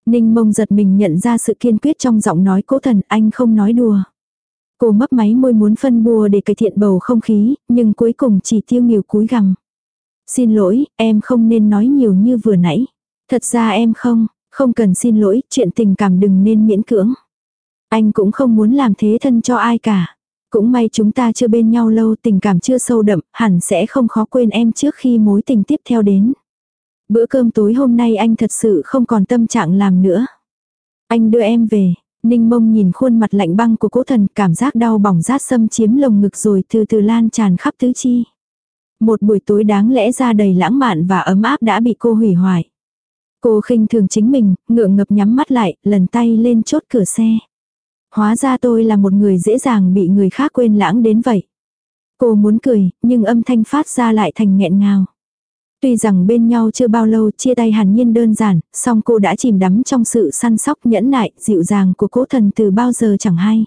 Ninh mông giật mình nhận ra sự kiên quyết trong giọng nói cố thần anh không nói đùa. Cô mấp máy môi muốn phân bùa để cải thiện bầu không khí, nhưng cuối cùng chỉ tiêu nghiều cúi gằm. Xin lỗi, em không nên nói nhiều như vừa nãy. Thật ra em không, không cần xin lỗi, chuyện tình cảm đừng nên miễn cưỡng. Anh cũng không muốn làm thế thân cho ai cả. Cũng may chúng ta chưa bên nhau lâu tình cảm chưa sâu đậm, hẳn sẽ không khó quên em trước khi mối tình tiếp theo đến. Bữa cơm tối hôm nay anh thật sự không còn tâm trạng làm nữa. Anh đưa em về, Ninh mông nhìn khuôn mặt lạnh băng của cố thần cảm giác đau bỏng rát xâm chiếm lồng ngực rồi từ từ lan tràn khắp tứ chi. Một buổi tối đáng lẽ ra đầy lãng mạn và ấm áp đã bị cô hủy hoại. Cô khinh thường chính mình, ngượng ngập nhắm mắt lại, lần tay lên chốt cửa xe. Hóa ra tôi là một người dễ dàng bị người khác quên lãng đến vậy. Cô muốn cười, nhưng âm thanh phát ra lại thành nghẹn ngào. Tuy rằng bên nhau chưa bao lâu chia tay hàn nhiên đơn giản, song cô đã chìm đắm trong sự săn sóc nhẫn nại, dịu dàng của cố thần từ bao giờ chẳng hay.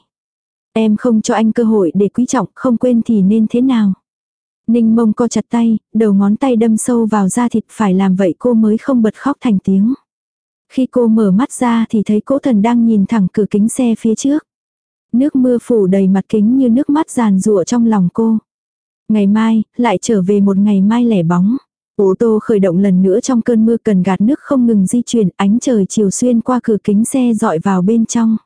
Em không cho anh cơ hội để quý trọng, không quên thì nên thế nào. Ninh mông co chặt tay, đầu ngón tay đâm sâu vào da thịt phải làm vậy cô mới không bật khóc thành tiếng. Khi cô mở mắt ra thì thấy cố thần đang nhìn thẳng cửa kính xe phía trước. Nước mưa phủ đầy mặt kính như nước mắt giàn rụa trong lòng cô. Ngày mai, lại trở về một ngày mai lẻ bóng. Ô tô khởi động lần nữa trong cơn mưa cần gạt nước không ngừng di chuyển, ánh trời chiều xuyên qua cửa kính xe dọi vào bên trong.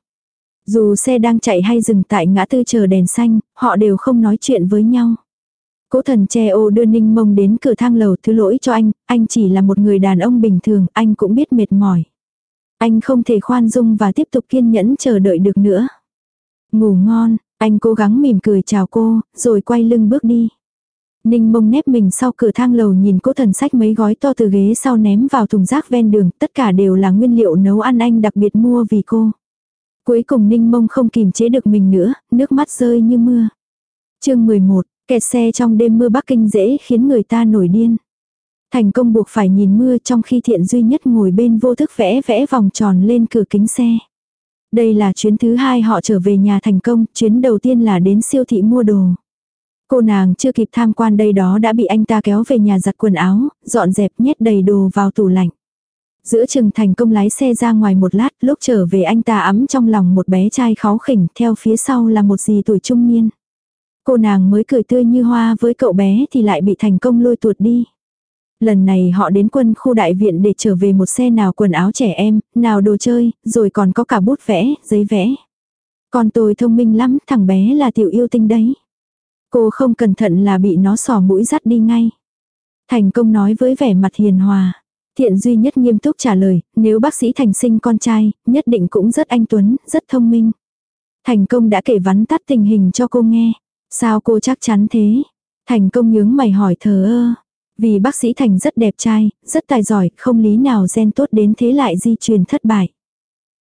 Dù xe đang chạy hay dừng tại ngã tư chờ đèn xanh, họ đều không nói chuyện với nhau. Cố thần che ô đưa ninh mông đến cửa thang lầu thứ lỗi cho anh, anh chỉ là một người đàn ông bình thường, anh cũng biết mệt mỏi. Anh không thể khoan dung và tiếp tục kiên nhẫn chờ đợi được nữa. Ngủ ngon, anh cố gắng mỉm cười chào cô, rồi quay lưng bước đi. Ninh mông nép mình sau cửa thang lầu nhìn cố thần sách mấy gói to từ ghế sau ném vào thùng rác ven đường, tất cả đều là nguyên liệu nấu ăn anh đặc biệt mua vì cô. Cuối cùng ninh mông không kìm chế được mình nữa, nước mắt rơi như mưa. chương 11, kẹt xe trong đêm mưa Bắc Kinh dễ khiến người ta nổi điên. Thành công buộc phải nhìn mưa trong khi thiện duy nhất ngồi bên vô thức vẽ vẽ vòng tròn lên cửa kính xe. Đây là chuyến thứ hai họ trở về nhà thành công, chuyến đầu tiên là đến siêu thị mua đồ. Cô nàng chưa kịp tham quan đây đó đã bị anh ta kéo về nhà giặt quần áo, dọn dẹp nhét đầy đồ vào tủ lạnh. Giữa chừng thành công lái xe ra ngoài một lát, lúc trở về anh ta ấm trong lòng một bé trai khó khỉnh, theo phía sau là một dì tuổi trung niên. Cô nàng mới cười tươi như hoa với cậu bé thì lại bị thành công lôi tuột đi. Lần này họ đến quân khu đại viện để trở về một xe nào quần áo trẻ em, nào đồ chơi, rồi còn có cả bút vẽ, giấy vẽ. Còn tôi thông minh lắm, thằng bé là tiểu yêu tinh đấy. Cô không cẩn thận là bị nó sò mũi dắt đi ngay. Thành công nói với vẻ mặt hiền hòa. Thiện duy nhất nghiêm túc trả lời, nếu bác sĩ thành sinh con trai, nhất định cũng rất anh tuấn, rất thông minh. Thành công đã kể vắn tắt tình hình cho cô nghe. Sao cô chắc chắn thế? Thành công nhướng mày hỏi thờ ơ. Vì bác sĩ Thành rất đẹp trai, rất tài giỏi, không lý nào gen tốt đến thế lại di truyền thất bại.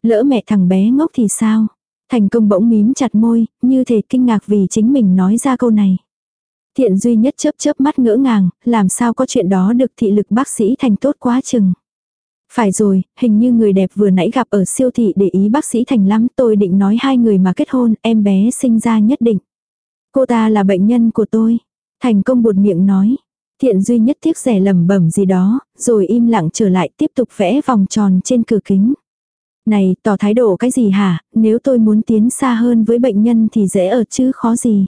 Lỡ mẹ thằng bé ngốc thì sao? Thành công bỗng mím chặt môi, như thể kinh ngạc vì chính mình nói ra câu này. Thiện duy nhất chớp chớp mắt ngỡ ngàng, làm sao có chuyện đó được thị lực bác sĩ Thành tốt quá chừng. Phải rồi, hình như người đẹp vừa nãy gặp ở siêu thị để ý bác sĩ Thành lắm, tôi định nói hai người mà kết hôn, em bé sinh ra nhất định. Cô ta là bệnh nhân của tôi. Thành công buột miệng nói. Thiện duy nhất tiếc rẻ lầm bẩm gì đó, rồi im lặng trở lại tiếp tục vẽ vòng tròn trên cửa kính. Này, tỏ thái độ cái gì hả, nếu tôi muốn tiến xa hơn với bệnh nhân thì dễ ở chứ khó gì.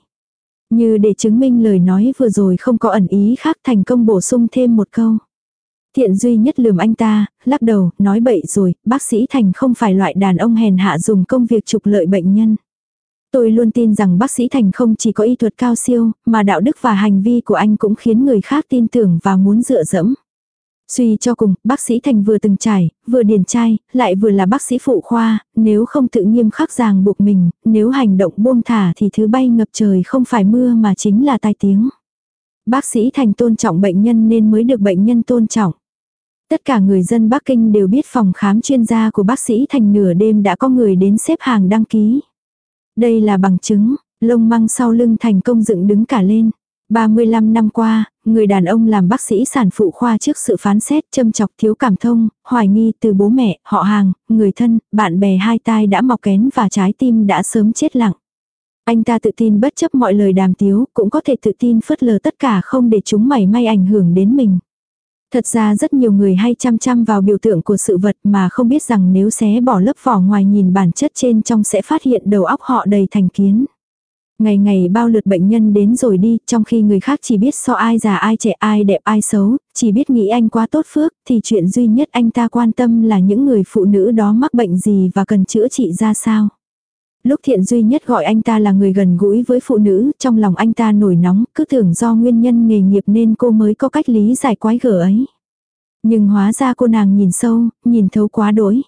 Như để chứng minh lời nói vừa rồi không có ẩn ý khác thành công bổ sung thêm một câu. Thiện duy nhất lườm anh ta, lắc đầu, nói bậy rồi, bác sĩ Thành không phải loại đàn ông hèn hạ dùng công việc trục lợi bệnh nhân. Tôi luôn tin rằng bác sĩ Thành không chỉ có y thuật cao siêu, mà đạo đức và hành vi của anh cũng khiến người khác tin tưởng và muốn dựa dẫm. Suy cho cùng, bác sĩ Thành vừa từng trải, vừa điển trai, lại vừa là bác sĩ phụ khoa, nếu không tự nghiêm khắc ràng buộc mình, nếu hành động buông thả thì thứ bay ngập trời không phải mưa mà chính là tai tiếng. Bác sĩ Thành tôn trọng bệnh nhân nên mới được bệnh nhân tôn trọng. Tất cả người dân Bắc Kinh đều biết phòng khám chuyên gia của bác sĩ Thành nửa đêm đã có người đến xếp hàng đăng ký. Đây là bằng chứng, lông măng sau lưng thành công dựng đứng cả lên. 35 năm qua, người đàn ông làm bác sĩ sản phụ khoa trước sự phán xét châm chọc thiếu cảm thông, hoài nghi từ bố mẹ, họ hàng, người thân, bạn bè hai tai đã mọc kén và trái tim đã sớm chết lặng. Anh ta tự tin bất chấp mọi lời đàm tiếu, cũng có thể tự tin phớt lờ tất cả không để chúng mảy may ảnh hưởng đến mình. Thật ra rất nhiều người hay chăm chăm vào biểu tượng của sự vật mà không biết rằng nếu xé bỏ lớp vỏ ngoài nhìn bản chất trên trong sẽ phát hiện đầu óc họ đầy thành kiến. Ngày ngày bao lượt bệnh nhân đến rồi đi, trong khi người khác chỉ biết so ai già ai trẻ ai đẹp ai xấu, chỉ biết nghĩ anh quá tốt phước, thì chuyện duy nhất anh ta quan tâm là những người phụ nữ đó mắc bệnh gì và cần chữa trị ra sao. Lúc thiện duy nhất gọi anh ta là người gần gũi với phụ nữ, trong lòng anh ta nổi nóng, cứ tưởng do nguyên nhân nghề nghiệp nên cô mới có cách lý giải quái gở ấy. Nhưng hóa ra cô nàng nhìn sâu, nhìn thấu quá đỗi.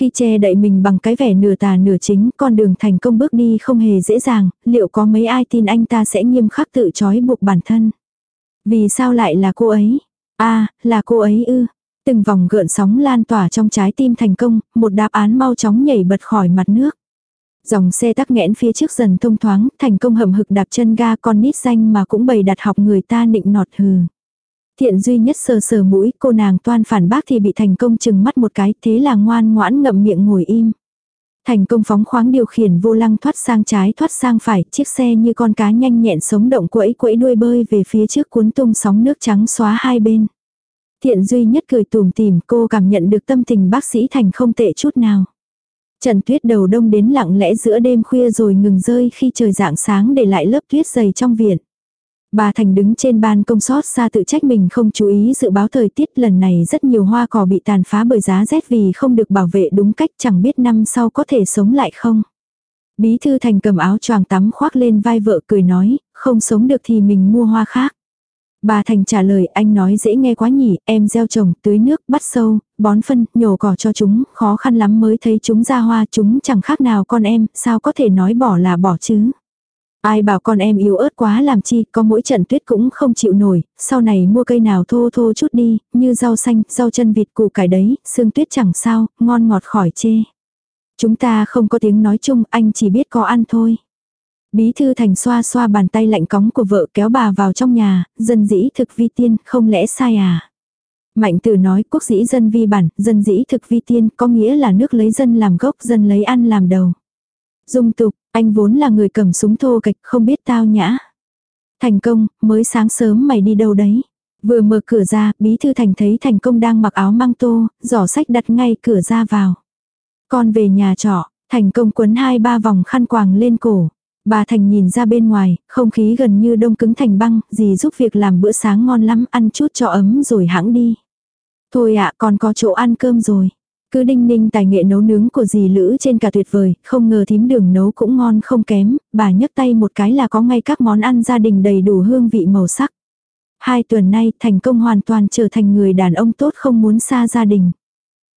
Khi che đậy mình bằng cái vẻ nửa tà nửa chính, con đường thành công bước đi không hề dễ dàng, liệu có mấy ai tin anh ta sẽ nghiêm khắc tự trói buộc bản thân? Vì sao lại là cô ấy? a à, là cô ấy ư. Từng vòng gợn sóng lan tỏa trong trái tim thành công, một đáp án mau chóng nhảy bật khỏi mặt nước. Dòng xe tắc nghẽn phía trước dần thông thoáng, thành công hầm hực đạp chân ga con nít xanh mà cũng bày đặt học người ta nịnh nọt hừ. Thiện duy nhất sờ sờ mũi, cô nàng toan phản bác thì bị thành công chừng mắt một cái, thế là ngoan ngoãn ngậm miệng ngồi im. Thành công phóng khoáng điều khiển vô lăng thoát sang trái thoát sang phải, chiếc xe như con cá nhanh nhẹn sống động quẫy quẫy đuôi bơi về phía trước cuốn tung sóng nước trắng xóa hai bên. Thiện duy nhất cười tùm tìm cô cảm nhận được tâm tình bác sĩ Thành không tệ chút nào. Trần tuyết đầu đông đến lặng lẽ giữa đêm khuya rồi ngừng rơi khi trời dạng sáng để lại lớp tuyết dày trong viện. Bà Thành đứng trên ban công sót xa tự trách mình không chú ý dự báo thời tiết lần này rất nhiều hoa cỏ bị tàn phá bởi giá rét vì không được bảo vệ đúng cách chẳng biết năm sau có thể sống lại không. Bí thư Thành cầm áo choàng tắm khoác lên vai vợ cười nói, không sống được thì mình mua hoa khác. Bà Thành trả lời anh nói dễ nghe quá nhỉ, em gieo trồng, tưới nước, bắt sâu, bón phân, nhổ cỏ cho chúng, khó khăn lắm mới thấy chúng ra hoa, chúng chẳng khác nào con em, sao có thể nói bỏ là bỏ chứ. Ai bảo con em yếu ớt quá làm chi, có mỗi trận tuyết cũng không chịu nổi, sau này mua cây nào thô thô chút đi, như rau xanh, rau chân vịt củ cải đấy, xương tuyết chẳng sao, ngon ngọt khỏi chê. Chúng ta không có tiếng nói chung, anh chỉ biết có ăn thôi. Bí thư thành xoa xoa bàn tay lạnh cóng của vợ kéo bà vào trong nhà, dân dĩ thực vi tiên, không lẽ sai à? Mạnh tử nói quốc dĩ dân vi bản, dân dĩ thực vi tiên có nghĩa là nước lấy dân làm gốc, dân lấy ăn làm đầu. Dung tục, anh vốn là người cầm súng thô kịch, không biết tao nhã. Thành công, mới sáng sớm mày đi đâu đấy? Vừa mở cửa ra, bí thư thành thấy thành công đang mặc áo mang tô, giỏ sách đặt ngay cửa ra vào. Con về nhà trọ, thành công quấn hai ba vòng khăn quàng lên cổ. Bà Thành nhìn ra bên ngoài, không khí gần như đông cứng thành băng, gì giúp việc làm bữa sáng ngon lắm, ăn chút cho ấm rồi hãng đi. Thôi ạ, còn có chỗ ăn cơm rồi. Cứ đinh ninh tài nghệ nấu nướng của dì Lữ trên cả tuyệt vời, không ngờ thím đường nấu cũng ngon không kém, bà nhấc tay một cái là có ngay các món ăn gia đình đầy đủ hương vị màu sắc. Hai tuần nay thành công hoàn toàn trở thành người đàn ông tốt không muốn xa gia đình.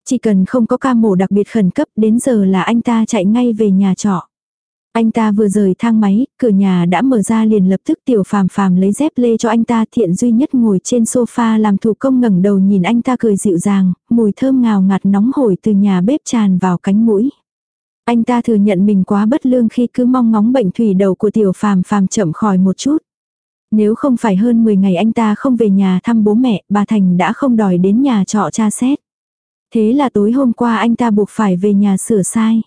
Chỉ cần không có ca mổ đặc biệt khẩn cấp đến giờ là anh ta chạy ngay về nhà trọ. Anh ta vừa rời thang máy, cửa nhà đã mở ra liền lập tức tiểu phàm phàm lấy dép lê cho anh ta thiện duy nhất ngồi trên sofa làm thủ công ngẩng đầu nhìn anh ta cười dịu dàng, mùi thơm ngào ngạt nóng hổi từ nhà bếp tràn vào cánh mũi. Anh ta thừa nhận mình quá bất lương khi cứ mong ngóng bệnh thủy đầu của tiểu phàm phàm chậm khỏi một chút. Nếu không phải hơn 10 ngày anh ta không về nhà thăm bố mẹ, bà Thành đã không đòi đến nhà trọ cha xét. Thế là tối hôm qua anh ta buộc phải về nhà sửa sai.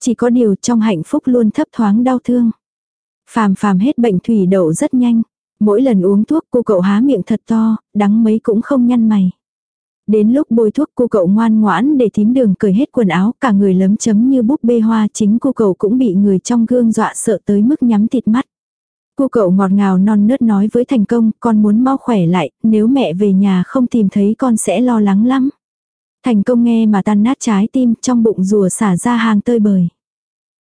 Chỉ có điều trong hạnh phúc luôn thấp thoáng đau thương. Phàm phàm hết bệnh thủy đậu rất nhanh. Mỗi lần uống thuốc cô cậu há miệng thật to, đắng mấy cũng không nhăn mày. Đến lúc bôi thuốc cô cậu ngoan ngoãn để thím đường cởi hết quần áo cả người lấm chấm như búp bê hoa chính cô cậu cũng bị người trong gương dọa sợ tới mức nhắm thịt mắt. Cô cậu ngọt ngào non nớt nói với thành công con muốn mau khỏe lại, nếu mẹ về nhà không tìm thấy con sẽ lo lắng lắm. Thành công nghe mà tan nát trái tim trong bụng rùa xả ra hàng tơi bời.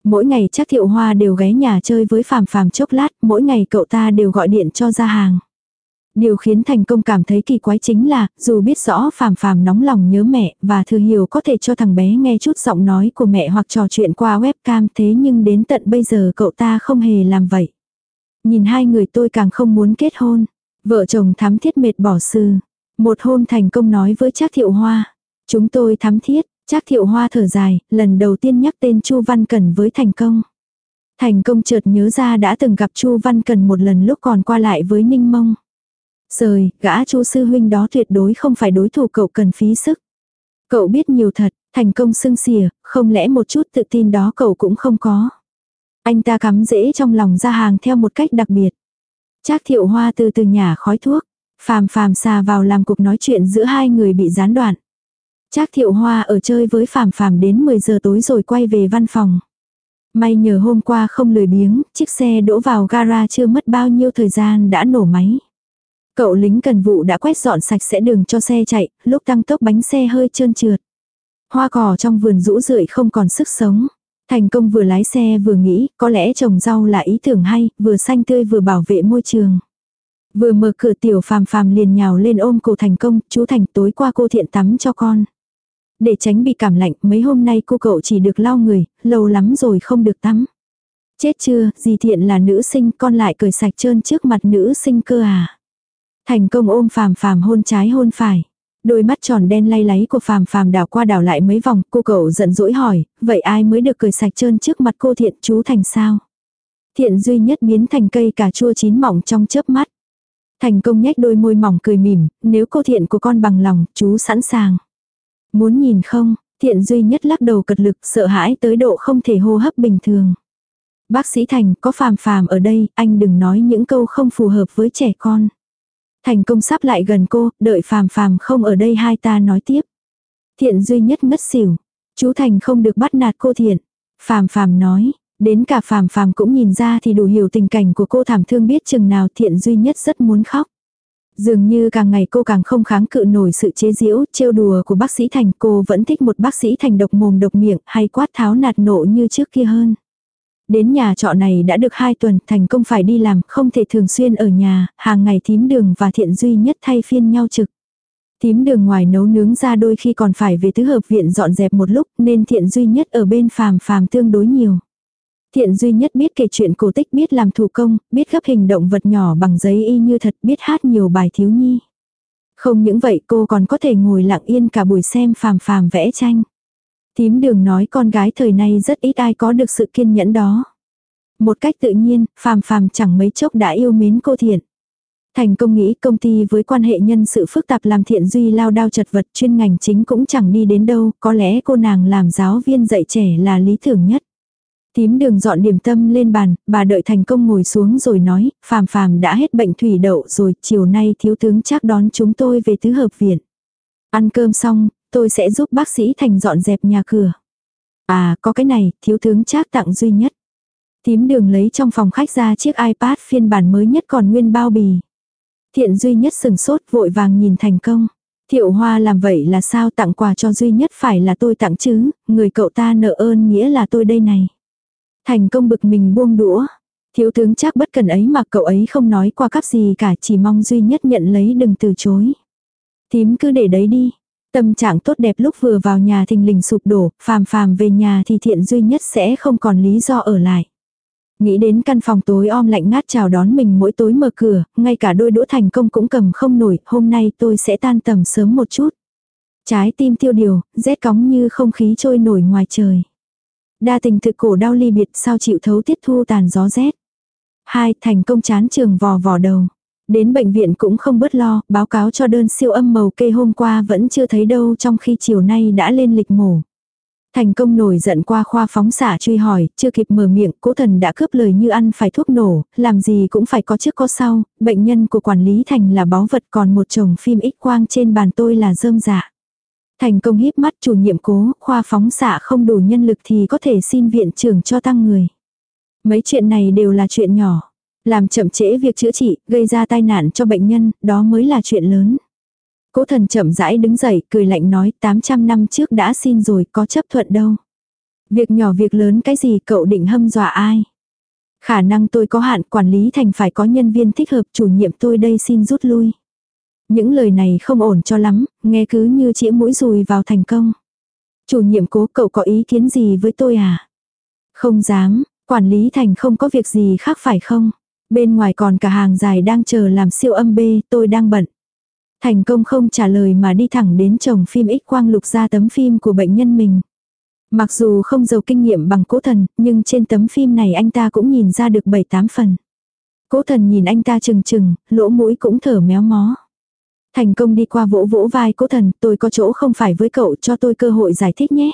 Mỗi ngày chắc thiệu hoa đều ghé nhà chơi với phàm phàm chốc lát, mỗi ngày cậu ta đều gọi điện cho ra hàng. Điều khiến thành công cảm thấy kỳ quái chính là, dù biết rõ phàm phàm nóng lòng nhớ mẹ, và thừa hiểu có thể cho thằng bé nghe chút giọng nói của mẹ hoặc trò chuyện qua webcam thế nhưng đến tận bây giờ cậu ta không hề làm vậy. Nhìn hai người tôi càng không muốn kết hôn. Vợ chồng thắm thiết mệt bỏ sư. Một hôm thành công nói với Trác thiệu hoa. Chúng tôi thắm thiết, Trác thiệu hoa thở dài, lần đầu tiên nhắc tên Chu Văn Cần với thành công. Thành công chợt nhớ ra đã từng gặp Chu Văn Cần một lần lúc còn qua lại với Ninh Mông. Rời, gã Chu sư huynh đó tuyệt đối không phải đối thủ cậu cần phí sức. Cậu biết nhiều thật, thành công sưng xỉa, không lẽ một chút tự tin đó cậu cũng không có. Anh ta cắm dễ trong lòng ra hàng theo một cách đặc biệt. Trác thiệu hoa từ từ nhà khói thuốc, phàm phàm xà vào làm cuộc nói chuyện giữa hai người bị gián đoạn. Trác thiệu hoa ở chơi với phàm phàm đến 10 giờ tối rồi quay về văn phòng. May nhờ hôm qua không lười biếng, chiếc xe đỗ vào gara chưa mất bao nhiêu thời gian đã nổ máy. Cậu lính cần vụ đã quét dọn sạch sẽ đường cho xe chạy, lúc tăng tốc bánh xe hơi trơn trượt. Hoa cỏ trong vườn rũ rượi không còn sức sống. Thành công vừa lái xe vừa nghĩ, có lẽ trồng rau là ý tưởng hay, vừa xanh tươi vừa bảo vệ môi trường. Vừa mở cửa tiểu phàm phàm liền nhào lên ôm cô thành công, chú thành tối qua cô thiện tắm cho con. Để tránh bị cảm lạnh, mấy hôm nay cô cậu chỉ được lau người, lâu lắm rồi không được tắm. Chết chưa, dì thiện là nữ sinh, con lại cười sạch trơn trước mặt nữ sinh cơ à. Thành công ôm phàm phàm hôn trái hôn phải. Đôi mắt tròn đen lay láy của phàm phàm đảo qua đảo lại mấy vòng, cô cậu giận dỗi hỏi, vậy ai mới được cười sạch trơn trước mặt cô thiện chú thành sao? Thiện duy nhất biến thành cây cà chua chín mỏng trong chớp mắt. Thành công nhếch đôi môi mỏng cười mỉm, nếu cô thiện của con bằng lòng, chú sẵn sàng. Muốn nhìn không? Thiện duy nhất lắc đầu cật lực sợ hãi tới độ không thể hô hấp bình thường. Bác sĩ Thành có phàm phàm ở đây, anh đừng nói những câu không phù hợp với trẻ con. Thành công sắp lại gần cô, đợi phàm phàm không ở đây hai ta nói tiếp. Thiện duy nhất ngất xỉu. Chú Thành không được bắt nạt cô thiện. Phàm phàm nói, đến cả phàm phàm cũng nhìn ra thì đủ hiểu tình cảnh của cô thảm thương biết chừng nào thiện duy nhất rất muốn khóc. Dường như càng ngày cô càng không kháng cự nổi sự chế giễu, trêu đùa của bác sĩ Thành. Cô vẫn thích một bác sĩ Thành độc mồm độc miệng hay quát tháo nạt nộ như trước kia hơn. Đến nhà trọ này đã được 2 tuần, thành công phải đi làm, không thể thường xuyên ở nhà, hàng ngày thím đường và thiện duy nhất thay phiên nhau trực. Thím đường ngoài nấu nướng ra đôi khi còn phải về tứ hợp viện dọn dẹp một lúc nên thiện duy nhất ở bên phàm phàm tương đối nhiều. Thiện duy nhất biết kể chuyện cổ tích biết làm thủ công, biết gấp hình động vật nhỏ bằng giấy y như thật biết hát nhiều bài thiếu nhi. Không những vậy cô còn có thể ngồi lặng yên cả buổi xem phàm phàm vẽ tranh. Tím đường nói con gái thời nay rất ít ai có được sự kiên nhẫn đó. Một cách tự nhiên, phàm phàm chẳng mấy chốc đã yêu mến cô thiện. Thành công nghĩ công ty với quan hệ nhân sự phức tạp làm thiện duy lao đao chật vật chuyên ngành chính cũng chẳng đi đến đâu, có lẽ cô nàng làm giáo viên dạy trẻ là lý tưởng nhất. Tím đường dọn điểm tâm lên bàn, bà đợi thành công ngồi xuống rồi nói, phàm phàm đã hết bệnh thủy đậu rồi, chiều nay thiếu tướng chắc đón chúng tôi về tứ hợp viện. Ăn cơm xong, tôi sẽ giúp bác sĩ Thành dọn dẹp nhà cửa. À, có cái này, thiếu tướng chắc tặng duy nhất. Tím đường lấy trong phòng khách ra chiếc iPad phiên bản mới nhất còn nguyên bao bì. Thiện duy nhất sừng sốt vội vàng nhìn thành công. Thiệu hoa làm vậy là sao tặng quà cho duy nhất phải là tôi tặng chứ, người cậu ta nợ ơn nghĩa là tôi đây này. Thành công bực mình buông đũa. Thiếu tướng chắc bất cần ấy mà cậu ấy không nói qua cấp gì cả chỉ mong duy nhất nhận lấy đừng từ chối. Tím cứ để đấy đi, Tâm trạng tốt đẹp lúc vừa vào nhà thình lình sụp đổ, phàm phàm về nhà thì thiện duy nhất sẽ không còn lý do ở lại. Nghĩ đến căn phòng tối om lạnh ngát chào đón mình mỗi tối mở cửa, ngay cả đôi đũa thành công cũng cầm không nổi, hôm nay tôi sẽ tan tầm sớm một chút. Trái tim tiêu điều, rét cóng như không khí trôi nổi ngoài trời. Đa tình thực cổ đau ly biệt sao chịu thấu tiết thu tàn gió rét. Hai, thành công chán trường vò vò đầu. Đến bệnh viện cũng không bớt lo, báo cáo cho đơn siêu âm màu kê hôm qua vẫn chưa thấy đâu trong khi chiều nay đã lên lịch mổ. Thành công nổi giận qua khoa phóng xả truy hỏi, chưa kịp mở miệng, cố thần đã cướp lời như ăn phải thuốc nổ, làm gì cũng phải có trước có sau, bệnh nhân của quản lý Thành là báu vật còn một chồng phim x quang trên bàn tôi là dơm dạ. Thành công híp mắt chủ nhiệm cố, khoa phóng xạ không đủ nhân lực thì có thể xin viện trưởng cho tăng người. Mấy chuyện này đều là chuyện nhỏ. Làm chậm trễ việc chữa trị, gây ra tai nạn cho bệnh nhân, đó mới là chuyện lớn. Cố thần chậm rãi đứng dậy, cười lạnh nói 800 năm trước đã xin rồi, có chấp thuận đâu. Việc nhỏ việc lớn cái gì cậu định hâm dọa ai? Khả năng tôi có hạn quản lý thành phải có nhân viên thích hợp chủ nhiệm tôi đây xin rút lui. Những lời này không ổn cho lắm, nghe cứ như chĩa mũi rùi vào thành công. Chủ nhiệm cố cậu có ý kiến gì với tôi à? Không dám, quản lý thành không có việc gì khác phải không? Bên ngoài còn cả hàng dài đang chờ làm siêu âm B, tôi đang bận. Thành công không trả lời mà đi thẳng đến chồng phim X quang lục ra tấm phim của bệnh nhân mình. Mặc dù không giàu kinh nghiệm bằng cố thần, nhưng trên tấm phim này anh ta cũng nhìn ra được 7-8 phần. Cố thần nhìn anh ta chừng chừng, lỗ mũi cũng thở méo mó. Thành công đi qua vỗ vỗ vai cố thần, tôi có chỗ không phải với cậu cho tôi cơ hội giải thích nhé.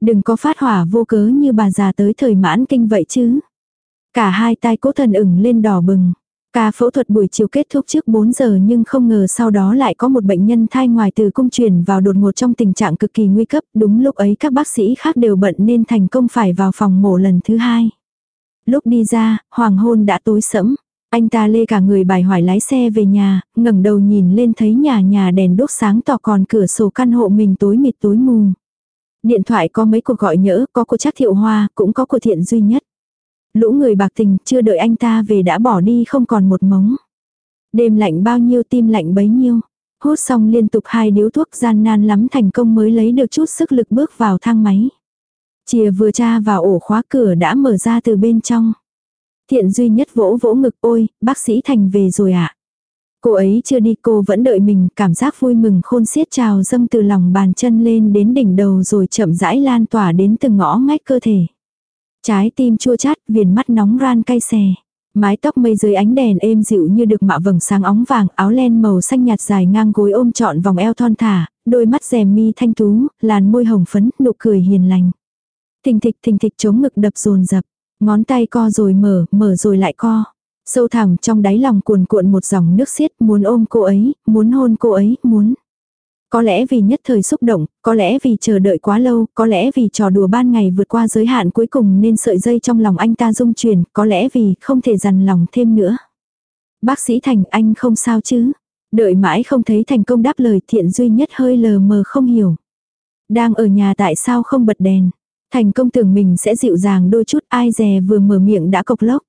Đừng có phát hỏa vô cớ như bà già tới thời mãn kinh vậy chứ. Cả hai tai cố thần ửng lên đỏ bừng. Ca phẫu thuật buổi chiều kết thúc trước 4 giờ nhưng không ngờ sau đó lại có một bệnh nhân thai ngoài từ cung truyền vào đột ngột trong tình trạng cực kỳ nguy cấp. Đúng lúc ấy các bác sĩ khác đều bận nên thành công phải vào phòng mổ lần thứ hai. Lúc đi ra, hoàng hôn đã tối sẫm. Anh ta lê cả người bài hoài lái xe về nhà, ngẩng đầu nhìn lên thấy nhà nhà đèn đốt sáng tỏ còn cửa sổ căn hộ mình tối mịt tối mù. Điện thoại có mấy cuộc gọi nhỡ, có của chắc thiệu hoa, cũng có của thiện duy nhất. Lũ người bạc tình chưa đợi anh ta về đã bỏ đi không còn một mống. Đêm lạnh bao nhiêu tim lạnh bấy nhiêu. Hút xong liên tục hai điếu thuốc gian nan lắm thành công mới lấy được chút sức lực bước vào thang máy. Chìa vừa tra vào ổ khóa cửa đã mở ra từ bên trong. Thiện duy nhất vỗ vỗ ngực ôi, bác sĩ Thành về rồi ạ. À? Cô ấy chưa đi cô vẫn đợi mình, cảm giác vui mừng khôn xiết trào dâng từ lòng bàn chân lên đến đỉnh đầu rồi chậm rãi lan tỏa đến từng ngõ ngách cơ thể. Trái tim chua chát, viền mắt nóng ran cay xè. Mái tóc mây dưới ánh đèn êm dịu như được mạ vầng sáng óng vàng, áo len màu xanh nhạt dài ngang gối ôm trọn vòng eo thon thả, đôi mắt rèm mi thanh tú, làn môi hồng phấn, nụ cười hiền lành. Thình thịch thình thịch chống ngực đập dồn dập ngón tay co rồi mở, mở rồi lại co. Sâu thẳm trong đáy lòng cuồn cuộn một dòng nước xiết, muốn ôm cô ấy, muốn hôn cô ấy, muốn. Có lẽ vì nhất thời xúc động, có lẽ vì chờ đợi quá lâu, có lẽ vì trò đùa ban ngày vượt qua giới hạn cuối cùng nên sợi dây trong lòng anh ta rung chuyển, có lẽ vì không thể dằn lòng thêm nữa. Bác sĩ Thành anh không sao chứ? Đợi mãi không thấy thành công đáp lời thiện duy nhất hơi lờ mờ không hiểu. Đang ở nhà tại sao không bật đèn? Thành công tưởng mình sẽ dịu dàng đôi chút ai dè vừa mở miệng đã cộc lốc.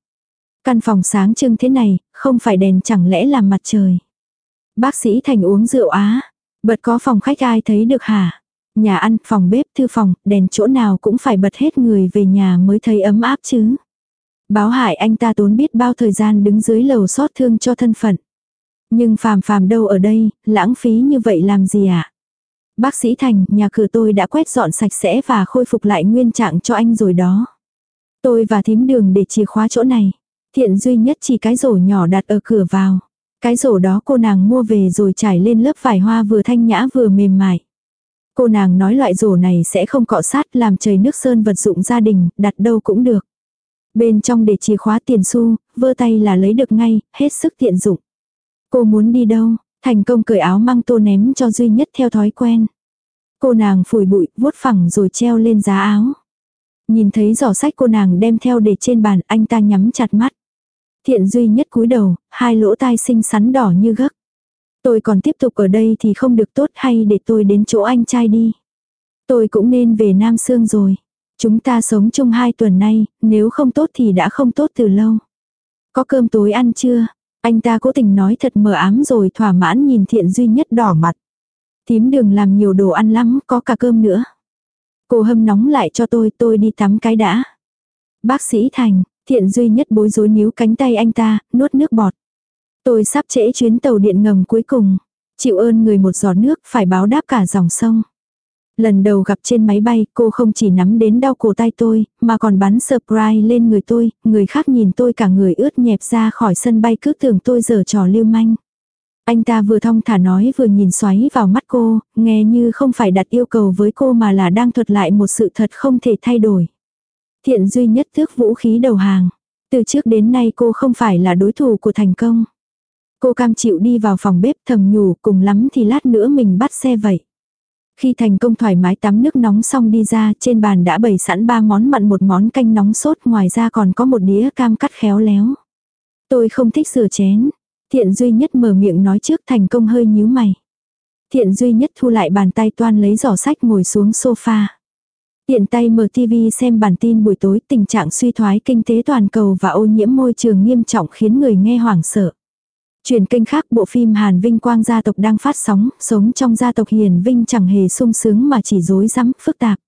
Căn phòng sáng trưng thế này, không phải đèn chẳng lẽ là mặt trời. Bác sĩ Thành uống rượu á. Bật có phòng khách ai thấy được hả? Nhà ăn, phòng bếp, thư phòng, đèn chỗ nào cũng phải bật hết người về nhà mới thấy ấm áp chứ. Báo hại anh ta tốn biết bao thời gian đứng dưới lầu xót thương cho thân phận. Nhưng phàm phàm đâu ở đây, lãng phí như vậy làm gì ạ? À? Bác sĩ Thành, nhà cửa tôi đã quét dọn sạch sẽ và khôi phục lại nguyên trạng cho anh rồi đó. Tôi và thím đường để chìa khóa chỗ này. Thiện duy nhất chỉ cái rổ nhỏ đặt ở cửa vào. Cái rổ đó cô nàng mua về rồi trải lên lớp vải hoa vừa thanh nhã vừa mềm mại. Cô nàng nói loại rổ này sẽ không cọ sát làm trời nước sơn vật dụng gia đình, đặt đâu cũng được. Bên trong để chìa khóa tiền xu, vơ tay là lấy được ngay, hết sức tiện dụng. Cô muốn đi đâu? Thành công cởi áo mang tô ném cho duy nhất theo thói quen. Cô nàng phủi bụi, vuốt phẳng rồi treo lên giá áo. Nhìn thấy giỏ sách cô nàng đem theo để trên bàn, anh ta nhắm chặt mắt. Thiện duy nhất cúi đầu, hai lỗ tai xinh xắn đỏ như gấc. Tôi còn tiếp tục ở đây thì không được tốt hay để tôi đến chỗ anh trai đi. Tôi cũng nên về Nam Sương rồi. Chúng ta sống chung hai tuần nay, nếu không tốt thì đã không tốt từ lâu. Có cơm tối ăn chưa? Anh ta cố tình nói thật mờ ám rồi thỏa mãn nhìn thiện duy nhất đỏ mặt. Tím đường làm nhiều đồ ăn lắm, có cả cơm nữa. Cô hâm nóng lại cho tôi, tôi đi tắm cái đã. Bác sĩ Thành, thiện duy nhất bối rối níu cánh tay anh ta, nuốt nước bọt. Tôi sắp trễ chuyến tàu điện ngầm cuối cùng. Chịu ơn người một giọt nước phải báo đáp cả dòng sông. Lần đầu gặp trên máy bay, cô không chỉ nắm đến đau cổ tay tôi, mà còn bắn surprise lên người tôi, người khác nhìn tôi cả người ướt nhẹp ra khỏi sân bay cứ tưởng tôi giở trò lưu manh. Anh ta vừa thong thả nói vừa nhìn xoáy vào mắt cô, nghe như không phải đặt yêu cầu với cô mà là đang thuật lại một sự thật không thể thay đổi. Thiện duy nhất thước vũ khí đầu hàng. Từ trước đến nay cô không phải là đối thủ của thành công. Cô cam chịu đi vào phòng bếp thầm nhủ cùng lắm thì lát nữa mình bắt xe vậy. Khi thành công thoải mái tắm nước nóng xong đi ra, trên bàn đã bày sẵn ba món mặn một món canh nóng sốt, ngoài ra còn có một đĩa cam cắt khéo léo. Tôi không thích rửa chén. Thiện duy nhất mở miệng nói trước thành công hơi nhíu mày. Thiện duy nhất thu lại bàn tay toan lấy giỏ sách ngồi xuống sofa. Tiện tay mở TV xem bản tin buổi tối tình trạng suy thoái kinh tế toàn cầu và ô nhiễm môi trường nghiêm trọng khiến người nghe hoảng sợ. Truyền kênh khác bộ phim Hàn Vinh Quang gia tộc đang phát sóng, sống trong gia tộc Hiền Vinh chẳng hề sung sướng mà chỉ rối rắm, phức tạp.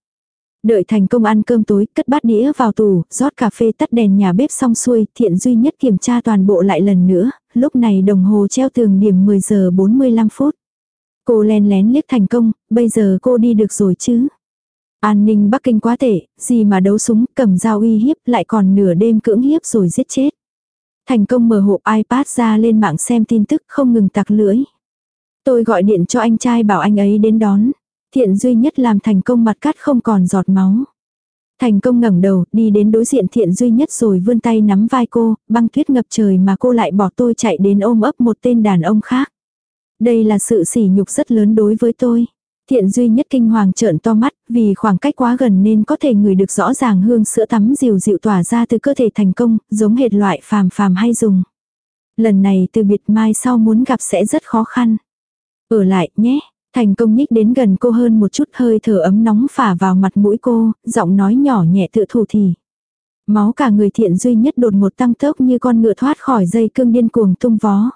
Đợi thành công ăn cơm tối, cất bát đĩa vào tủ, rót cà phê tắt đèn nhà bếp xong xuôi, thiện duy nhất kiểm tra toàn bộ lại lần nữa, lúc này đồng hồ treo tường điểm 10 giờ 45 phút. Cô len lén liếc thành công, bây giờ cô đi được rồi chứ. An ninh Bắc Kinh quá tệ, gì mà đấu súng, cầm dao uy hiếp lại còn nửa đêm cưỡng hiếp rồi giết chết. Thành công mở hộp iPad ra lên mạng xem tin tức không ngừng tặc lưỡi. Tôi gọi điện cho anh trai bảo anh ấy đến đón. Thiện duy nhất làm thành công mặt cắt không còn giọt máu. Thành công ngẩng đầu, đi đến đối diện thiện duy nhất rồi vươn tay nắm vai cô, băng tuyết ngập trời mà cô lại bỏ tôi chạy đến ôm ấp một tên đàn ông khác. Đây là sự sỉ nhục rất lớn đối với tôi. Thiện duy nhất kinh hoàng trợn to mắt, vì khoảng cách quá gần nên có thể ngửi được rõ ràng hương sữa tắm dịu dịu tỏa ra từ cơ thể thành công, giống hệt loại phàm phàm hay dùng. Lần này từ biệt mai sau muốn gặp sẽ rất khó khăn. Ở lại nhé, thành công nhích đến gần cô hơn một chút hơi thở ấm nóng phả vào mặt mũi cô, giọng nói nhỏ nhẹ tự thủ thì. Máu cả người thiện duy nhất đột một tăng tốc như con ngựa thoát khỏi dây cương điên cuồng tung vó.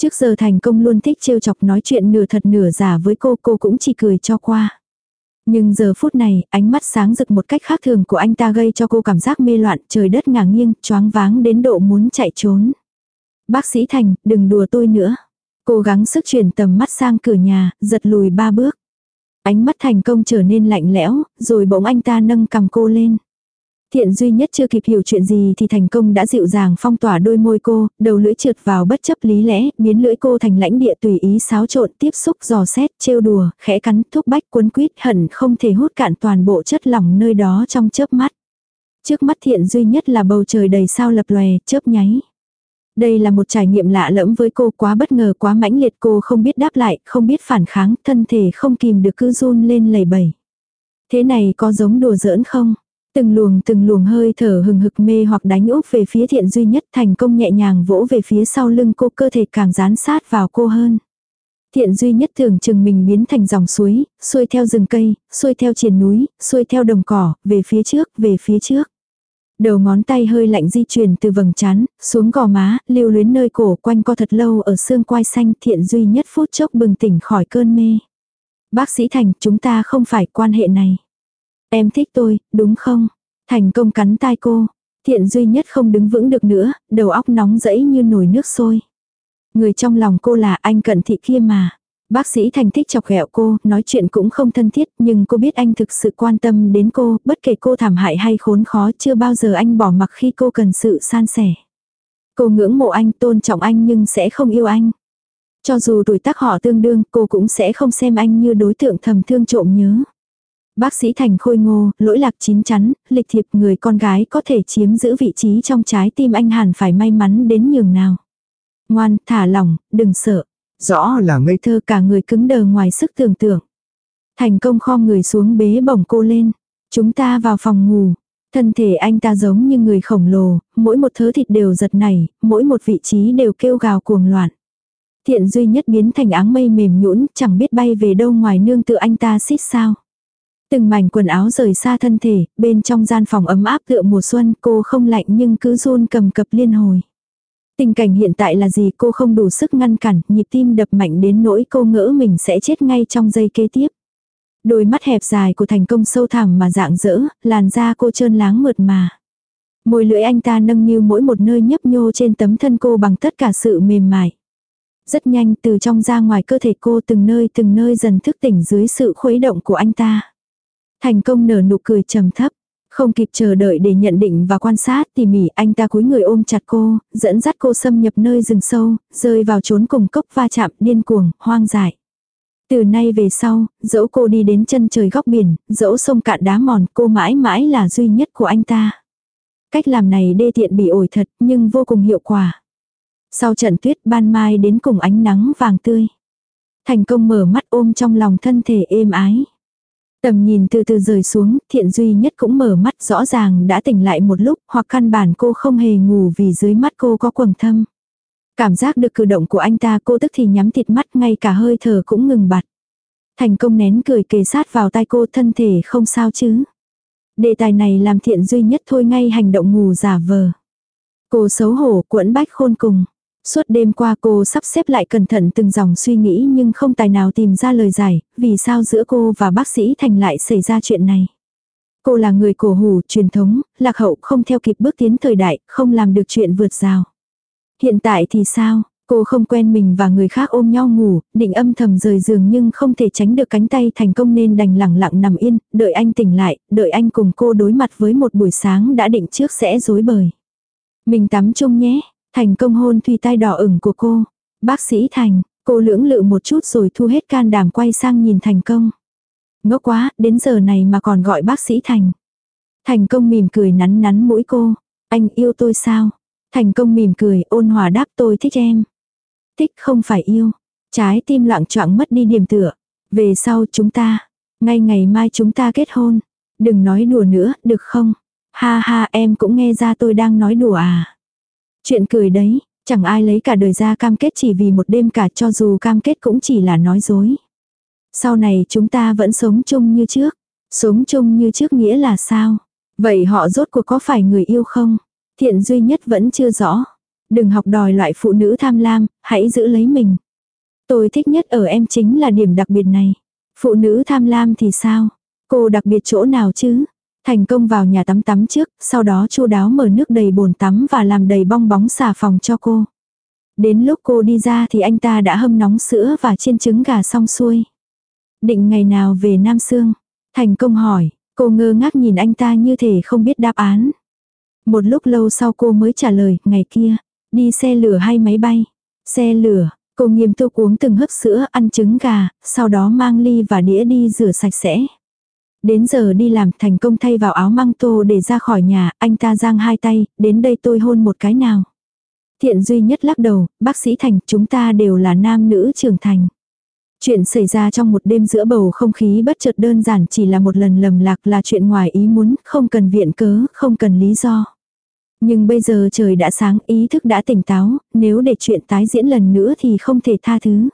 Trước giờ thành công luôn thích trêu chọc nói chuyện nửa thật nửa giả với cô, cô cũng chỉ cười cho qua. Nhưng giờ phút này, ánh mắt sáng rực một cách khác thường của anh ta gây cho cô cảm giác mê loạn, trời đất ngả nghiêng, choáng váng đến độ muốn chạy trốn. Bác sĩ Thành, đừng đùa tôi nữa. Cố gắng sức chuyển tầm mắt sang cửa nhà, giật lùi ba bước. Ánh mắt thành công trở nên lạnh lẽo, rồi bỗng anh ta nâng cầm cô lên. Thiện duy nhất chưa kịp hiểu chuyện gì thì thành công đã dịu dàng phong tỏa đôi môi cô, đầu lưỡi trượt vào bất chấp lý lẽ, biến lưỡi cô thành lãnh địa tùy ý xáo trộn, tiếp xúc, dò xét, trêu đùa, khẽ cắn, thúc bách, cuốn quýt, hận không thể hút cạn toàn bộ chất lỏng nơi đó trong chớp mắt. Trước mắt thiện duy nhất là bầu trời đầy sao lập lòe, chớp nháy. Đây là một trải nghiệm lạ lẫm với cô quá bất ngờ quá mãnh liệt cô không biết đáp lại, không biết phản kháng, thân thể không kìm được cứ run lên lầy bẩy. Thế này có giống đùa giỡn không? Từng luồng từng luồng hơi thở hừng hực mê hoặc đánh úp về phía thiện duy nhất thành công nhẹ nhàng vỗ về phía sau lưng cô cơ thể càng dán sát vào cô hơn. Thiện duy nhất tưởng chừng mình biến thành dòng suối, xuôi theo rừng cây, xuôi theo triền núi, xuôi theo đồng cỏ, về phía trước, về phía trước. Đầu ngón tay hơi lạnh di chuyển từ vầng trán xuống gò má, lưu luyến nơi cổ quanh co thật lâu ở xương quai xanh thiện duy nhất phút chốc bừng tỉnh khỏi cơn mê. Bác sĩ Thành, chúng ta không phải quan hệ này. Em thích tôi, đúng không? Thành công cắn tai cô. Thiện duy nhất không đứng vững được nữa, đầu óc nóng rẫy như nồi nước sôi. Người trong lòng cô là anh cận thị kia mà. Bác sĩ Thành thích chọc ghẹo cô, nói chuyện cũng không thân thiết, nhưng cô biết anh thực sự quan tâm đến cô, bất kể cô thảm hại hay khốn khó, chưa bao giờ anh bỏ mặc khi cô cần sự san sẻ. Cô ngưỡng mộ anh, tôn trọng anh nhưng sẽ không yêu anh. Cho dù tuổi tác họ tương đương, cô cũng sẽ không xem anh như đối tượng thầm thương trộm nhớ. Bác sĩ Thành khôi ngô, lỗi lạc chín chắn, lịch thiệp người con gái có thể chiếm giữ vị trí trong trái tim anh hẳn phải may mắn đến nhường nào. Ngoan, thả lỏng, đừng sợ. Rõ là ngây thơ cả người cứng đờ ngoài sức tưởng tượng. Thành công khom người xuống bế bổng cô lên. Chúng ta vào phòng ngủ. Thân thể anh ta giống như người khổng lồ, mỗi một thớ thịt đều giật nảy, mỗi một vị trí đều kêu gào cuồng loạn. Thiện duy nhất biến thành áng mây mềm nhũn, chẳng biết bay về đâu ngoài nương tự anh ta xít sao. Từng mảnh quần áo rời xa thân thể, bên trong gian phòng ấm áp tựa mùa xuân cô không lạnh nhưng cứ run cầm cập liên hồi. Tình cảnh hiện tại là gì cô không đủ sức ngăn cản, nhịp tim đập mạnh đến nỗi cô ngỡ mình sẽ chết ngay trong giây kế tiếp. Đôi mắt hẹp dài của thành công sâu thẳm mà dạng dỡ, làn da cô trơn láng mượt mà. Môi lưỡi anh ta nâng niu mỗi một nơi nhấp nhô trên tấm thân cô bằng tất cả sự mềm mại. Rất nhanh từ trong ra ngoài cơ thể cô từng nơi từng nơi dần thức tỉnh dưới sự khuấy động của anh ta. Thành công nở nụ cười trầm thấp. Không kịp chờ đợi để nhận định và quan sát tỉ mỉ anh ta cúi người ôm chặt cô, dẫn dắt cô xâm nhập nơi rừng sâu, rơi vào trốn cùng cốc va chạm điên cuồng, hoang dại. Từ nay về sau, dẫu cô đi đến chân trời góc biển, dẫu sông cạn đá mòn cô mãi mãi là duy nhất của anh ta. Cách làm này đê tiện bị ổi thật nhưng vô cùng hiệu quả. Sau trận tuyết ban mai đến cùng ánh nắng vàng tươi. Thành công mở mắt ôm trong lòng thân thể êm ái. Tầm nhìn từ từ rời xuống, thiện duy nhất cũng mở mắt rõ ràng đã tỉnh lại một lúc, hoặc căn bản cô không hề ngủ vì dưới mắt cô có quầng thâm. Cảm giác được cử động của anh ta cô tức thì nhắm thịt mắt ngay cả hơi thở cũng ngừng bặt. Thành công nén cười kề sát vào tai cô thân thể không sao chứ. Đề tài này làm thiện duy nhất thôi ngay hành động ngủ giả vờ. Cô xấu hổ quẫn bách khôn cùng. Suốt đêm qua cô sắp xếp lại cẩn thận từng dòng suy nghĩ nhưng không tài nào tìm ra lời giải, vì sao giữa cô và bác sĩ Thành lại xảy ra chuyện này. Cô là người cổ hủ, truyền thống, lạc hậu không theo kịp bước tiến thời đại, không làm được chuyện vượt rào. Hiện tại thì sao? Cô không quen mình và người khác ôm nhau ngủ, định âm thầm rời giường nhưng không thể tránh được cánh tay thành công nên đành lặng lặng nằm yên, đợi anh tỉnh lại, đợi anh cùng cô đối mặt với một buổi sáng đã định trước sẽ dối bời. Mình tắm chung nhé, Thành công hôn thùy tai đỏ ửng của cô. Bác sĩ Thành, cô lưỡng lự một chút rồi thu hết can đảm quay sang nhìn thành công. Ngốc quá, đến giờ này mà còn gọi bác sĩ Thành. Thành công mỉm cười nắn nắn mũi cô. Anh yêu tôi sao? Thành công mỉm cười ôn hòa đáp tôi thích em. Thích không phải yêu. Trái tim loạn choạng mất đi điểm tựa. Về sau chúng ta. Ngay ngày mai chúng ta kết hôn. Đừng nói đùa nữa, được không? Ha ha em cũng nghe ra tôi đang nói đùa à. Chuyện cười đấy, chẳng ai lấy cả đời ra cam kết chỉ vì một đêm cả cho dù cam kết cũng chỉ là nói dối. Sau này chúng ta vẫn sống chung như trước. Sống chung như trước nghĩa là sao? Vậy họ rốt cuộc có phải người yêu không? Thiện duy nhất vẫn chưa rõ. Đừng học đòi loại phụ nữ tham lam, hãy giữ lấy mình. Tôi thích nhất ở em chính là điểm đặc biệt này. Phụ nữ tham lam thì sao? Cô đặc biệt chỗ nào chứ? Thành công vào nhà tắm tắm trước, sau đó chu đáo mở nước đầy bồn tắm và làm đầy bong bóng xà phòng cho cô. Đến lúc cô đi ra thì anh ta đã hâm nóng sữa và chiên trứng gà xong xuôi. Định ngày nào về Nam Sương? Thành công hỏi, Cô ngơ ngác nhìn anh ta như thể không biết đáp án. Một lúc lâu sau cô mới trả lời, ngày kia, đi xe lửa hay máy bay? Xe lửa, cô nghiêm túc uống từng hớp sữa, ăn trứng gà, sau đó mang ly và đĩa đi rửa sạch sẽ. Đến giờ đi làm thành công thay vào áo măng tô để ra khỏi nhà, anh ta giang hai tay, đến đây tôi hôn một cái nào. Thiện duy nhất lắc đầu, bác sĩ Thành, chúng ta đều là nam nữ trưởng thành. Chuyện xảy ra trong một đêm giữa bầu không khí bất chợt đơn giản chỉ là một lần lầm lạc là chuyện ngoài ý muốn, không cần viện cớ, không cần lý do. Nhưng bây giờ trời đã sáng, ý thức đã tỉnh táo, nếu để chuyện tái diễn lần nữa thì không thể tha thứ.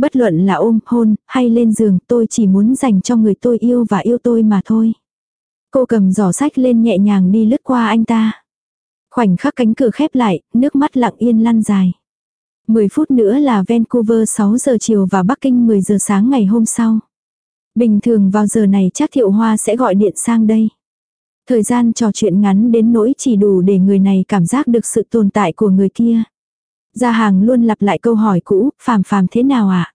Bất luận là ôm, hôn, hay lên giường, tôi chỉ muốn dành cho người tôi yêu và yêu tôi mà thôi. Cô cầm giỏ sách lên nhẹ nhàng đi lướt qua anh ta. Khoảnh khắc cánh cửa khép lại, nước mắt lặng yên lăn dài. 10 phút nữa là Vancouver 6 giờ chiều và Bắc Kinh 10 giờ sáng ngày hôm sau. Bình thường vào giờ này chắc Thiệu Hoa sẽ gọi điện sang đây. Thời gian trò chuyện ngắn đến nỗi chỉ đủ để người này cảm giác được sự tồn tại của người kia. Gia hàng luôn lặp lại câu hỏi cũ, phàm phàm thế nào ạ? À?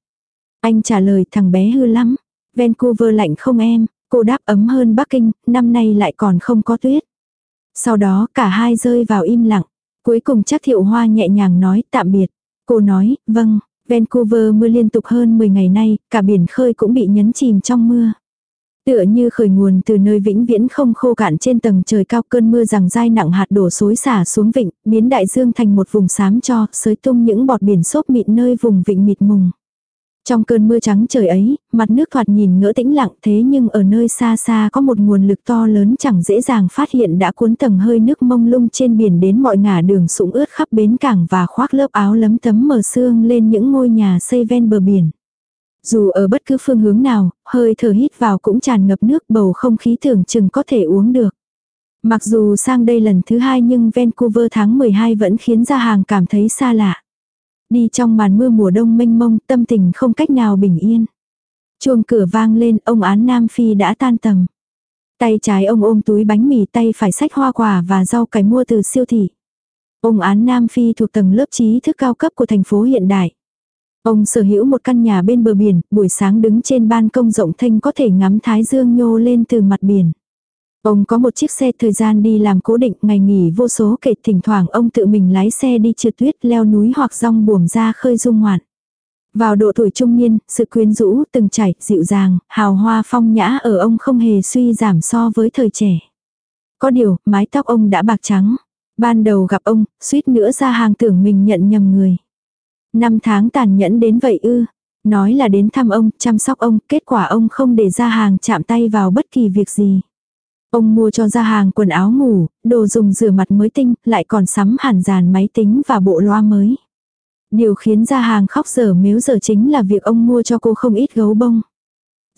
Anh trả lời thằng bé hư lắm. Vancouver lạnh không em, cô đáp ấm hơn Bắc Kinh, năm nay lại còn không có tuyết. Sau đó cả hai rơi vào im lặng. Cuối cùng chắc thiệu hoa nhẹ nhàng nói tạm biệt. Cô nói, vâng, Vancouver mưa liên tục hơn 10 ngày nay, cả biển khơi cũng bị nhấn chìm trong mưa. Tựa như khởi nguồn từ nơi vĩnh viễn không khô cạn trên tầng trời cao cơn mưa rằng dai nặng hạt đổ xối xả xuống vịnh, biến đại dương thành một vùng xám cho, sới tung những bọt biển xốp mịn nơi vùng vịnh mịt mùng. Trong cơn mưa trắng trời ấy, mặt nước thoạt nhìn ngỡ tĩnh lặng thế nhưng ở nơi xa xa có một nguồn lực to lớn chẳng dễ dàng phát hiện đã cuốn tầng hơi nước mông lung trên biển đến mọi ngả đường sũng ướt khắp bến cảng và khoác lớp áo lấm tấm mờ sương lên những ngôi nhà xây ven bờ biển. Dù ở bất cứ phương hướng nào, hơi thở hít vào cũng tràn ngập nước bầu không khí tưởng chừng có thể uống được. Mặc dù sang đây lần thứ hai nhưng Vancouver tháng 12 vẫn khiến ra hàng cảm thấy xa lạ. Đi trong màn mưa mùa đông mênh mông, tâm tình không cách nào bình yên. Chuông cửa vang lên, ông án Nam Phi đã tan tầm. Tay trái ông ôm túi bánh mì tay phải sách hoa quả và rau cải mua từ siêu thị. Ông án Nam Phi thuộc tầng lớp trí thức cao cấp của thành phố hiện đại. Ông sở hữu một căn nhà bên bờ biển, buổi sáng đứng trên ban công rộng thanh có thể ngắm thái dương nhô lên từ mặt biển. Ông có một chiếc xe thời gian đi làm cố định, ngày nghỉ vô số kể thỉnh thoảng ông tự mình lái xe đi trượt tuyết leo núi hoặc rong buồm ra khơi dung ngoạn. Vào độ tuổi trung niên, sự quyến rũ, từng chảy, dịu dàng, hào hoa phong nhã ở ông không hề suy giảm so với thời trẻ. Có điều, mái tóc ông đã bạc trắng. Ban đầu gặp ông, suýt nữa ra hàng tưởng mình nhận nhầm người. Năm tháng tàn nhẫn đến vậy ư. Nói là đến thăm ông, chăm sóc ông, kết quả ông không để ra hàng chạm tay vào bất kỳ việc gì. Ông mua cho ra hàng quần áo ngủ, đồ dùng rửa mặt mới tinh, lại còn sắm hẳn dàn máy tính và bộ loa mới. Điều khiến ra hàng khóc dở, miếu dở chính là việc ông mua cho cô không ít gấu bông.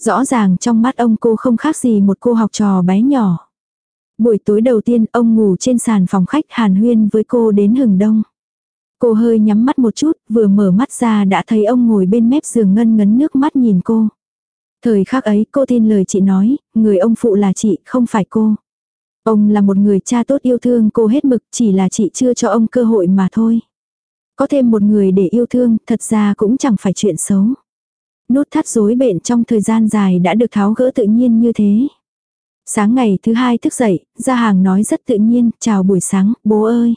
Rõ ràng trong mắt ông cô không khác gì một cô học trò bé nhỏ. Buổi tối đầu tiên ông ngủ trên sàn phòng khách hàn huyên với cô đến hừng đông. Cô hơi nhắm mắt một chút, vừa mở mắt ra đã thấy ông ngồi bên mép giường ngân ngấn nước mắt nhìn cô. Thời khắc ấy cô tin lời chị nói, người ông phụ là chị, không phải cô. Ông là một người cha tốt yêu thương cô hết mực, chỉ là chị chưa cho ông cơ hội mà thôi. Có thêm một người để yêu thương, thật ra cũng chẳng phải chuyện xấu. Nút thắt rối bện trong thời gian dài đã được tháo gỡ tự nhiên như thế. Sáng ngày thứ hai thức dậy, ra hàng nói rất tự nhiên, chào buổi sáng, bố ơi.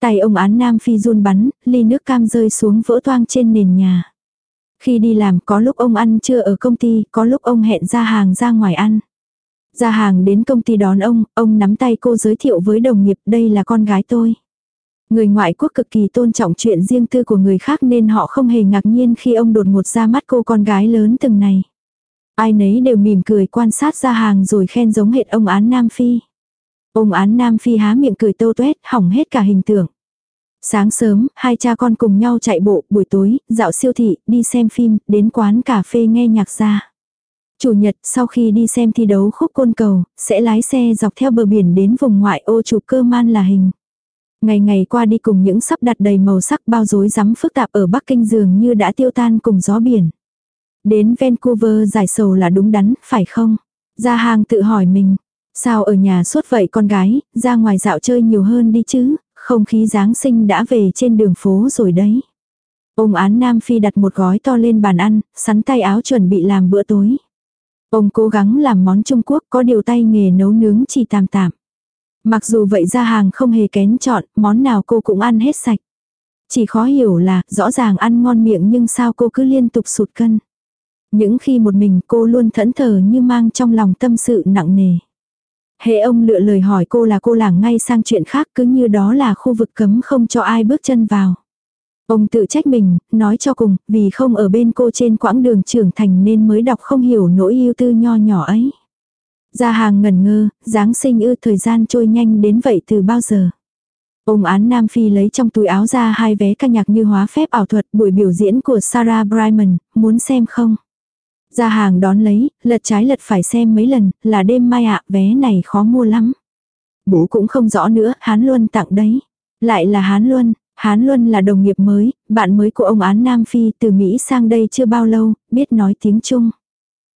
Tay ông án Nam Phi run bắn, ly nước cam rơi xuống vỡ toang trên nền nhà. Khi đi làm có lúc ông ăn trưa ở công ty, có lúc ông hẹn ra hàng ra ngoài ăn. Ra hàng đến công ty đón ông, ông nắm tay cô giới thiệu với đồng nghiệp đây là con gái tôi. Người ngoại quốc cực kỳ tôn trọng chuyện riêng tư của người khác nên họ không hề ngạc nhiên khi ông đột ngột ra mắt cô con gái lớn từng này. Ai nấy đều mỉm cười quan sát ra hàng rồi khen giống hệt ông án Nam Phi. Ông án Nam Phi há miệng cười tâu tuét, hỏng hết cả hình tượng. Sáng sớm, hai cha con cùng nhau chạy bộ, buổi tối, dạo siêu thị, đi xem phim, đến quán cà phê nghe nhạc ra. Chủ nhật, sau khi đi xem thi đấu khúc côn cầu, sẽ lái xe dọc theo bờ biển đến vùng ngoại ô chụp cơ man là hình. Ngày ngày qua đi cùng những sắp đặt đầy màu sắc bao rối rắm phức tạp ở Bắc Kinh dường như đã tiêu tan cùng gió biển. Đến Vancouver giải sầu là đúng đắn, phải không? Gia hàng tự hỏi mình. Sao ở nhà suốt vậy con gái, ra ngoài dạo chơi nhiều hơn đi chứ, không khí Giáng sinh đã về trên đường phố rồi đấy. Ông án Nam Phi đặt một gói to lên bàn ăn, sắn tay áo chuẩn bị làm bữa tối. Ông cố gắng làm món Trung Quốc có điều tay nghề nấu nướng chỉ tạm tạm. Mặc dù vậy ra hàng không hề kén chọn, món nào cô cũng ăn hết sạch. Chỉ khó hiểu là, rõ ràng ăn ngon miệng nhưng sao cô cứ liên tục sụt cân. Những khi một mình cô luôn thẫn thờ như mang trong lòng tâm sự nặng nề. Hệ ông lựa lời hỏi cô là cô lảng ngay sang chuyện khác cứ như đó là khu vực cấm không cho ai bước chân vào. Ông tự trách mình, nói cho cùng, vì không ở bên cô trên quãng đường trưởng thành nên mới đọc không hiểu nỗi yêu tư nho nhỏ ấy. Ra hàng ngẩn ngơ, Giáng sinh ư thời gian trôi nhanh đến vậy từ bao giờ. Ông án Nam Phi lấy trong túi áo ra hai vé ca nhạc như hóa phép ảo thuật buổi biểu diễn của Sarah Brightman, muốn xem không? Ra hàng đón lấy, lật trái lật phải xem mấy lần, là đêm mai ạ, vé này khó mua lắm. Bố cũng không rõ nữa, Hán Luân tặng đấy. Lại là Hán Luân, Hán Luân là đồng nghiệp mới, bạn mới của ông án Nam Phi từ Mỹ sang đây chưa bao lâu, biết nói tiếng Trung.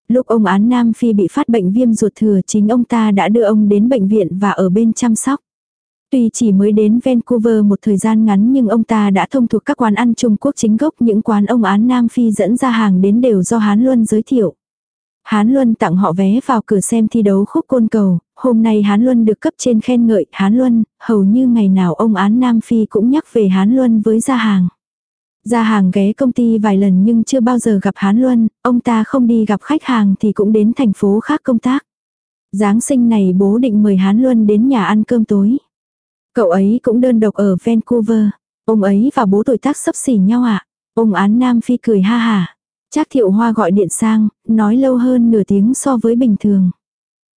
Lúc ông án Nam Phi bị phát bệnh viêm ruột thừa chính ông ta đã đưa ông đến bệnh viện và ở bên chăm sóc. Tuy chỉ mới đến Vancouver một thời gian ngắn nhưng ông ta đã thông thuộc các quán ăn Trung Quốc chính gốc những quán ông án Nam Phi dẫn ra hàng đến đều do Hán Luân giới thiệu. Hán Luân tặng họ vé vào cửa xem thi đấu khúc côn cầu, hôm nay Hán Luân được cấp trên khen ngợi Hán Luân, hầu như ngày nào ông án Nam Phi cũng nhắc về Hán Luân với gia hàng. Gia hàng ghé công ty vài lần nhưng chưa bao giờ gặp Hán Luân, ông ta không đi gặp khách hàng thì cũng đến thành phố khác công tác. Giáng sinh này bố định mời Hán Luân đến nhà ăn cơm tối. Cậu ấy cũng đơn độc ở Vancouver. Ông ấy và bố tuổi tác sấp xỉ nhau ạ. À? Ông án Nam Phi cười ha hà. Trác thiệu hoa gọi điện sang, nói lâu hơn nửa tiếng so với bình thường.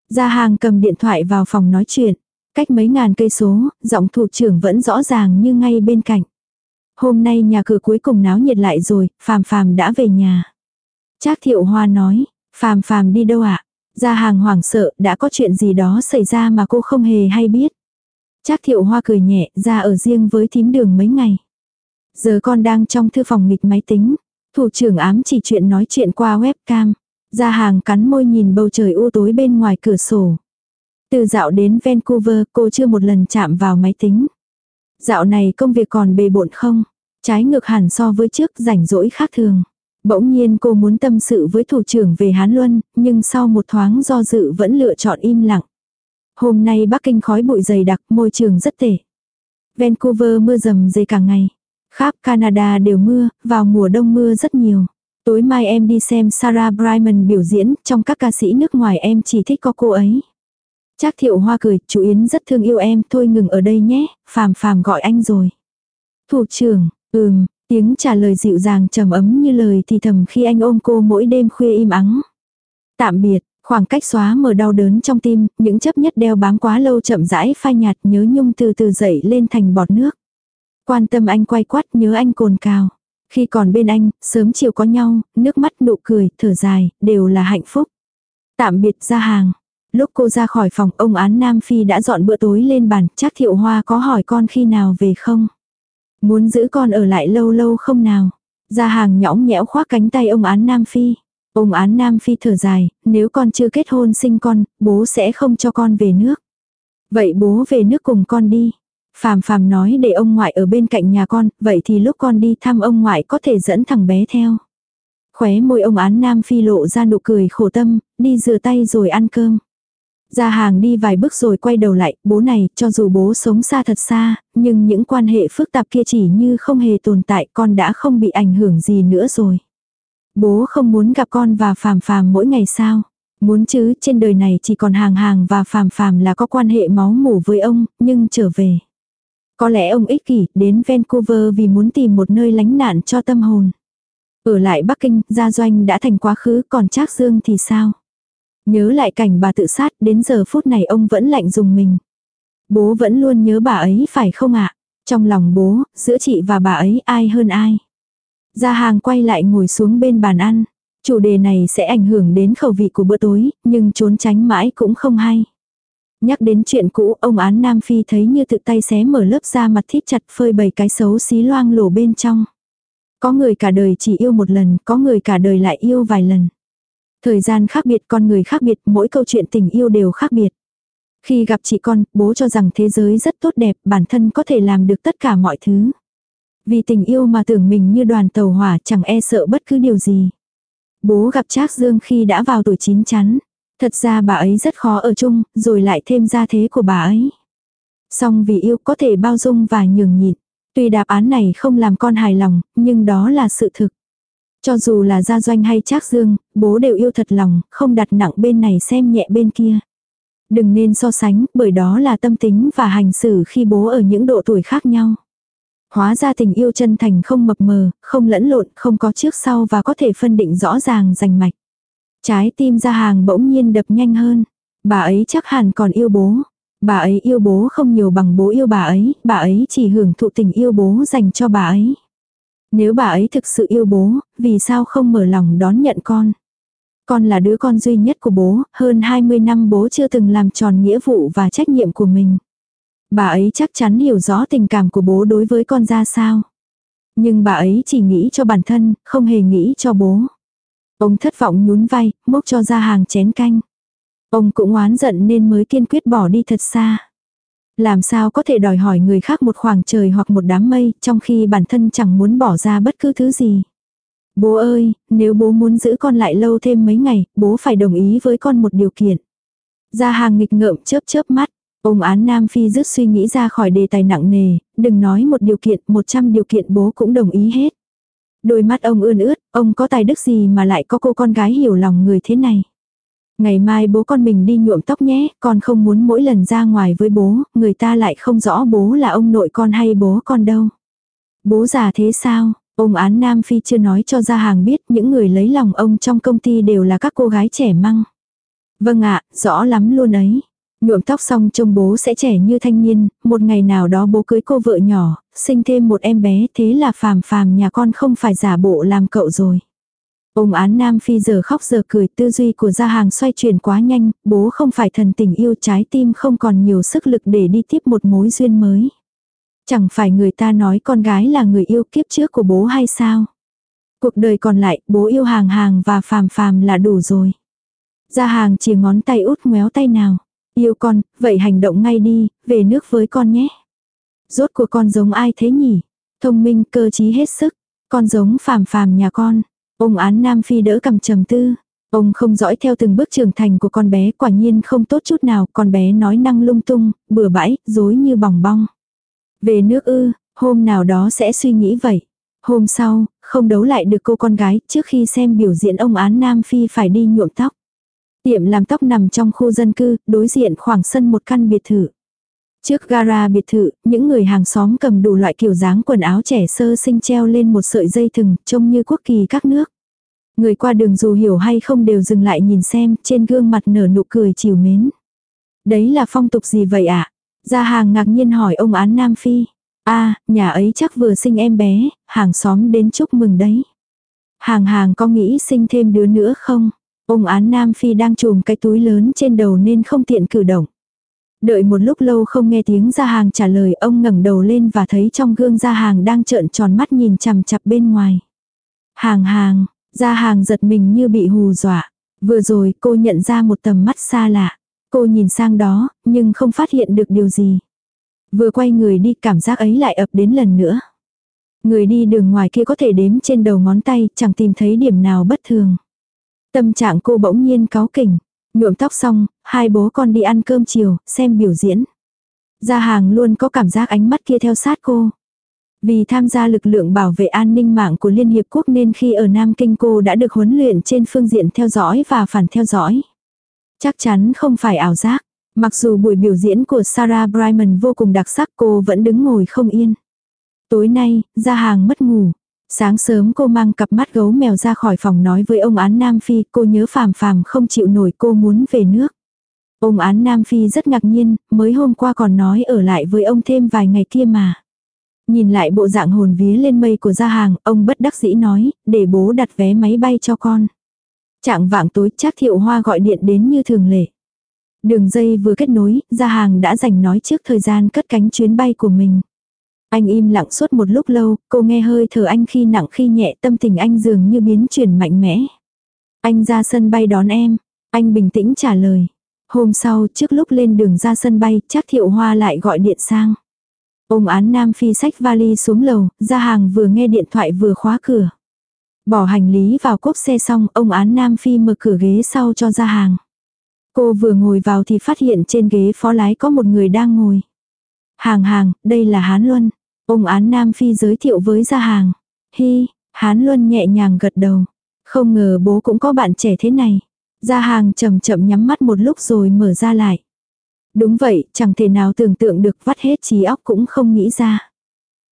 Gia hàng cầm điện thoại vào phòng nói chuyện. Cách mấy ngàn cây số, giọng thủ trưởng vẫn rõ ràng như ngay bên cạnh. Hôm nay nhà cửa cuối cùng náo nhiệt lại rồi, phàm phàm đã về nhà. Trác thiệu hoa nói, phàm phàm đi đâu ạ? À? Gia hàng hoảng sợ, đã có chuyện gì đó xảy ra mà cô không hề hay biết. Trác thiệu hoa cười nhẹ, ra ở riêng với thím đường mấy ngày. Giờ con đang trong thư phòng nghịch máy tính. Thủ trưởng ám chỉ chuyện nói chuyện qua webcam. Ra hàng cắn môi nhìn bầu trời u tối bên ngoài cửa sổ. Từ dạo đến Vancouver cô chưa một lần chạm vào máy tính. Dạo này công việc còn bề bộn không? Trái ngược hẳn so với trước rảnh rỗi khác thường. Bỗng nhiên cô muốn tâm sự với thủ trưởng về Hán Luân, nhưng sau một thoáng do dự vẫn lựa chọn im lặng. Hôm nay Bắc Kinh khói bụi dày đặc, môi trường rất tệ. Vancouver mưa rầm dày cả ngày. Khắp Canada đều mưa, vào mùa đông mưa rất nhiều. Tối mai em đi xem Sarah Brightman biểu diễn, trong các ca sĩ nước ngoài em chỉ thích có cô ấy. Trác thiệu hoa cười, chú Yến rất thương yêu em, thôi ngừng ở đây nhé, phàm phàm gọi anh rồi. Thủ trưởng, ừm, tiếng trả lời dịu dàng trầm ấm như lời thì thầm khi anh ôm cô mỗi đêm khuya im ắng. Tạm biệt, khoảng cách xóa mờ đau đớn trong tim, những chấp nhất đeo bám quá lâu chậm rãi phai nhạt nhớ nhung từ từ dậy lên thành bọt nước. Quan tâm anh quay quát nhớ anh cồn cào. Khi còn bên anh, sớm chiều có nhau, nước mắt nụ cười, thở dài, đều là hạnh phúc. Tạm biệt ra hàng. Lúc cô ra khỏi phòng ông án Nam Phi đã dọn bữa tối lên bàn, chắc thiệu hoa có hỏi con khi nào về không? Muốn giữ con ở lại lâu lâu không nào? Ra hàng nhõng nhẽo khoác cánh tay ông án Nam Phi. Ông án Nam Phi thở dài, nếu con chưa kết hôn sinh con, bố sẽ không cho con về nước. Vậy bố về nước cùng con đi. Phàm phàm nói để ông ngoại ở bên cạnh nhà con, vậy thì lúc con đi thăm ông ngoại có thể dẫn thằng bé theo. Khóe môi ông án Nam Phi lộ ra nụ cười khổ tâm, đi rửa tay rồi ăn cơm. Ra hàng đi vài bước rồi quay đầu lại, bố này, cho dù bố sống xa thật xa, nhưng những quan hệ phức tạp kia chỉ như không hề tồn tại, con đã không bị ảnh hưởng gì nữa rồi. Bố không muốn gặp con và phàm phàm mỗi ngày sao? Muốn chứ, trên đời này chỉ còn hàng hàng và phàm phàm là có quan hệ máu mủ với ông, nhưng trở về. Có lẽ ông ích kỷ đến Vancouver vì muốn tìm một nơi lánh nạn cho tâm hồn. Ở lại Bắc Kinh, gia doanh đã thành quá khứ, còn Trác Dương thì sao? Nhớ lại cảnh bà tự sát, đến giờ phút này ông vẫn lạnh dùng mình. Bố vẫn luôn nhớ bà ấy phải không ạ? Trong lòng bố, giữa chị và bà ấy ai hơn ai? Gia hàng quay lại ngồi xuống bên bàn ăn. Chủ đề này sẽ ảnh hưởng đến khẩu vị của bữa tối, nhưng trốn tránh mãi cũng không hay. Nhắc đến chuyện cũ, ông án Nam Phi thấy như tự tay xé mở lớp da mặt thít chặt phơi bầy cái xấu xí loang lổ bên trong. Có người cả đời chỉ yêu một lần, có người cả đời lại yêu vài lần. Thời gian khác biệt, con người khác biệt, mỗi câu chuyện tình yêu đều khác biệt. Khi gặp chị con, bố cho rằng thế giới rất tốt đẹp, bản thân có thể làm được tất cả mọi thứ. Vì tình yêu mà tưởng mình như đoàn tàu hỏa chẳng e sợ bất cứ điều gì. Bố gặp Trác Dương khi đã vào tuổi chín chắn. Thật ra bà ấy rất khó ở chung, rồi lại thêm gia thế của bà ấy. Song vì yêu có thể bao dung và nhường nhịn. Tuy đáp án này không làm con hài lòng, nhưng đó là sự thực. Cho dù là gia doanh hay trác dương, bố đều yêu thật lòng, không đặt nặng bên này xem nhẹ bên kia. Đừng nên so sánh, bởi đó là tâm tính và hành xử khi bố ở những độ tuổi khác nhau. Hóa ra tình yêu chân thành không mập mờ, không lẫn lộn, không có trước sau và có thể phân định rõ ràng rành mạch. Trái tim ra hàng bỗng nhiên đập nhanh hơn. Bà ấy chắc hẳn còn yêu bố. Bà ấy yêu bố không nhiều bằng bố yêu bà ấy, bà ấy chỉ hưởng thụ tình yêu bố dành cho bà ấy. Nếu bà ấy thực sự yêu bố, vì sao không mở lòng đón nhận con? Con là đứa con duy nhất của bố, hơn 20 năm bố chưa từng làm tròn nghĩa vụ và trách nhiệm của mình. Bà ấy chắc chắn hiểu rõ tình cảm của bố đối với con ra sao. Nhưng bà ấy chỉ nghĩ cho bản thân, không hề nghĩ cho bố. Ông thất vọng nhún vai, mốc cho ra hàng chén canh. Ông cũng oán giận nên mới kiên quyết bỏ đi thật xa. Làm sao có thể đòi hỏi người khác một khoảng trời hoặc một đám mây, trong khi bản thân chẳng muốn bỏ ra bất cứ thứ gì. Bố ơi, nếu bố muốn giữ con lại lâu thêm mấy ngày, bố phải đồng ý với con một điều kiện. Gia hàng nghịch ngợm chớp chớp mắt. Ông án Nam Phi rứt suy nghĩ ra khỏi đề tài nặng nề, đừng nói một điều kiện, một trăm điều kiện bố cũng đồng ý hết. Đôi mắt ông ươn ướt, ông có tài đức gì mà lại có cô con gái hiểu lòng người thế này. Ngày mai bố con mình đi nhuộm tóc nhé, con không muốn mỗi lần ra ngoài với bố, người ta lại không rõ bố là ông nội con hay bố con đâu. Bố già thế sao? Ông án Nam Phi chưa nói cho ra hàng biết những người lấy lòng ông trong công ty đều là các cô gái trẻ măng. Vâng ạ, rõ lắm luôn ấy. Nhuộm tóc xong trông bố sẽ trẻ như thanh niên, một ngày nào đó bố cưới cô vợ nhỏ, sinh thêm một em bé thế là phàm phàm nhà con không phải giả bộ làm cậu rồi. Ông án Nam Phi giờ khóc giờ cười tư duy của gia hàng xoay chuyển quá nhanh, bố không phải thần tình yêu trái tim không còn nhiều sức lực để đi tiếp một mối duyên mới. Chẳng phải người ta nói con gái là người yêu kiếp trước của bố hay sao? Cuộc đời còn lại, bố yêu hàng hàng và phàm phàm là đủ rồi. Gia hàng chỉ ngón tay út ngoéo tay nào. Yêu con, vậy hành động ngay đi, về nước với con nhé. Rốt của con giống ai thế nhỉ? Thông minh cơ trí hết sức. Con giống phàm phàm nhà con. Ông án Nam Phi đỡ cầm trầm tư. Ông không dõi theo từng bước trưởng thành của con bé quả nhiên không tốt chút nào. Con bé nói năng lung tung, bừa bãi, dối như bỏng bong. Về nước ư, hôm nào đó sẽ suy nghĩ vậy. Hôm sau, không đấu lại được cô con gái trước khi xem biểu diễn ông án Nam Phi phải đi nhuộm tóc. Tiệm làm tóc nằm trong khu dân cư, đối diện khoảng sân một căn biệt thự. Trước gara biệt thự, những người hàng xóm cầm đủ loại kiểu dáng quần áo trẻ sơ sinh treo lên một sợi dây thừng, trông như quốc kỳ các nước. Người qua đường dù hiểu hay không đều dừng lại nhìn xem, trên gương mặt nở nụ cười chiều mến. Đấy là phong tục gì vậy ạ? À? Gia hàng ngạc nhiên hỏi ông án Nam Phi. a à, nhà ấy chắc vừa sinh em bé, hàng xóm đến chúc mừng đấy. Hàng hàng có nghĩ sinh thêm đứa nữa không? Ông án Nam Phi đang chùm cái túi lớn trên đầu nên không tiện cử động. Đợi một lúc lâu không nghe tiếng ra hàng trả lời ông ngẩng đầu lên và thấy trong gương ra hàng đang trợn tròn mắt nhìn chằm chặp bên ngoài. Hàng hàng, ra hàng giật mình như bị hù dọa. Vừa rồi cô nhận ra một tầm mắt xa lạ. Cô nhìn sang đó, nhưng không phát hiện được điều gì. Vừa quay người đi cảm giác ấy lại ập đến lần nữa. Người đi đường ngoài kia có thể đếm trên đầu ngón tay, chẳng tìm thấy điểm nào bất thường. Tâm trạng cô bỗng nhiên cáu kỉnh. Nhuộm tóc xong, hai bố con đi ăn cơm chiều, xem biểu diễn. Gia hàng luôn có cảm giác ánh mắt kia theo sát cô. Vì tham gia lực lượng bảo vệ an ninh mạng của Liên Hiệp Quốc nên khi ở Nam Kinh cô đã được huấn luyện trên phương diện theo dõi và phản theo dõi. Chắc chắn không phải ảo giác. Mặc dù buổi biểu diễn của Sarah Brightman vô cùng đặc sắc cô vẫn đứng ngồi không yên. Tối nay, gia hàng mất ngủ, Sáng sớm cô mang cặp mắt gấu mèo ra khỏi phòng nói với ông án Nam Phi cô nhớ phàm phàm không chịu nổi cô muốn về nước. Ông án Nam Phi rất ngạc nhiên, mới hôm qua còn nói ở lại với ông thêm vài ngày kia mà. Nhìn lại bộ dạng hồn vía lên mây của gia hàng, ông bất đắc dĩ nói, để bố đặt vé máy bay cho con. Trạng vạng tối chắc thiệu hoa gọi điện đến như thường lệ. Đường dây vừa kết nối, gia hàng đã dành nói trước thời gian cất cánh chuyến bay của mình. Anh im lặng suốt một lúc lâu, cô nghe hơi thở anh khi nặng khi nhẹ tâm tình anh dường như biến chuyển mạnh mẽ. Anh ra sân bay đón em. Anh bình tĩnh trả lời. Hôm sau trước lúc lên đường ra sân bay chắc thiệu hoa lại gọi điện sang. Ông án Nam Phi sách vali xuống lầu, ra hàng vừa nghe điện thoại vừa khóa cửa. Bỏ hành lý vào cốp xe xong, ông án Nam Phi mở cửa ghế sau cho ra hàng. Cô vừa ngồi vào thì phát hiện trên ghế phó lái có một người đang ngồi. Hàng hàng, đây là Hán Luân. Ông án Nam Phi giới thiệu với gia hàng. Hi, Hán Luân nhẹ nhàng gật đầu. Không ngờ bố cũng có bạn trẻ thế này. Gia hàng chậm chậm nhắm mắt một lúc rồi mở ra lại. Đúng vậy, chẳng thể nào tưởng tượng được vắt hết trí óc cũng không nghĩ ra.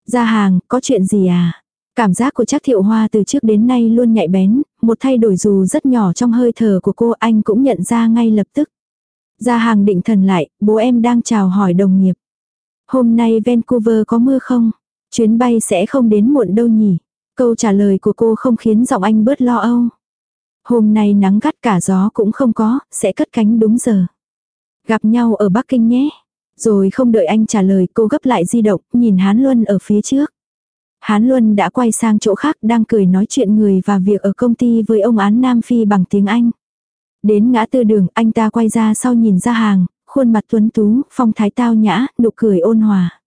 Gia hàng, có chuyện gì à? Cảm giác của Trác thiệu hoa từ trước đến nay luôn nhạy bén, một thay đổi dù rất nhỏ trong hơi thở của cô anh cũng nhận ra ngay lập tức. Gia hàng định thần lại, bố em đang chào hỏi đồng nghiệp. Hôm nay Vancouver có mưa không? Chuyến bay sẽ không đến muộn đâu nhỉ? Câu trả lời của cô không khiến giọng anh bớt lo âu. Hôm nay nắng gắt cả gió cũng không có, sẽ cất cánh đúng giờ. Gặp nhau ở Bắc Kinh nhé. Rồi không đợi anh trả lời cô gấp lại di động, nhìn Hán Luân ở phía trước. Hán Luân đã quay sang chỗ khác đang cười nói chuyện người và việc ở công ty với ông án Nam Phi bằng tiếng Anh. Đến ngã tư đường anh ta quay ra sau nhìn ra hàng, khuôn mặt tuấn tú, phong thái tao nhã, nụ cười ôn hòa.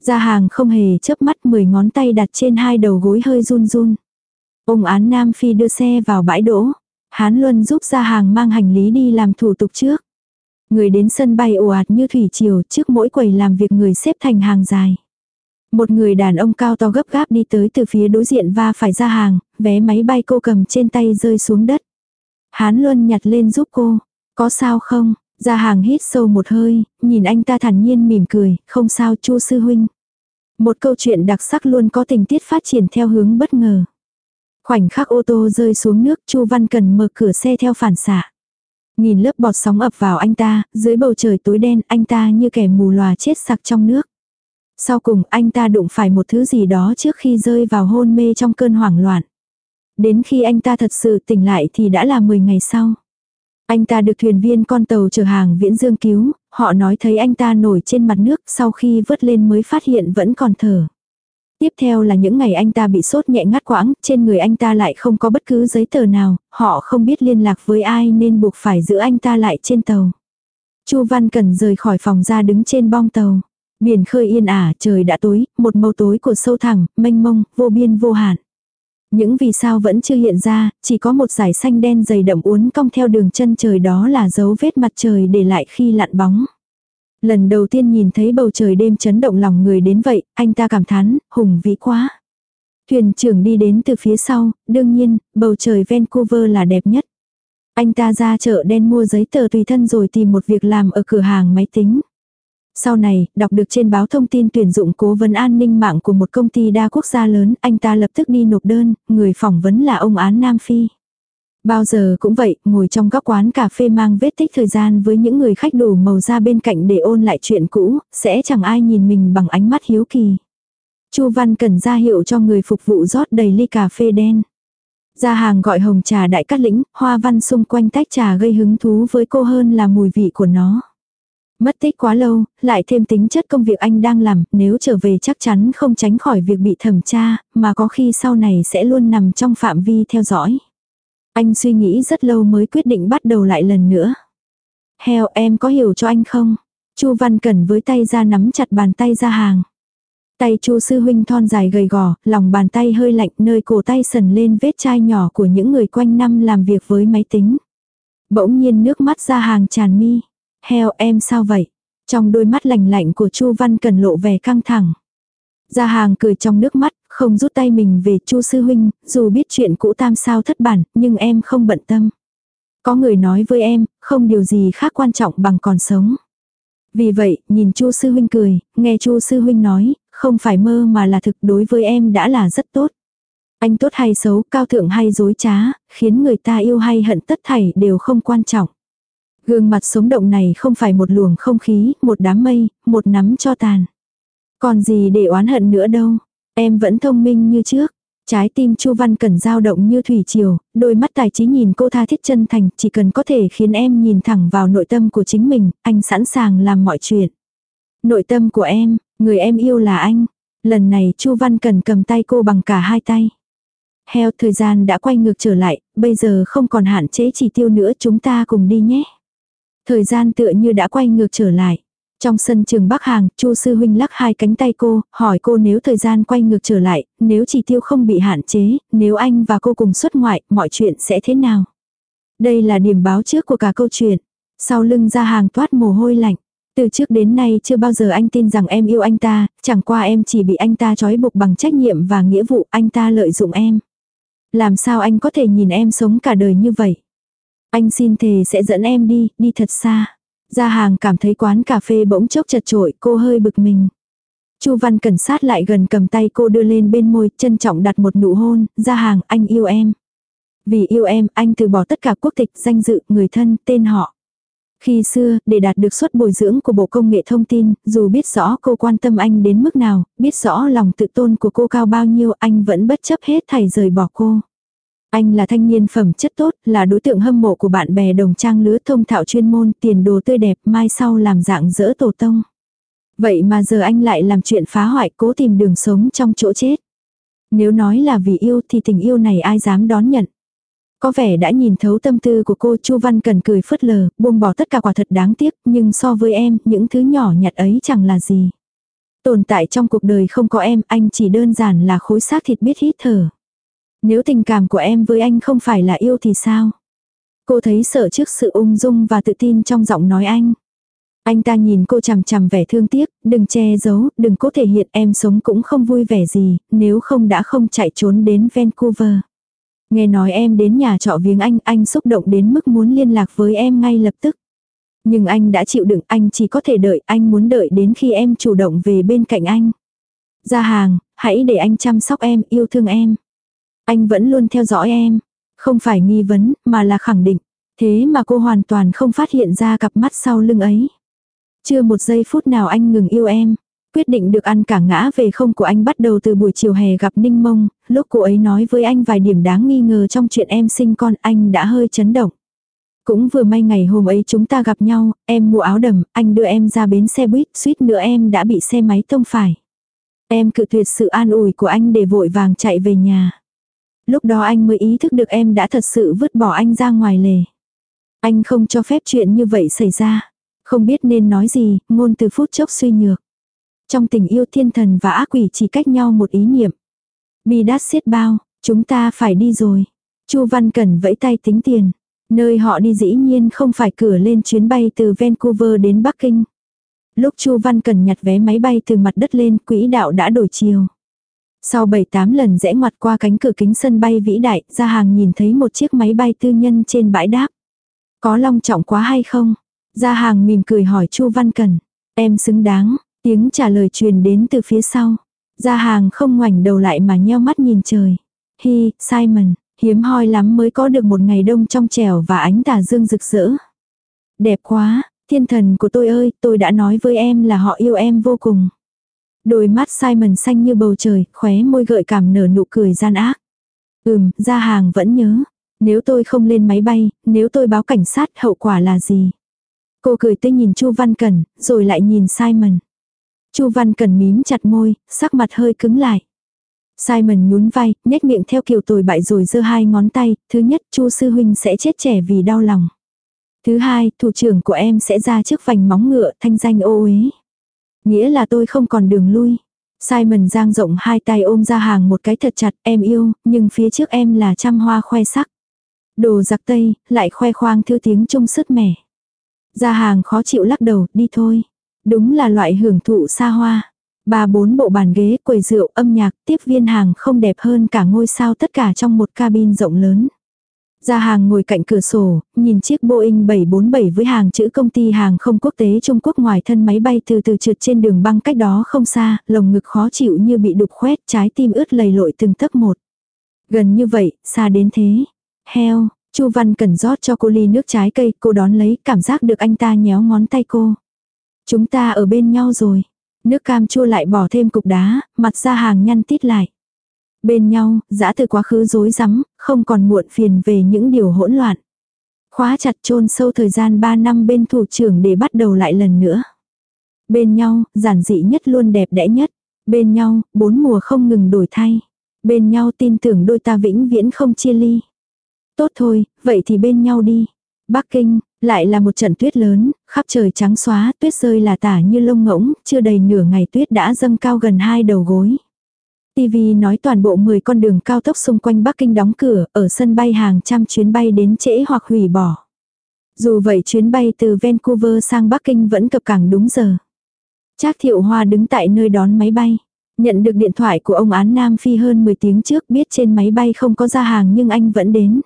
gia hàng không hề chớp mắt mười ngón tay đặt trên hai đầu gối hơi run run. Ông án Nam Phi đưa xe vào bãi đỗ. Hán Luân giúp gia hàng mang hành lý đi làm thủ tục trước. Người đến sân bay ồ ạt như thủy triều trước mỗi quầy làm việc người xếp thành hàng dài. Một người đàn ông cao to gấp gáp đi tới từ phía đối diện và phải ra hàng, vé máy bay cô cầm trên tay rơi xuống đất. Hán Luân nhặt lên giúp cô. Có sao không? Gia hàng hít sâu một hơi, nhìn anh ta thản nhiên mỉm cười, không sao chu sư huynh. Một câu chuyện đặc sắc luôn có tình tiết phát triển theo hướng bất ngờ. Khoảnh khắc ô tô rơi xuống nước Chu Văn Cần mở cửa xe theo phản xạ. Nhìn lớp bọt sóng ập vào anh ta, dưới bầu trời tối đen anh ta như kẻ mù lòa chết sặc trong nước. Sau cùng anh ta đụng phải một thứ gì đó trước khi rơi vào hôn mê trong cơn hoảng loạn. Đến khi anh ta thật sự tỉnh lại thì đã là 10 ngày sau. Anh ta được thuyền viên con tàu chở hàng viễn dương cứu, họ nói thấy anh ta nổi trên mặt nước sau khi vớt lên mới phát hiện vẫn còn thở. Tiếp theo là những ngày anh ta bị sốt nhẹ ngắt quãng, trên người anh ta lại không có bất cứ giấy tờ nào, họ không biết liên lạc với ai nên buộc phải giữ anh ta lại trên tàu. Chu Văn Cần rời khỏi phòng ra đứng trên bong tàu. Biển khơi yên ả, trời đã tối, một màu tối của sâu thẳm, mênh mông, vô biên vô hạn. Những vì sao vẫn chưa hiện ra, chỉ có một dải xanh đen dày đậm uốn cong theo đường chân trời đó là dấu vết mặt trời để lại khi lặn bóng. Lần đầu tiên nhìn thấy bầu trời đêm chấn động lòng người đến vậy, anh ta cảm thán, hùng vĩ quá. Thuyền trưởng đi đến từ phía sau, đương nhiên, bầu trời Vancouver là đẹp nhất. Anh ta ra chợ đen mua giấy tờ tùy thân rồi tìm một việc làm ở cửa hàng máy tính. Sau này, đọc được trên báo thông tin tuyển dụng cố vấn an ninh mạng của một công ty đa quốc gia lớn, anh ta lập tức đi nộp đơn, người phỏng vấn là ông án Nam Phi. Bao giờ cũng vậy, ngồi trong góc quán cà phê mang vết tích thời gian với những người khách đủ màu da bên cạnh để ôn lại chuyện cũ, sẽ chẳng ai nhìn mình bằng ánh mắt hiếu kỳ. Chu Văn cần ra hiệu cho người phục vụ rót đầy ly cà phê đen. Ra hàng gọi hồng trà đại cát lĩnh, hoa văn xung quanh tách trà gây hứng thú với cô hơn là mùi vị của nó. Mất tích quá lâu, lại thêm tính chất công việc anh đang làm, nếu trở về chắc chắn không tránh khỏi việc bị thẩm tra, mà có khi sau này sẽ luôn nằm trong phạm vi theo dõi. Anh suy nghĩ rất lâu mới quyết định bắt đầu lại lần nữa. Heo em có hiểu cho anh không? Chu Văn Cẩn với tay ra nắm chặt bàn tay ra hàng. Tay Chu sư huynh thon dài gầy gò, lòng bàn tay hơi lạnh, nơi cổ tay sần lên vết chai nhỏ của những người quanh năm làm việc với máy tính. Bỗng nhiên nước mắt ra hàng tràn mi. Heo em sao vậy? Trong đôi mắt lạnh lạnh của Chu Văn Cần lộ vẻ căng thẳng. Gia hàng cười trong nước mắt, không rút tay mình về Chu sư huynh, dù biết chuyện cũ tam sao thất bản, nhưng em không bận tâm. Có người nói với em, không điều gì khác quan trọng bằng còn sống. Vì vậy, nhìn Chu sư huynh cười, nghe Chu sư huynh nói, không phải mơ mà là thực đối với em đã là rất tốt. Anh tốt hay xấu, cao thượng hay dối trá, khiến người ta yêu hay hận tất thảy đều không quan trọng. Gương mặt sống động này không phải một luồng không khí, một đám mây, một nắm cho tàn. Còn gì để oán hận nữa đâu. Em vẫn thông minh như trước. Trái tim Chu Văn Cẩn dao động như thủy triều, đôi mắt tài trí nhìn cô tha thiết chân thành, chỉ cần có thể khiến em nhìn thẳng vào nội tâm của chính mình, anh sẵn sàng làm mọi chuyện. Nội tâm của em, người em yêu là anh. Lần này Chu Văn Cẩn cầm tay cô bằng cả hai tay. Heo thời gian đã quay ngược trở lại, bây giờ không còn hạn chế chỉ tiêu nữa chúng ta cùng đi nhé. Thời gian tựa như đã quay ngược trở lại. Trong sân trường Bắc Hàng, Chu sư huynh lắc hai cánh tay cô, hỏi cô nếu thời gian quay ngược trở lại, nếu chỉ tiêu không bị hạn chế, nếu anh và cô cùng xuất ngoại, mọi chuyện sẽ thế nào? Đây là điểm báo trước của cả câu chuyện. Sau lưng ra hàng toát mồ hôi lạnh. Từ trước đến nay chưa bao giờ anh tin rằng em yêu anh ta, chẳng qua em chỉ bị anh ta trói buộc bằng trách nhiệm và nghĩa vụ anh ta lợi dụng em. Làm sao anh có thể nhìn em sống cả đời như vậy? Anh xin thề sẽ dẫn em đi, đi thật xa. Gia hàng cảm thấy quán cà phê bỗng chốc chật trội, cô hơi bực mình. Chu Văn Cẩn sát lại gần cầm tay cô đưa lên bên môi, trân trọng đặt một nụ hôn, Gia hàng, anh yêu em. Vì yêu em, anh từ bỏ tất cả quốc tịch, danh dự, người thân, tên họ. Khi xưa, để đạt được suất bồi dưỡng của Bộ Công nghệ Thông tin, dù biết rõ cô quan tâm anh đến mức nào, biết rõ lòng tự tôn của cô cao bao nhiêu, anh vẫn bất chấp hết thảy rời bỏ cô. Anh là thanh niên phẩm chất tốt, là đối tượng hâm mộ của bạn bè đồng trang lứa thông thạo chuyên môn, tiền đồ tươi đẹp, mai sau làm dạng dỡ tổ tông. Vậy mà giờ anh lại làm chuyện phá hoại cố tìm đường sống trong chỗ chết. Nếu nói là vì yêu thì tình yêu này ai dám đón nhận. Có vẻ đã nhìn thấu tâm tư của cô Chu Văn cần cười phớt lờ, buông bỏ tất cả quả thật đáng tiếc, nhưng so với em, những thứ nhỏ nhặt ấy chẳng là gì. Tồn tại trong cuộc đời không có em, anh chỉ đơn giản là khối xác thịt biết hít thở. Nếu tình cảm của em với anh không phải là yêu thì sao? Cô thấy sợ trước sự ung dung và tự tin trong giọng nói anh. Anh ta nhìn cô chằm chằm vẻ thương tiếc, đừng che giấu, đừng cố thể hiện em sống cũng không vui vẻ gì, nếu không đã không chạy trốn đến Vancouver. Nghe nói em đến nhà trọ viếng anh, anh xúc động đến mức muốn liên lạc với em ngay lập tức. Nhưng anh đã chịu đựng, anh chỉ có thể đợi, anh muốn đợi đến khi em chủ động về bên cạnh anh. Ra hàng, hãy để anh chăm sóc em, yêu thương em. Anh vẫn luôn theo dõi em. Không phải nghi vấn, mà là khẳng định. Thế mà cô hoàn toàn không phát hiện ra cặp mắt sau lưng ấy. Chưa một giây phút nào anh ngừng yêu em. Quyết định được ăn cả ngã về không của anh bắt đầu từ buổi chiều hè gặp Ninh Mông, lúc cô ấy nói với anh vài điểm đáng nghi ngờ trong chuyện em sinh con anh đã hơi chấn động. Cũng vừa may ngày hôm ấy chúng ta gặp nhau, em mua áo đầm, anh đưa em ra bến xe buýt, suýt nữa em đã bị xe máy tông phải. Em cự tuyệt sự an ủi của anh để vội vàng chạy về nhà. Lúc đó anh mới ý thức được em đã thật sự vứt bỏ anh ra ngoài lề. Anh không cho phép chuyện như vậy xảy ra. Không biết nên nói gì, ngôn từ phút chốc suy nhược. Trong tình yêu thiên thần và ác quỷ chỉ cách nhau một ý niệm. Bi đát xiết bao, chúng ta phải đi rồi. Chu Văn Cẩn vẫy tay tính tiền. Nơi họ đi dĩ nhiên không phải cửa lên chuyến bay từ Vancouver đến Bắc Kinh. Lúc Chu Văn Cẩn nhặt vé máy bay từ mặt đất lên, quỹ đạo đã đổi chiều. Sau 7-8 lần rẽ ngoặt qua cánh cửa kính sân bay vĩ đại, ra hàng nhìn thấy một chiếc máy bay tư nhân trên bãi đáp. Có long trọng quá hay không? Ra hàng mỉm cười hỏi Chu Văn Cần. Em xứng đáng, tiếng trả lời truyền đến từ phía sau. Ra hàng không ngoảnh đầu lại mà nheo mắt nhìn trời. Hi, Simon, hiếm hoi lắm mới có được một ngày đông trong trẻo và ánh tà dương rực rỡ. Đẹp quá, thiên thần của tôi ơi, tôi đã nói với em là họ yêu em vô cùng. Đôi mắt Simon xanh như bầu trời, khóe môi gợi cảm nở nụ cười gian ác. Ừm, ra hàng vẫn nhớ. Nếu tôi không lên máy bay, nếu tôi báo cảnh sát hậu quả là gì? Cô cười tươi nhìn Chu Văn Cẩn, rồi lại nhìn Simon. Chu Văn Cẩn mím chặt môi, sắc mặt hơi cứng lại. Simon nhún vai, nhếch miệng theo kiểu tồi bại rồi giơ hai ngón tay, thứ nhất Chu sư huynh sẽ chết trẻ vì đau lòng. Thứ hai, thủ trưởng của em sẽ ra trước vành móng ngựa thanh danh ô uế. Nghĩa là tôi không còn đường lui. Simon giang rộng hai tay ôm ra hàng một cái thật chặt, em yêu, nhưng phía trước em là trăm hoa khoe sắc. Đồ giặc tây, lại khoe khoang thư tiếng trung sứt mẻ. Ra hàng khó chịu lắc đầu, đi thôi. Đúng là loại hưởng thụ xa hoa. Ba bốn bộ bàn ghế, quầy rượu, âm nhạc, tiếp viên hàng không đẹp hơn cả ngôi sao tất cả trong một cabin rộng lớn. Gia hàng ngồi cạnh cửa sổ, nhìn chiếc Boeing 747 với hàng chữ công ty hàng không quốc tế Trung Quốc ngoài thân máy bay từ từ trượt trên đường băng cách đó không xa, lồng ngực khó chịu như bị đục khoét, trái tim ướt lầy lội từng tấc một. Gần như vậy, xa đến thế. Heo, Chu Văn cần rót cho cô ly nước trái cây, cô đón lấy, cảm giác được anh ta nhéo ngón tay cô. Chúng ta ở bên nhau rồi. Nước cam chua lại bỏ thêm cục đá, mặt ra hàng nhăn tít lại. Bên nhau, dã từ quá khứ rối rắm, không còn muộn phiền về những điều hỗn loạn. Khóa chặt chôn sâu thời gian 3 năm bên thủ trưởng để bắt đầu lại lần nữa. Bên nhau, giản dị nhất luôn đẹp đẽ nhất. Bên nhau, bốn mùa không ngừng đổi thay. Bên nhau tin tưởng đôi ta vĩnh viễn không chia ly. Tốt thôi, vậy thì bên nhau đi. Bắc Kinh, Lại là một trận tuyết lớn, khắp trời trắng xóa, tuyết rơi là tả như lông ngỗng, chưa đầy nửa ngày tuyết đã dâng cao gần hai đầu gối. TV nói toàn bộ 10 con đường cao tốc xung quanh Bắc Kinh đóng cửa, ở sân bay hàng trăm chuyến bay đến trễ hoặc hủy bỏ. Dù vậy chuyến bay từ Vancouver sang Bắc Kinh vẫn cập cảng đúng giờ. Trác Thiệu Hoa đứng tại nơi đón máy bay. Nhận được điện thoại của ông Án Nam Phi hơn 10 tiếng trước biết trên máy bay không có ra hàng nhưng anh vẫn đến.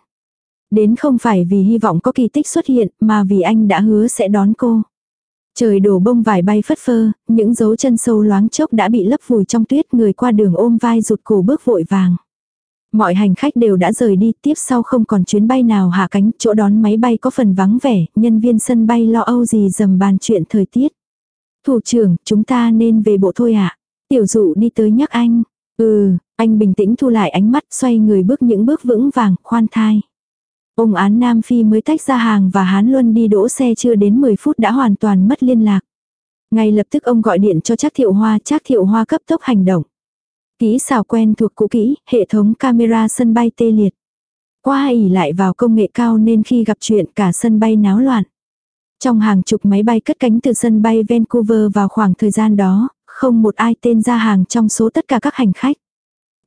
Đến không phải vì hy vọng có kỳ tích xuất hiện mà vì anh đã hứa sẽ đón cô. Trời đổ bông vải bay phất phơ, những dấu chân sâu loáng chốc đã bị lấp vùi trong tuyết người qua đường ôm vai rụt cổ bước vội vàng. Mọi hành khách đều đã rời đi, tiếp sau không còn chuyến bay nào hạ cánh, chỗ đón máy bay có phần vắng vẻ, nhân viên sân bay lo âu gì dầm bàn chuyện thời tiết. Thủ trưởng, chúng ta nên về bộ thôi ạ. À? Tiểu dụ đi tới nhắc anh. Ừ, anh bình tĩnh thu lại ánh mắt, xoay người bước những bước vững vàng, khoan thai. Ông án Nam Phi mới tách ra hàng và Hán Luân đi đỗ xe chưa đến 10 phút đã hoàn toàn mất liên lạc. Ngay lập tức ông gọi điện cho Trác Thiệu Hoa, Trác Thiệu Hoa cấp tốc hành động. Kỹ xảo quen thuộc cũ kỹ, hệ thống camera sân bay tê liệt. Qua ỉ lại vào công nghệ cao nên khi gặp chuyện cả sân bay náo loạn. Trong hàng chục máy bay cất cánh từ sân bay Vancouver vào khoảng thời gian đó, không một ai tên ra hàng trong số tất cả các hành khách.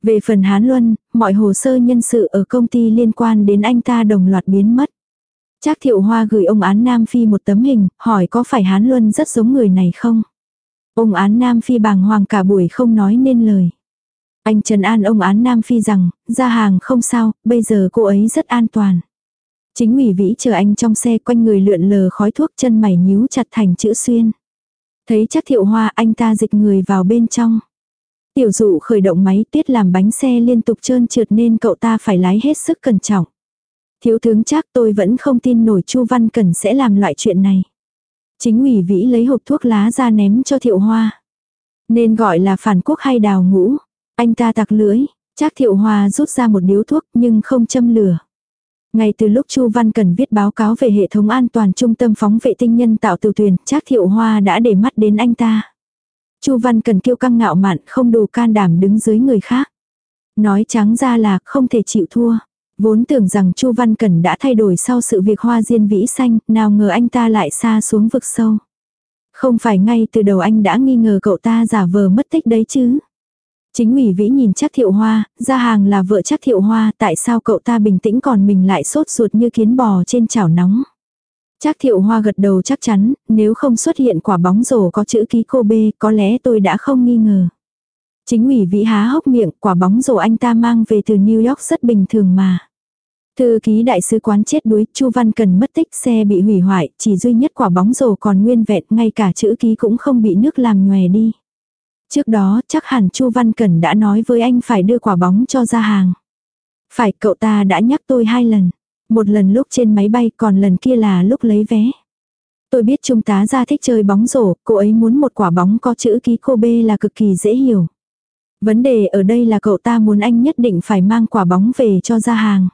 Về phần Hán Luân, mọi hồ sơ nhân sự ở công ty liên quan đến anh ta đồng loạt biến mất. Trác Thiệu Hoa gửi ông Án Nam Phi một tấm hình, hỏi có phải Hán Luân rất giống người này không? Ông Án Nam Phi bàng hoàng cả buổi không nói nên lời. Anh Trần An ông Án Nam Phi rằng, ra hàng không sao, bây giờ cô ấy rất an toàn. Chính ủy vĩ chờ anh trong xe quanh người lượn lờ khói thuốc chân mày nhíu chặt thành chữ xuyên. Thấy chắc thiệu hoa anh ta dịch người vào bên trong. Tiểu dụ khởi động máy tiết làm bánh xe liên tục trơn trượt nên cậu ta phải lái hết sức cẩn trọng. Thiếu tướng chắc tôi vẫn không tin nổi Chu Văn Cần sẽ làm loại chuyện này. Chính ủy vĩ lấy hộp thuốc lá ra ném cho thiệu hoa. Nên gọi là phản quốc hay đào ngũ. Anh ta tặc lưỡi, chắc thiệu hoa rút ra một điếu thuốc nhưng không châm lửa. Ngay từ lúc Chu Văn Cần viết báo cáo về hệ thống an toàn trung tâm phóng vệ tinh nhân tạo từ tuyển, Trác Thiệu Hoa đã để mắt đến anh ta. Chu Văn Cần kiêu căng ngạo mạn, không đủ can đảm đứng dưới người khác. Nói trắng ra là không thể chịu thua. Vốn tưởng rằng Chu Văn Cẩn đã thay đổi sau sự việc hoa diên vĩ xanh, nào ngờ anh ta lại xa xuống vực sâu. Không phải ngay từ đầu anh đã nghi ngờ cậu ta giả vờ mất tích đấy chứ. Chính ủy vĩ nhìn chắc thiệu hoa, ra hàng là vợ chắc thiệu hoa, tại sao cậu ta bình tĩnh còn mình lại sốt ruột như kiến bò trên chảo nóng. Chắc thiệu hoa gật đầu chắc chắn, nếu không xuất hiện quả bóng rổ có chữ ký cô b có lẽ tôi đã không nghi ngờ. Chính ủy vĩ há hốc miệng, quả bóng rổ anh ta mang về từ New York rất bình thường mà. Thư ký đại sứ quán chết đuối, Chu Văn Cần mất tích, xe bị hủy hoại, chỉ duy nhất quả bóng rổ còn nguyên vẹn, ngay cả chữ ký cũng không bị nước làm nhòe đi. Trước đó chắc hẳn Chu Văn cần đã nói với anh phải đưa quả bóng cho ra hàng. Phải cậu ta đã nhắc tôi hai lần. Một lần lúc trên máy bay còn lần kia là lúc lấy vé. Tôi biết trung tá ra thích chơi bóng rổ, cô ấy muốn một quả bóng có chữ ký cô B là cực kỳ dễ hiểu. Vấn đề ở đây là cậu ta muốn anh nhất định phải mang quả bóng về cho ra hàng.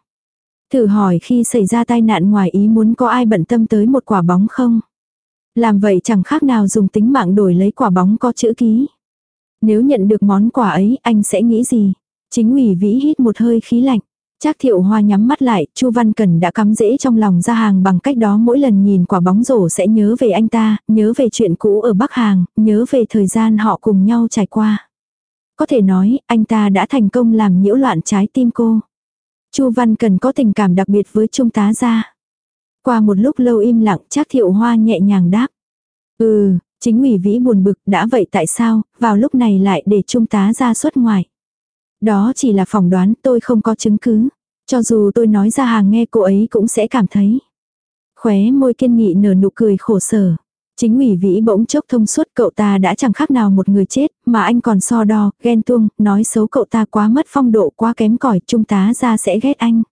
Thử hỏi khi xảy ra tai nạn ngoài ý muốn có ai bận tâm tới một quả bóng không? Làm vậy chẳng khác nào dùng tính mạng đổi lấy quả bóng có chữ ký. Nếu nhận được món quà ấy, anh sẽ nghĩ gì? Chính ủy vĩ hít một hơi khí lạnh. Trác thiệu hoa nhắm mắt lại, Chu Văn Cần đã cắm rễ trong lòng ra hàng bằng cách đó mỗi lần nhìn quả bóng rổ sẽ nhớ về anh ta, nhớ về chuyện cũ ở Bắc Hàng, nhớ về thời gian họ cùng nhau trải qua. Có thể nói, anh ta đã thành công làm nhiễu loạn trái tim cô. Chu Văn Cần có tình cảm đặc biệt với Trung tá gia. Qua một lúc lâu im lặng, Trác thiệu hoa nhẹ nhàng đáp. Ừ, Chính ủy vĩ buồn bực đã vậy tại sao, vào lúc này lại để trung tá ra xuất ngoài. Đó chỉ là phỏng đoán tôi không có chứng cứ. Cho dù tôi nói ra hàng nghe cô ấy cũng sẽ cảm thấy. Khóe môi kiên nghị nở nụ cười khổ sở. Chính ủy vĩ bỗng chốc thông suốt cậu ta đã chẳng khác nào một người chết, mà anh còn so đo, ghen tuông, nói xấu cậu ta quá mất phong độ quá kém cỏi trung tá ra sẽ ghét anh.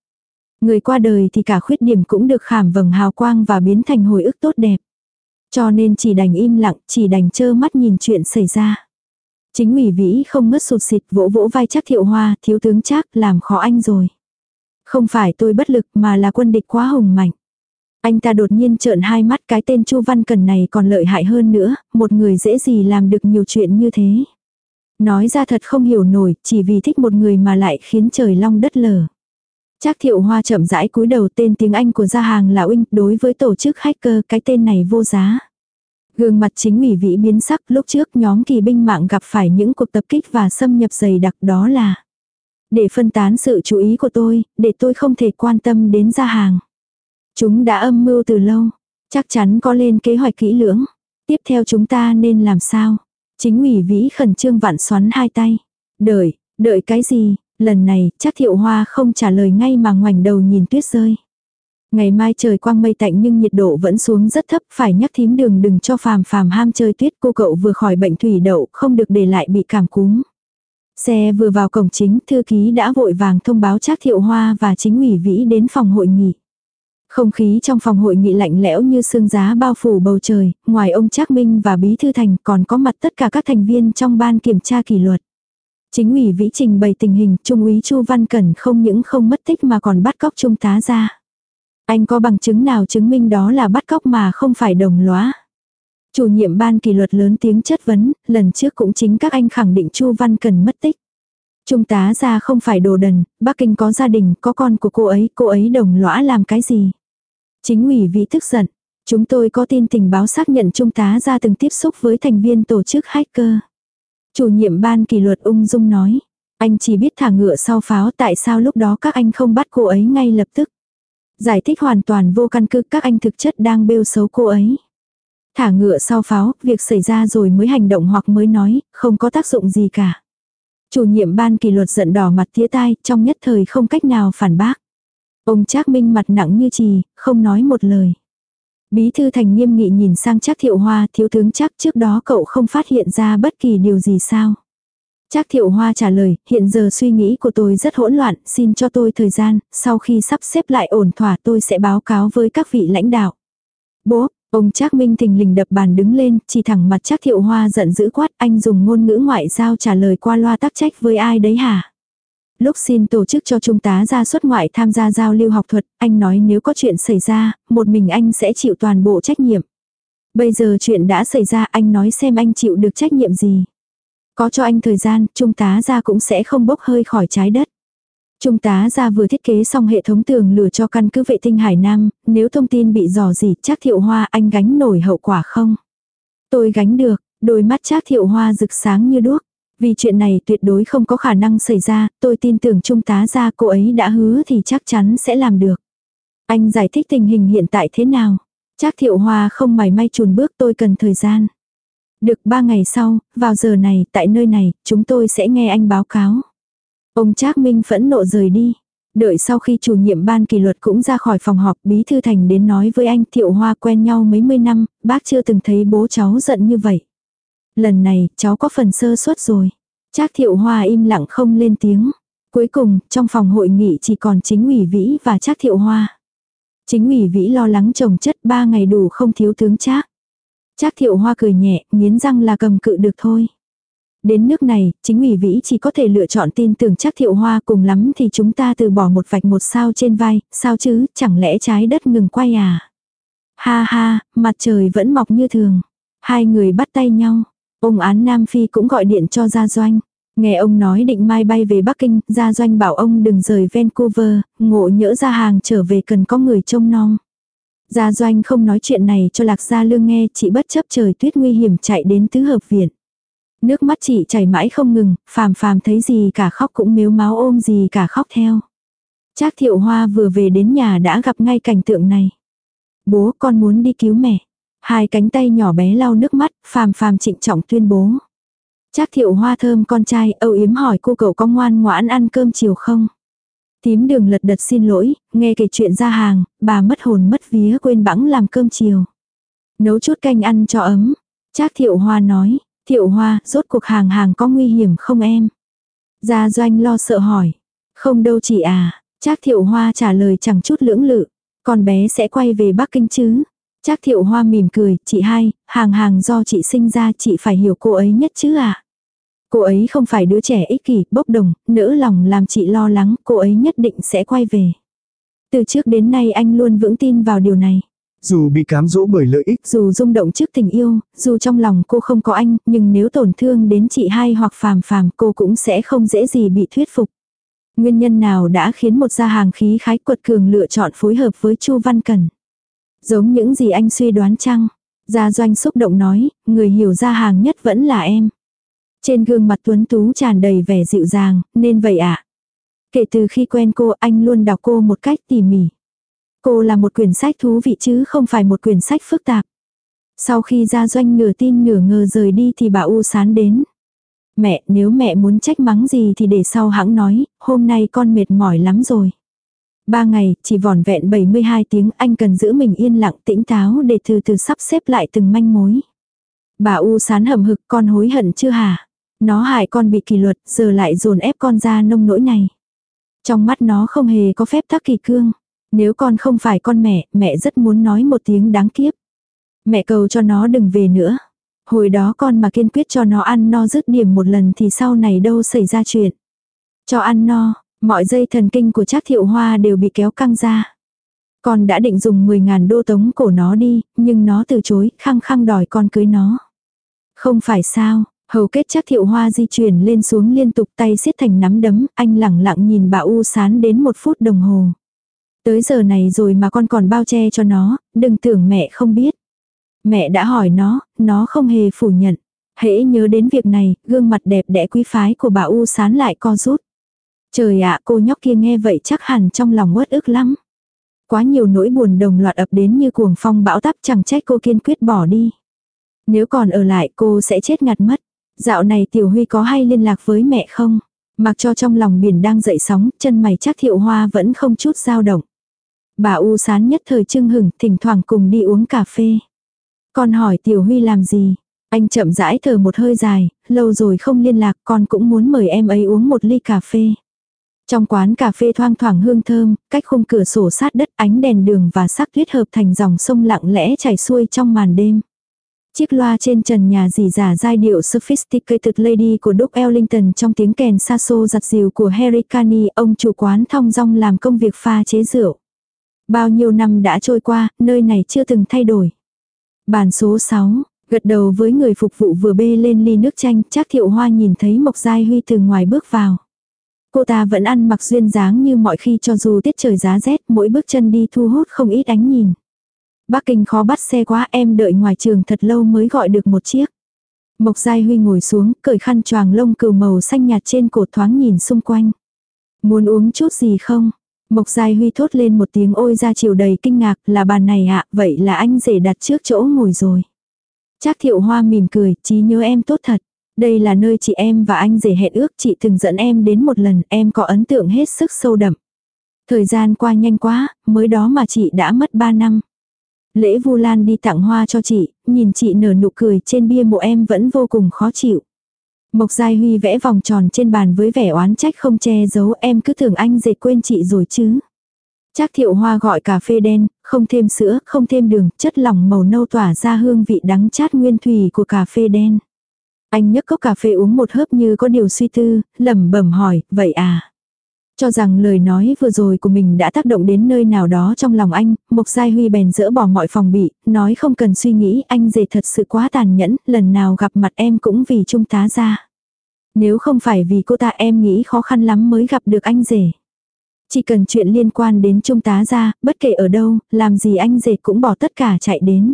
Người qua đời thì cả khuyết điểm cũng được khảm vầng hào quang và biến thành hồi ức tốt đẹp. Cho nên chỉ đành im lặng, chỉ đành trơ mắt nhìn chuyện xảy ra. Chính ủy vĩ không ngất sụt xịt vỗ vỗ vai chắc thiệu hoa, thiếu tướng chắc làm khó anh rồi. Không phải tôi bất lực mà là quân địch quá hùng mạnh. Anh ta đột nhiên trợn hai mắt cái tên Chu Văn Cần này còn lợi hại hơn nữa, một người dễ gì làm được nhiều chuyện như thế. Nói ra thật không hiểu nổi, chỉ vì thích một người mà lại khiến trời long đất lở. Trác thiệu hoa chậm rãi cúi đầu tên tiếng Anh của gia hàng là Uinh, đối với tổ chức hacker cái tên này vô giá. Gương mặt chính ủy vĩ biến sắc lúc trước nhóm kỳ binh mạng gặp phải những cuộc tập kích và xâm nhập dày đặc đó là để phân tán sự chú ý của tôi, để tôi không thể quan tâm đến gia hàng. Chúng đã âm mưu từ lâu, chắc chắn có lên kế hoạch kỹ lưỡng. Tiếp theo chúng ta nên làm sao? Chính ủy vĩ khẩn trương vặn xoắn hai tay. Đợi, đợi cái gì? Lần này, chắc thiệu hoa không trả lời ngay mà ngoảnh đầu nhìn tuyết rơi. Ngày mai trời quang mây tạnh nhưng nhiệt độ vẫn xuống rất thấp, phải nhắc thím đường đừng cho phàm phàm ham chơi tuyết cô cậu vừa khỏi bệnh thủy đậu, không được để lại bị cảm cúm. Xe vừa vào cổng chính, thư ký đã vội vàng thông báo Trác Thiệu Hoa và chính ủy vĩ đến phòng hội nghị. Không khí trong phòng hội nghị lạnh lẽo như sương giá bao phủ bầu trời, ngoài ông Trác Minh và Bí Thư Thành còn có mặt tất cả các thành viên trong ban kiểm tra kỷ luật. Chính ủy vĩ trình bày tình hình, Trung úy Chu Văn Cẩn không những không mất tích mà còn bắt cóc Trung tá ra. Anh có bằng chứng nào chứng minh đó là bắt cóc mà không phải đồng lõa. Chủ nhiệm ban kỷ luật lớn tiếng chất vấn, lần trước cũng chính các anh khẳng định Chu Văn Cần mất tích. Trung tá ra không phải đồ đần, Bắc Kinh có gia đình, có con của cô ấy, cô ấy đồng lõa làm cái gì? Chính ủy vị tức giận. Chúng tôi có tin tình báo xác nhận Trung tá ra từng tiếp xúc với thành viên tổ chức hacker. Chủ nhiệm ban kỷ luật ung dung nói. Anh chỉ biết thả ngựa sau pháo tại sao lúc đó các anh không bắt cô ấy ngay lập tức. Giải thích hoàn toàn vô căn cứ các anh thực chất đang bêu xấu cô ấy. Thả ngựa sau pháo, việc xảy ra rồi mới hành động hoặc mới nói, không có tác dụng gì cả. Chủ nhiệm ban kỷ luật giận đỏ mặt tía tai, trong nhất thời không cách nào phản bác. Ông Trác Minh mặt nặng như trì, không nói một lời. Bí thư thành nghiêm nghị nhìn sang Trác Thiệu Hoa, thiếu tướng Trác trước đó cậu không phát hiện ra bất kỳ điều gì sao. Trác Thiệu Hoa trả lời, hiện giờ suy nghĩ của tôi rất hỗn loạn, xin cho tôi thời gian, sau khi sắp xếp lại ổn thỏa tôi sẽ báo cáo với các vị lãnh đạo. Bố, ông Trác Minh thình lình đập bàn đứng lên, chỉ thẳng mặt Trác Thiệu Hoa giận dữ quát, anh dùng ngôn ngữ ngoại giao trả lời qua loa tác trách với ai đấy hả? Lúc xin tổ chức cho trung tá ra xuất ngoại tham gia giao lưu học thuật, anh nói nếu có chuyện xảy ra, một mình anh sẽ chịu toàn bộ trách nhiệm. Bây giờ chuyện đã xảy ra anh nói xem anh chịu được trách nhiệm gì. Có cho anh thời gian, trung tá ra cũng sẽ không bốc hơi khỏi trái đất. Trung tá ra vừa thiết kế xong hệ thống tường lửa cho căn cứ vệ tinh Hải Nam, nếu thông tin bị dò gì, chắc thiệu hoa anh gánh nổi hậu quả không? Tôi gánh được, đôi mắt chắc thiệu hoa rực sáng như đuốc. Vì chuyện này tuyệt đối không có khả năng xảy ra, tôi tin tưởng trung tá ra cô ấy đã hứa thì chắc chắn sẽ làm được. Anh giải thích tình hình hiện tại thế nào? Chắc thiệu hoa không mảy may chùn bước tôi cần thời gian. Được ba ngày sau, vào giờ này, tại nơi này, chúng tôi sẽ nghe anh báo cáo. Ông Trác Minh phẫn nộ rời đi. Đợi sau khi chủ nhiệm ban kỷ luật cũng ra khỏi phòng họp, Bí Thư Thành đến nói với anh Thiệu Hoa quen nhau mấy mươi năm, bác chưa từng thấy bố cháu giận như vậy. Lần này, cháu có phần sơ suất rồi. Trác Thiệu Hoa im lặng không lên tiếng. Cuối cùng, trong phòng hội nghị chỉ còn chính ủy vĩ và Trác Thiệu Hoa. Chính ủy vĩ lo lắng chồng chất ba ngày đủ không thiếu tướng Trác. Trác thiệu hoa cười nhẹ, nghiến răng là cầm cự được thôi. Đến nước này, chính ủy vĩ chỉ có thể lựa chọn tin tưởng chắc thiệu hoa cùng lắm thì chúng ta từ bỏ một vạch một sao trên vai, sao chứ, chẳng lẽ trái đất ngừng quay à? Ha ha, mặt trời vẫn mọc như thường. Hai người bắt tay nhau. Ông án Nam Phi cũng gọi điện cho Gia Doanh. Nghe ông nói định mai bay về Bắc Kinh, Gia Doanh bảo ông đừng rời Vancouver, ngộ nhỡ ra hàng trở về cần có người trông nom. Gia Doanh không nói chuyện này cho Lạc Gia Lương nghe, chị bất chấp trời tuyết nguy hiểm chạy đến tứ hợp viện. Nước mắt chị chảy mãi không ngừng, phàm phàm thấy gì cả khóc cũng miếu máu ôm gì cả khóc theo. Trác thiệu hoa vừa về đến nhà đã gặp ngay cảnh tượng này. Bố con muốn đi cứu mẹ. Hai cánh tay nhỏ bé lau nước mắt, phàm phàm trịnh trọng tuyên bố. Trác thiệu hoa thơm con trai âu yếm hỏi cô cậu có ngoan ngoãn ăn cơm chiều không? Tím đường lật đật xin lỗi, nghe kể chuyện ra hàng, bà mất hồn mất vía quên bẵng làm cơm chiều. Nấu chút canh ăn cho ấm. Trác thiệu hoa nói, thiệu hoa, rốt cuộc hàng hàng có nguy hiểm không em? Gia doanh lo sợ hỏi. Không đâu chị à, Trác thiệu hoa trả lời chẳng chút lưỡng lự. Con bé sẽ quay về Bắc Kinh chứ? Trác thiệu hoa mỉm cười, chị hai, hàng hàng do chị sinh ra chị phải hiểu cô ấy nhất chứ à? Cô ấy không phải đứa trẻ ích kỷ, bốc đồng, nỡ lòng làm chị lo lắng, cô ấy nhất định sẽ quay về. Từ trước đến nay anh luôn vững tin vào điều này. Dù bị cám dỗ bởi lợi ích, dù rung động trước tình yêu, dù trong lòng cô không có anh, nhưng nếu tổn thương đến chị hai hoặc phàm phàm cô cũng sẽ không dễ gì bị thuyết phục. Nguyên nhân nào đã khiến một gia hàng khí khái quật cường lựa chọn phối hợp với Chu Văn Cẩn. Giống những gì anh suy đoán chăng? Gia doanh xúc động nói, người hiểu gia hàng nhất vẫn là em. Trên gương mặt tuấn tú tràn đầy vẻ dịu dàng, nên vậy ạ. À? Kể từ khi quen cô anh luôn đọc cô một cách tỉ mỉ. Cô là một quyển sách thú vị chứ không phải một quyển sách phức tạp. Sau khi ra doanh nửa tin nửa ngờ rời đi thì bà U sán đến. Mẹ, nếu mẹ muốn trách mắng gì thì để sau hãng nói, hôm nay con mệt mỏi lắm rồi. Ba ngày, chỉ vỏn vẹn 72 tiếng anh cần giữ mình yên lặng tĩnh táo để từ từ sắp xếp lại từng manh mối. Bà U sán hầm hực con hối hận chưa hả? Nó hại con bị kỷ luật, giờ lại dồn ép con ra nông nỗi này. Trong mắt nó không hề có phép tắc kỳ cương. Nếu con không phải con mẹ, mẹ rất muốn nói một tiếng đáng kiếp. Mẹ cầu cho nó đừng về nữa. Hồi đó con mà kiên quyết cho nó ăn no dứt điểm một lần thì sau này đâu xảy ra chuyện. Cho ăn no, mọi dây thần kinh của Trác thiệu hoa đều bị kéo căng ra. Con đã định dùng 10.000 đô tống cổ nó đi, nhưng nó từ chối, khăng khăng đòi con cưới nó. Không phải sao, hầu kết chắc thiệu hoa di chuyển lên xuống liên tục tay siết thành nắm đấm, anh lẳng lặng nhìn bà U sán đến một phút đồng hồ. Tới giờ này rồi mà con còn bao che cho nó, đừng tưởng mẹ không biết. Mẹ đã hỏi nó, nó không hề phủ nhận. Hễ nhớ đến việc này, gương mặt đẹp đẽ quý phái của bà U sán lại co rút. Trời ạ, cô nhóc kia nghe vậy chắc hẳn trong lòng uất ức lắm. Quá nhiều nỗi buồn đồng loạt ập đến như cuồng phong bão táp chẳng trách cô kiên quyết bỏ đi. Nếu còn ở lại cô sẽ chết ngạt mất. Dạo này Tiểu Huy có hay liên lạc với mẹ không? Mặc cho trong lòng biển đang dậy sóng, chân mày chắc thiệu hoa vẫn không chút dao động. Bà U sán nhất thời trưng hừng, thỉnh thoảng cùng đi uống cà phê. Con hỏi Tiểu Huy làm gì? Anh chậm rãi thở một hơi dài, lâu rồi không liên lạc con cũng muốn mời em ấy uống một ly cà phê. Trong quán cà phê thoang thoảng hương thơm, cách khung cửa sổ sát đất ánh đèn đường và sắc tuyết hợp thành dòng sông lặng lẽ chảy xuôi trong màn đêm. Chiếc loa trên trần nhà dì giả giai điệu Sophisticated Lady của Duke Ellington trong tiếng kèn xa xô giặt dìu của Harry Carney, ông chủ quán thong dong làm công việc pha chế rượu. Bao nhiêu năm đã trôi qua, nơi này chưa từng thay đổi. Bàn số 6, gật đầu với người phục vụ vừa bê lên ly nước chanh, chắc thiệu hoa nhìn thấy Mộc Giai Huy từ ngoài bước vào. Cô ta vẫn ăn mặc duyên dáng như mọi khi cho dù tiết trời giá rét, mỗi bước chân đi thu hút không ít ánh nhìn. Bắc Kinh khó bắt xe quá em đợi ngoài trường thật lâu mới gọi được một chiếc. Mộc Giai Huy ngồi xuống, cởi khăn choàng lông cừu màu xanh nhạt trên cổ thoáng nhìn xung quanh. Muốn uống chút gì không? Mộc Giai Huy thốt lên một tiếng ôi ra chiều đầy kinh ngạc là bàn này ạ, vậy là anh rể đặt trước chỗ ngồi rồi. Trác thiệu hoa mỉm cười, trí nhớ em tốt thật. Đây là nơi chị em và anh rể hẹn ước chị từng dẫn em đến một lần, em có ấn tượng hết sức sâu đậm. Thời gian qua nhanh quá, mới đó mà chị đã mất 3 năm. Lễ Vu Lan đi tặng hoa cho chị, nhìn chị nở nụ cười trên bia mộ em vẫn vô cùng khó chịu. Mộc Giai Huy vẽ vòng tròn trên bàn với vẻ oán trách không che giấu em cứ tưởng anh dệt quên chị rồi chứ. Trác thiệu hoa gọi cà phê đen, không thêm sữa, không thêm đường, chất lỏng màu nâu tỏa ra hương vị đắng chát nguyên thủy của cà phê đen. Anh nhấc cốc cà phê uống một hớp như có điều suy tư, lẩm bẩm hỏi, vậy à? Cho rằng lời nói vừa rồi của mình đã tác động đến nơi nào đó trong lòng anh, Mộc Giai Huy bèn dỡ bỏ mọi phòng bị, nói không cần suy nghĩ, anh dề thật sự quá tàn nhẫn, lần nào gặp mặt em cũng vì trung tá ra. Nếu không phải vì cô ta em nghĩ khó khăn lắm mới gặp được anh rể. Chỉ cần chuyện liên quan đến trung tá ra, bất kể ở đâu, làm gì anh rể cũng bỏ tất cả chạy đến.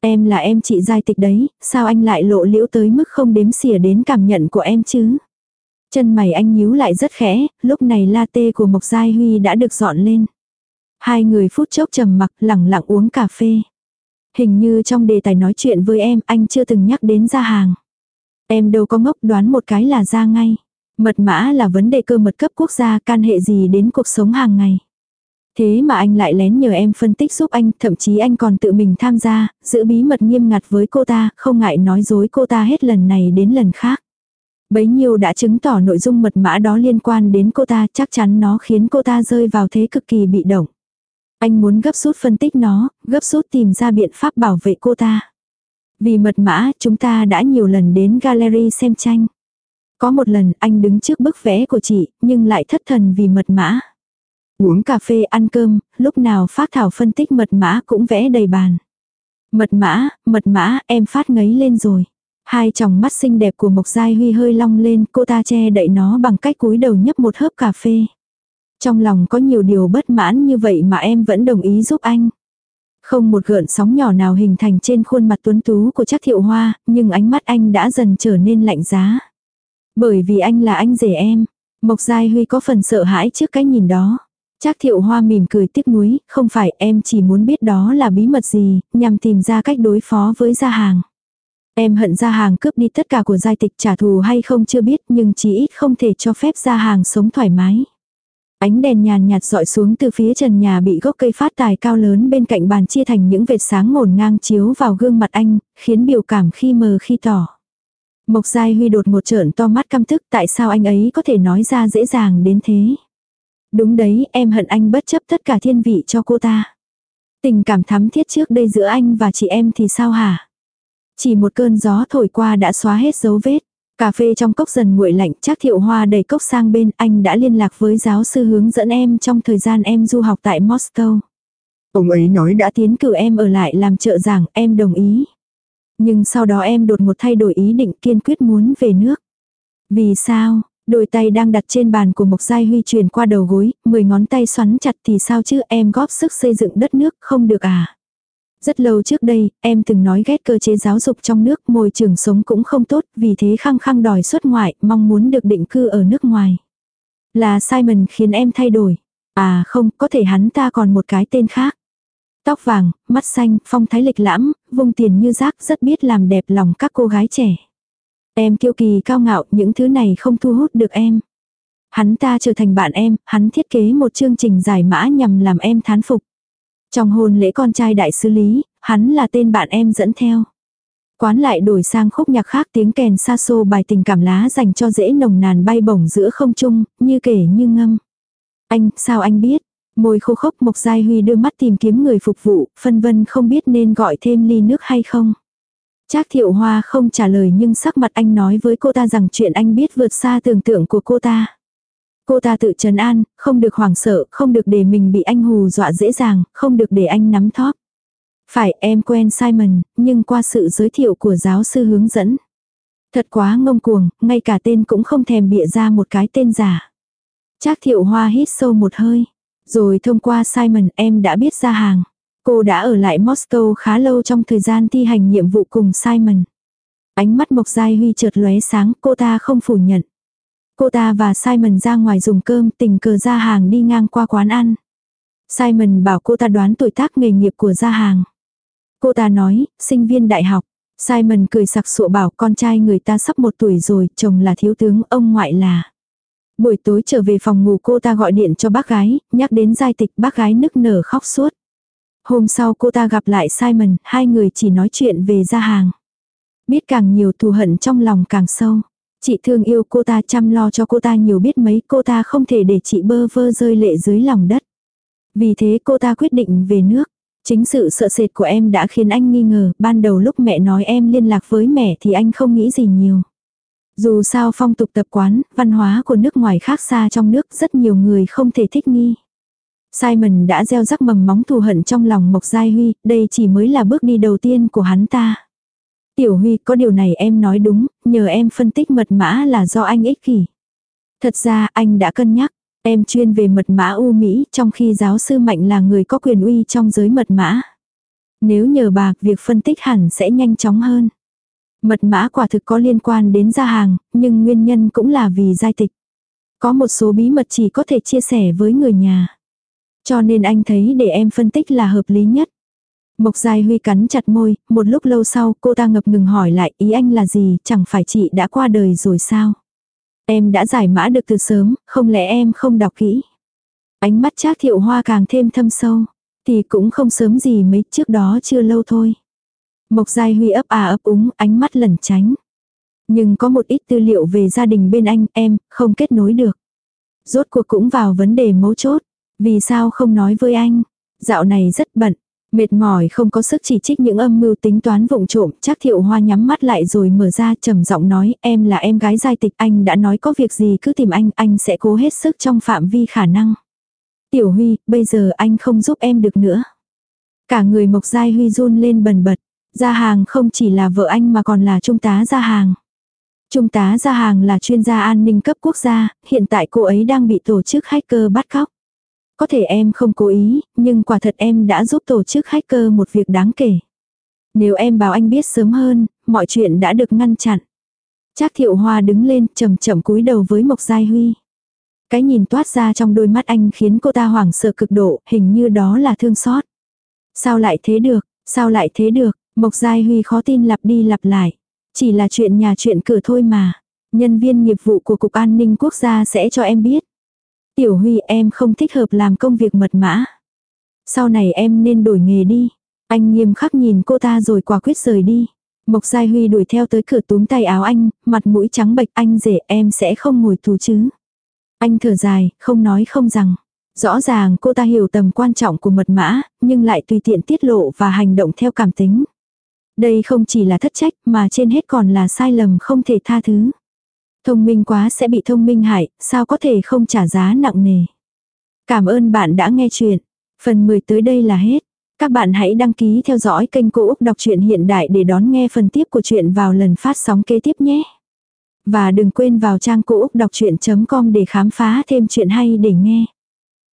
Em là em chị giai tịch đấy, sao anh lại lộ liễu tới mức không đếm xỉa đến cảm nhận của em chứ? Chân mày anh nhíu lại rất khẽ, lúc này latte của Mộc Giai Huy đã được dọn lên. Hai người phút chốc trầm mặc lẳng lặng uống cà phê. Hình như trong đề tài nói chuyện với em anh chưa từng nhắc đến ra hàng. Em đâu có ngốc đoán một cái là ra ngay. Mật mã là vấn đề cơ mật cấp quốc gia can hệ gì đến cuộc sống hàng ngày. Thế mà anh lại lén nhờ em phân tích giúp anh, thậm chí anh còn tự mình tham gia, giữ bí mật nghiêm ngặt với cô ta, không ngại nói dối cô ta hết lần này đến lần khác. Bấy nhiêu đã chứng tỏ nội dung mật mã đó liên quan đến cô ta, chắc chắn nó khiến cô ta rơi vào thế cực kỳ bị động. Anh muốn gấp rút phân tích nó, gấp rút tìm ra biện pháp bảo vệ cô ta. Vì mật mã, chúng ta đã nhiều lần đến gallery xem tranh. Có một lần anh đứng trước bức vẽ của chị, nhưng lại thất thần vì mật mã. Uống cà phê ăn cơm, lúc nào phát thảo phân tích mật mã cũng vẽ đầy bàn. Mật mã, mật mã, em phát ngấy lên rồi. Hai tròng mắt xinh đẹp của Mộc Giai Huy hơi long lên, cô ta che đậy nó bằng cách cúi đầu nhấp một hớp cà phê. Trong lòng có nhiều điều bất mãn như vậy mà em vẫn đồng ý giúp anh. Không một gợn sóng nhỏ nào hình thành trên khuôn mặt tuấn tú của Trác thiệu hoa, nhưng ánh mắt anh đã dần trở nên lạnh giá. Bởi vì anh là anh rể em. Mộc Giai Huy có phần sợ hãi trước cái nhìn đó. Trác thiệu hoa mỉm cười tiếc nuối, không phải em chỉ muốn biết đó là bí mật gì, nhằm tìm ra cách đối phó với gia hàng. Em hận gia hàng cướp đi tất cả của giai tịch trả thù hay không chưa biết nhưng chỉ ít không thể cho phép gia hàng sống thoải mái. Ánh đèn nhàn nhạt dọi xuống từ phía trần nhà bị gốc cây phát tài cao lớn bên cạnh bàn chia thành những vệt sáng ngổn ngang chiếu vào gương mặt anh, khiến biểu cảm khi mờ khi tỏ. Mộc Giai Huy đột một trợn to mắt căm thức tại sao anh ấy có thể nói ra dễ dàng đến thế. Đúng đấy, em hận anh bất chấp tất cả thiên vị cho cô ta. Tình cảm thắm thiết trước đây giữa anh và chị em thì sao hả? Chỉ một cơn gió thổi qua đã xóa hết dấu vết. Cà phê trong cốc dần nguội lạnh, chắc thiệu hoa đẩy cốc sang bên, anh đã liên lạc với giáo sư hướng dẫn em trong thời gian em du học tại Moscow. Ông ấy nói đã tiến cử em ở lại làm trợ giảng, em đồng ý. Nhưng sau đó em đột một thay đổi ý định kiên quyết muốn về nước. Vì sao, đôi tay đang đặt trên bàn của Mộc Giai Huy truyền qua đầu gối, mười ngón tay xoắn chặt thì sao chứ em góp sức xây dựng đất nước không được à. Rất lâu trước đây, em từng nói ghét cơ chế giáo dục trong nước, môi trường sống cũng không tốt, vì thế khăng khăng đòi xuất ngoại, mong muốn được định cư ở nước ngoài. Là Simon khiến em thay đổi. À không, có thể hắn ta còn một cái tên khác. Tóc vàng, mắt xanh, phong thái lịch lãm, vung tiền như rác rất biết làm đẹp lòng các cô gái trẻ. Em kiêu kỳ cao ngạo, những thứ này không thu hút được em. Hắn ta trở thành bạn em, hắn thiết kế một chương trình giải mã nhằm làm em thán phục. Trong hôn lễ con trai đại sứ lý, hắn là tên bạn em dẫn theo. Quán lại đổi sang khúc nhạc khác tiếng kèn xa xô bài tình cảm lá dành cho dễ nồng nàn bay bổng giữa không trung, như kể như ngâm. Anh, sao anh biết? Môi khô khốc Mộc Giai Huy đưa mắt tìm kiếm người phục vụ, phân vân không biết nên gọi thêm ly nước hay không. Trác thiệu hoa không trả lời nhưng sắc mặt anh nói với cô ta rằng chuyện anh biết vượt xa tưởng tượng của cô ta. Cô ta tự trấn an, không được hoảng sợ, không được để mình bị anh hù dọa dễ dàng, không được để anh nắm thóp. Phải em quen Simon, nhưng qua sự giới thiệu của giáo sư hướng dẫn. Thật quá ngông cuồng, ngay cả tên cũng không thèm bịa ra một cái tên giả. Trác thiệu hoa hít sâu một hơi. Rồi thông qua Simon em đã biết ra hàng. Cô đã ở lại Moscow khá lâu trong thời gian thi hành nhiệm vụ cùng Simon. Ánh mắt Mộc Giai Huy chợt lóe sáng, cô ta không phủ nhận. Cô ta và Simon ra ngoài dùng cơm tình cờ ra hàng đi ngang qua quán ăn. Simon bảo cô ta đoán tuổi tác nghề nghiệp của gia hàng. Cô ta nói, sinh viên đại học. Simon cười sặc sụa bảo con trai người ta sắp một tuổi rồi, chồng là thiếu tướng, ông ngoại là. Buổi tối trở về phòng ngủ cô ta gọi điện cho bác gái, nhắc đến giai tịch bác gái nức nở khóc suốt. Hôm sau cô ta gặp lại Simon, hai người chỉ nói chuyện về gia hàng. Biết càng nhiều thù hận trong lòng càng sâu. Chị thương yêu cô ta chăm lo cho cô ta nhiều biết mấy cô ta không thể để chị bơ vơ rơi lệ dưới lòng đất. Vì thế cô ta quyết định về nước. Chính sự sợ sệt của em đã khiến anh nghi ngờ, ban đầu lúc mẹ nói em liên lạc với mẹ thì anh không nghĩ gì nhiều. Dù sao phong tục tập quán, văn hóa của nước ngoài khác xa trong nước rất nhiều người không thể thích nghi. Simon đã gieo rắc mầm móng thù hận trong lòng Mộc Giai Huy, đây chỉ mới là bước đi đầu tiên của hắn ta. Tiểu Huy, có điều này em nói đúng, nhờ em phân tích mật mã là do anh ích kỷ. Thật ra anh đã cân nhắc, em chuyên về mật mã U Mỹ trong khi giáo sư Mạnh là người có quyền uy trong giới mật mã. Nếu nhờ bà, việc phân tích hẳn sẽ nhanh chóng hơn. Mật mã quả thực có liên quan đến gia hàng, nhưng nguyên nhân cũng là vì giai tịch. Có một số bí mật chỉ có thể chia sẻ với người nhà. Cho nên anh thấy để em phân tích là hợp lý nhất. Mộc Giai Huy cắn chặt môi, một lúc lâu sau cô ta ngập ngừng hỏi lại ý anh là gì, chẳng phải chị đã qua đời rồi sao? Em đã giải mã được từ sớm, không lẽ em không đọc kỹ? Ánh mắt Trác thiệu hoa càng thêm thâm sâu, thì cũng không sớm gì mấy trước đó chưa lâu thôi. Mộc Giai Huy ấp à ấp úng, ánh mắt lẩn tránh. Nhưng có một ít tư liệu về gia đình bên anh, em, không kết nối được. Rốt cuộc cũng vào vấn đề mấu chốt. Vì sao không nói với anh? Dạo này rất bận. Mệt mỏi không có sức chỉ trích những âm mưu tính toán vụng trộm, chắc thiệu hoa nhắm mắt lại rồi mở ra trầm giọng nói em là em gái giai tịch anh đã nói có việc gì cứ tìm anh, anh sẽ cố hết sức trong phạm vi khả năng. Tiểu Huy, bây giờ anh không giúp em được nữa. Cả người Mộc Giai Huy run lên bần bật. Gia hàng không chỉ là vợ anh mà còn là trung tá gia hàng. Trung tá gia hàng là chuyên gia an ninh cấp quốc gia, hiện tại cô ấy đang bị tổ chức hacker bắt cóc. Có thể em không cố ý, nhưng quả thật em đã giúp tổ chức hacker một việc đáng kể. Nếu em bảo anh biết sớm hơn, mọi chuyện đã được ngăn chặn. Trác thiệu hoa đứng lên chậm chậm cúi đầu với Mộc Giai Huy. Cái nhìn toát ra trong đôi mắt anh khiến cô ta hoảng sợ cực độ, hình như đó là thương xót. Sao lại thế được, sao lại thế được, Mộc Giai Huy khó tin lặp đi lặp lại. Chỉ là chuyện nhà chuyện cửa thôi mà. Nhân viên nghiệp vụ của Cục An ninh Quốc gia sẽ cho em biết. Tiểu Huy em không thích hợp làm công việc mật mã. Sau này em nên đổi nghề đi. Anh nghiêm khắc nhìn cô ta rồi quả quyết rời đi. Mộc Giai Huy đuổi theo tới cửa túm tay áo anh, mặt mũi trắng bệch anh rể em sẽ không ngồi tù chứ. Anh thở dài, không nói không rằng. Rõ ràng cô ta hiểu tầm quan trọng của mật mã, nhưng lại tùy tiện tiết lộ và hành động theo cảm tính. Đây không chỉ là thất trách mà trên hết còn là sai lầm không thể tha thứ. Thông minh quá sẽ bị thông minh hại, sao có thể không trả giá nặng nề. Cảm ơn bạn đã nghe chuyện. Phần 10 tới đây là hết. Các bạn hãy đăng ký theo dõi kênh Cô Úc Đọc truyện Hiện Đại để đón nghe phần tiếp của chuyện vào lần phát sóng kế tiếp nhé. Và đừng quên vào trang cô úc đọc chuyện.com để khám phá thêm chuyện hay để nghe.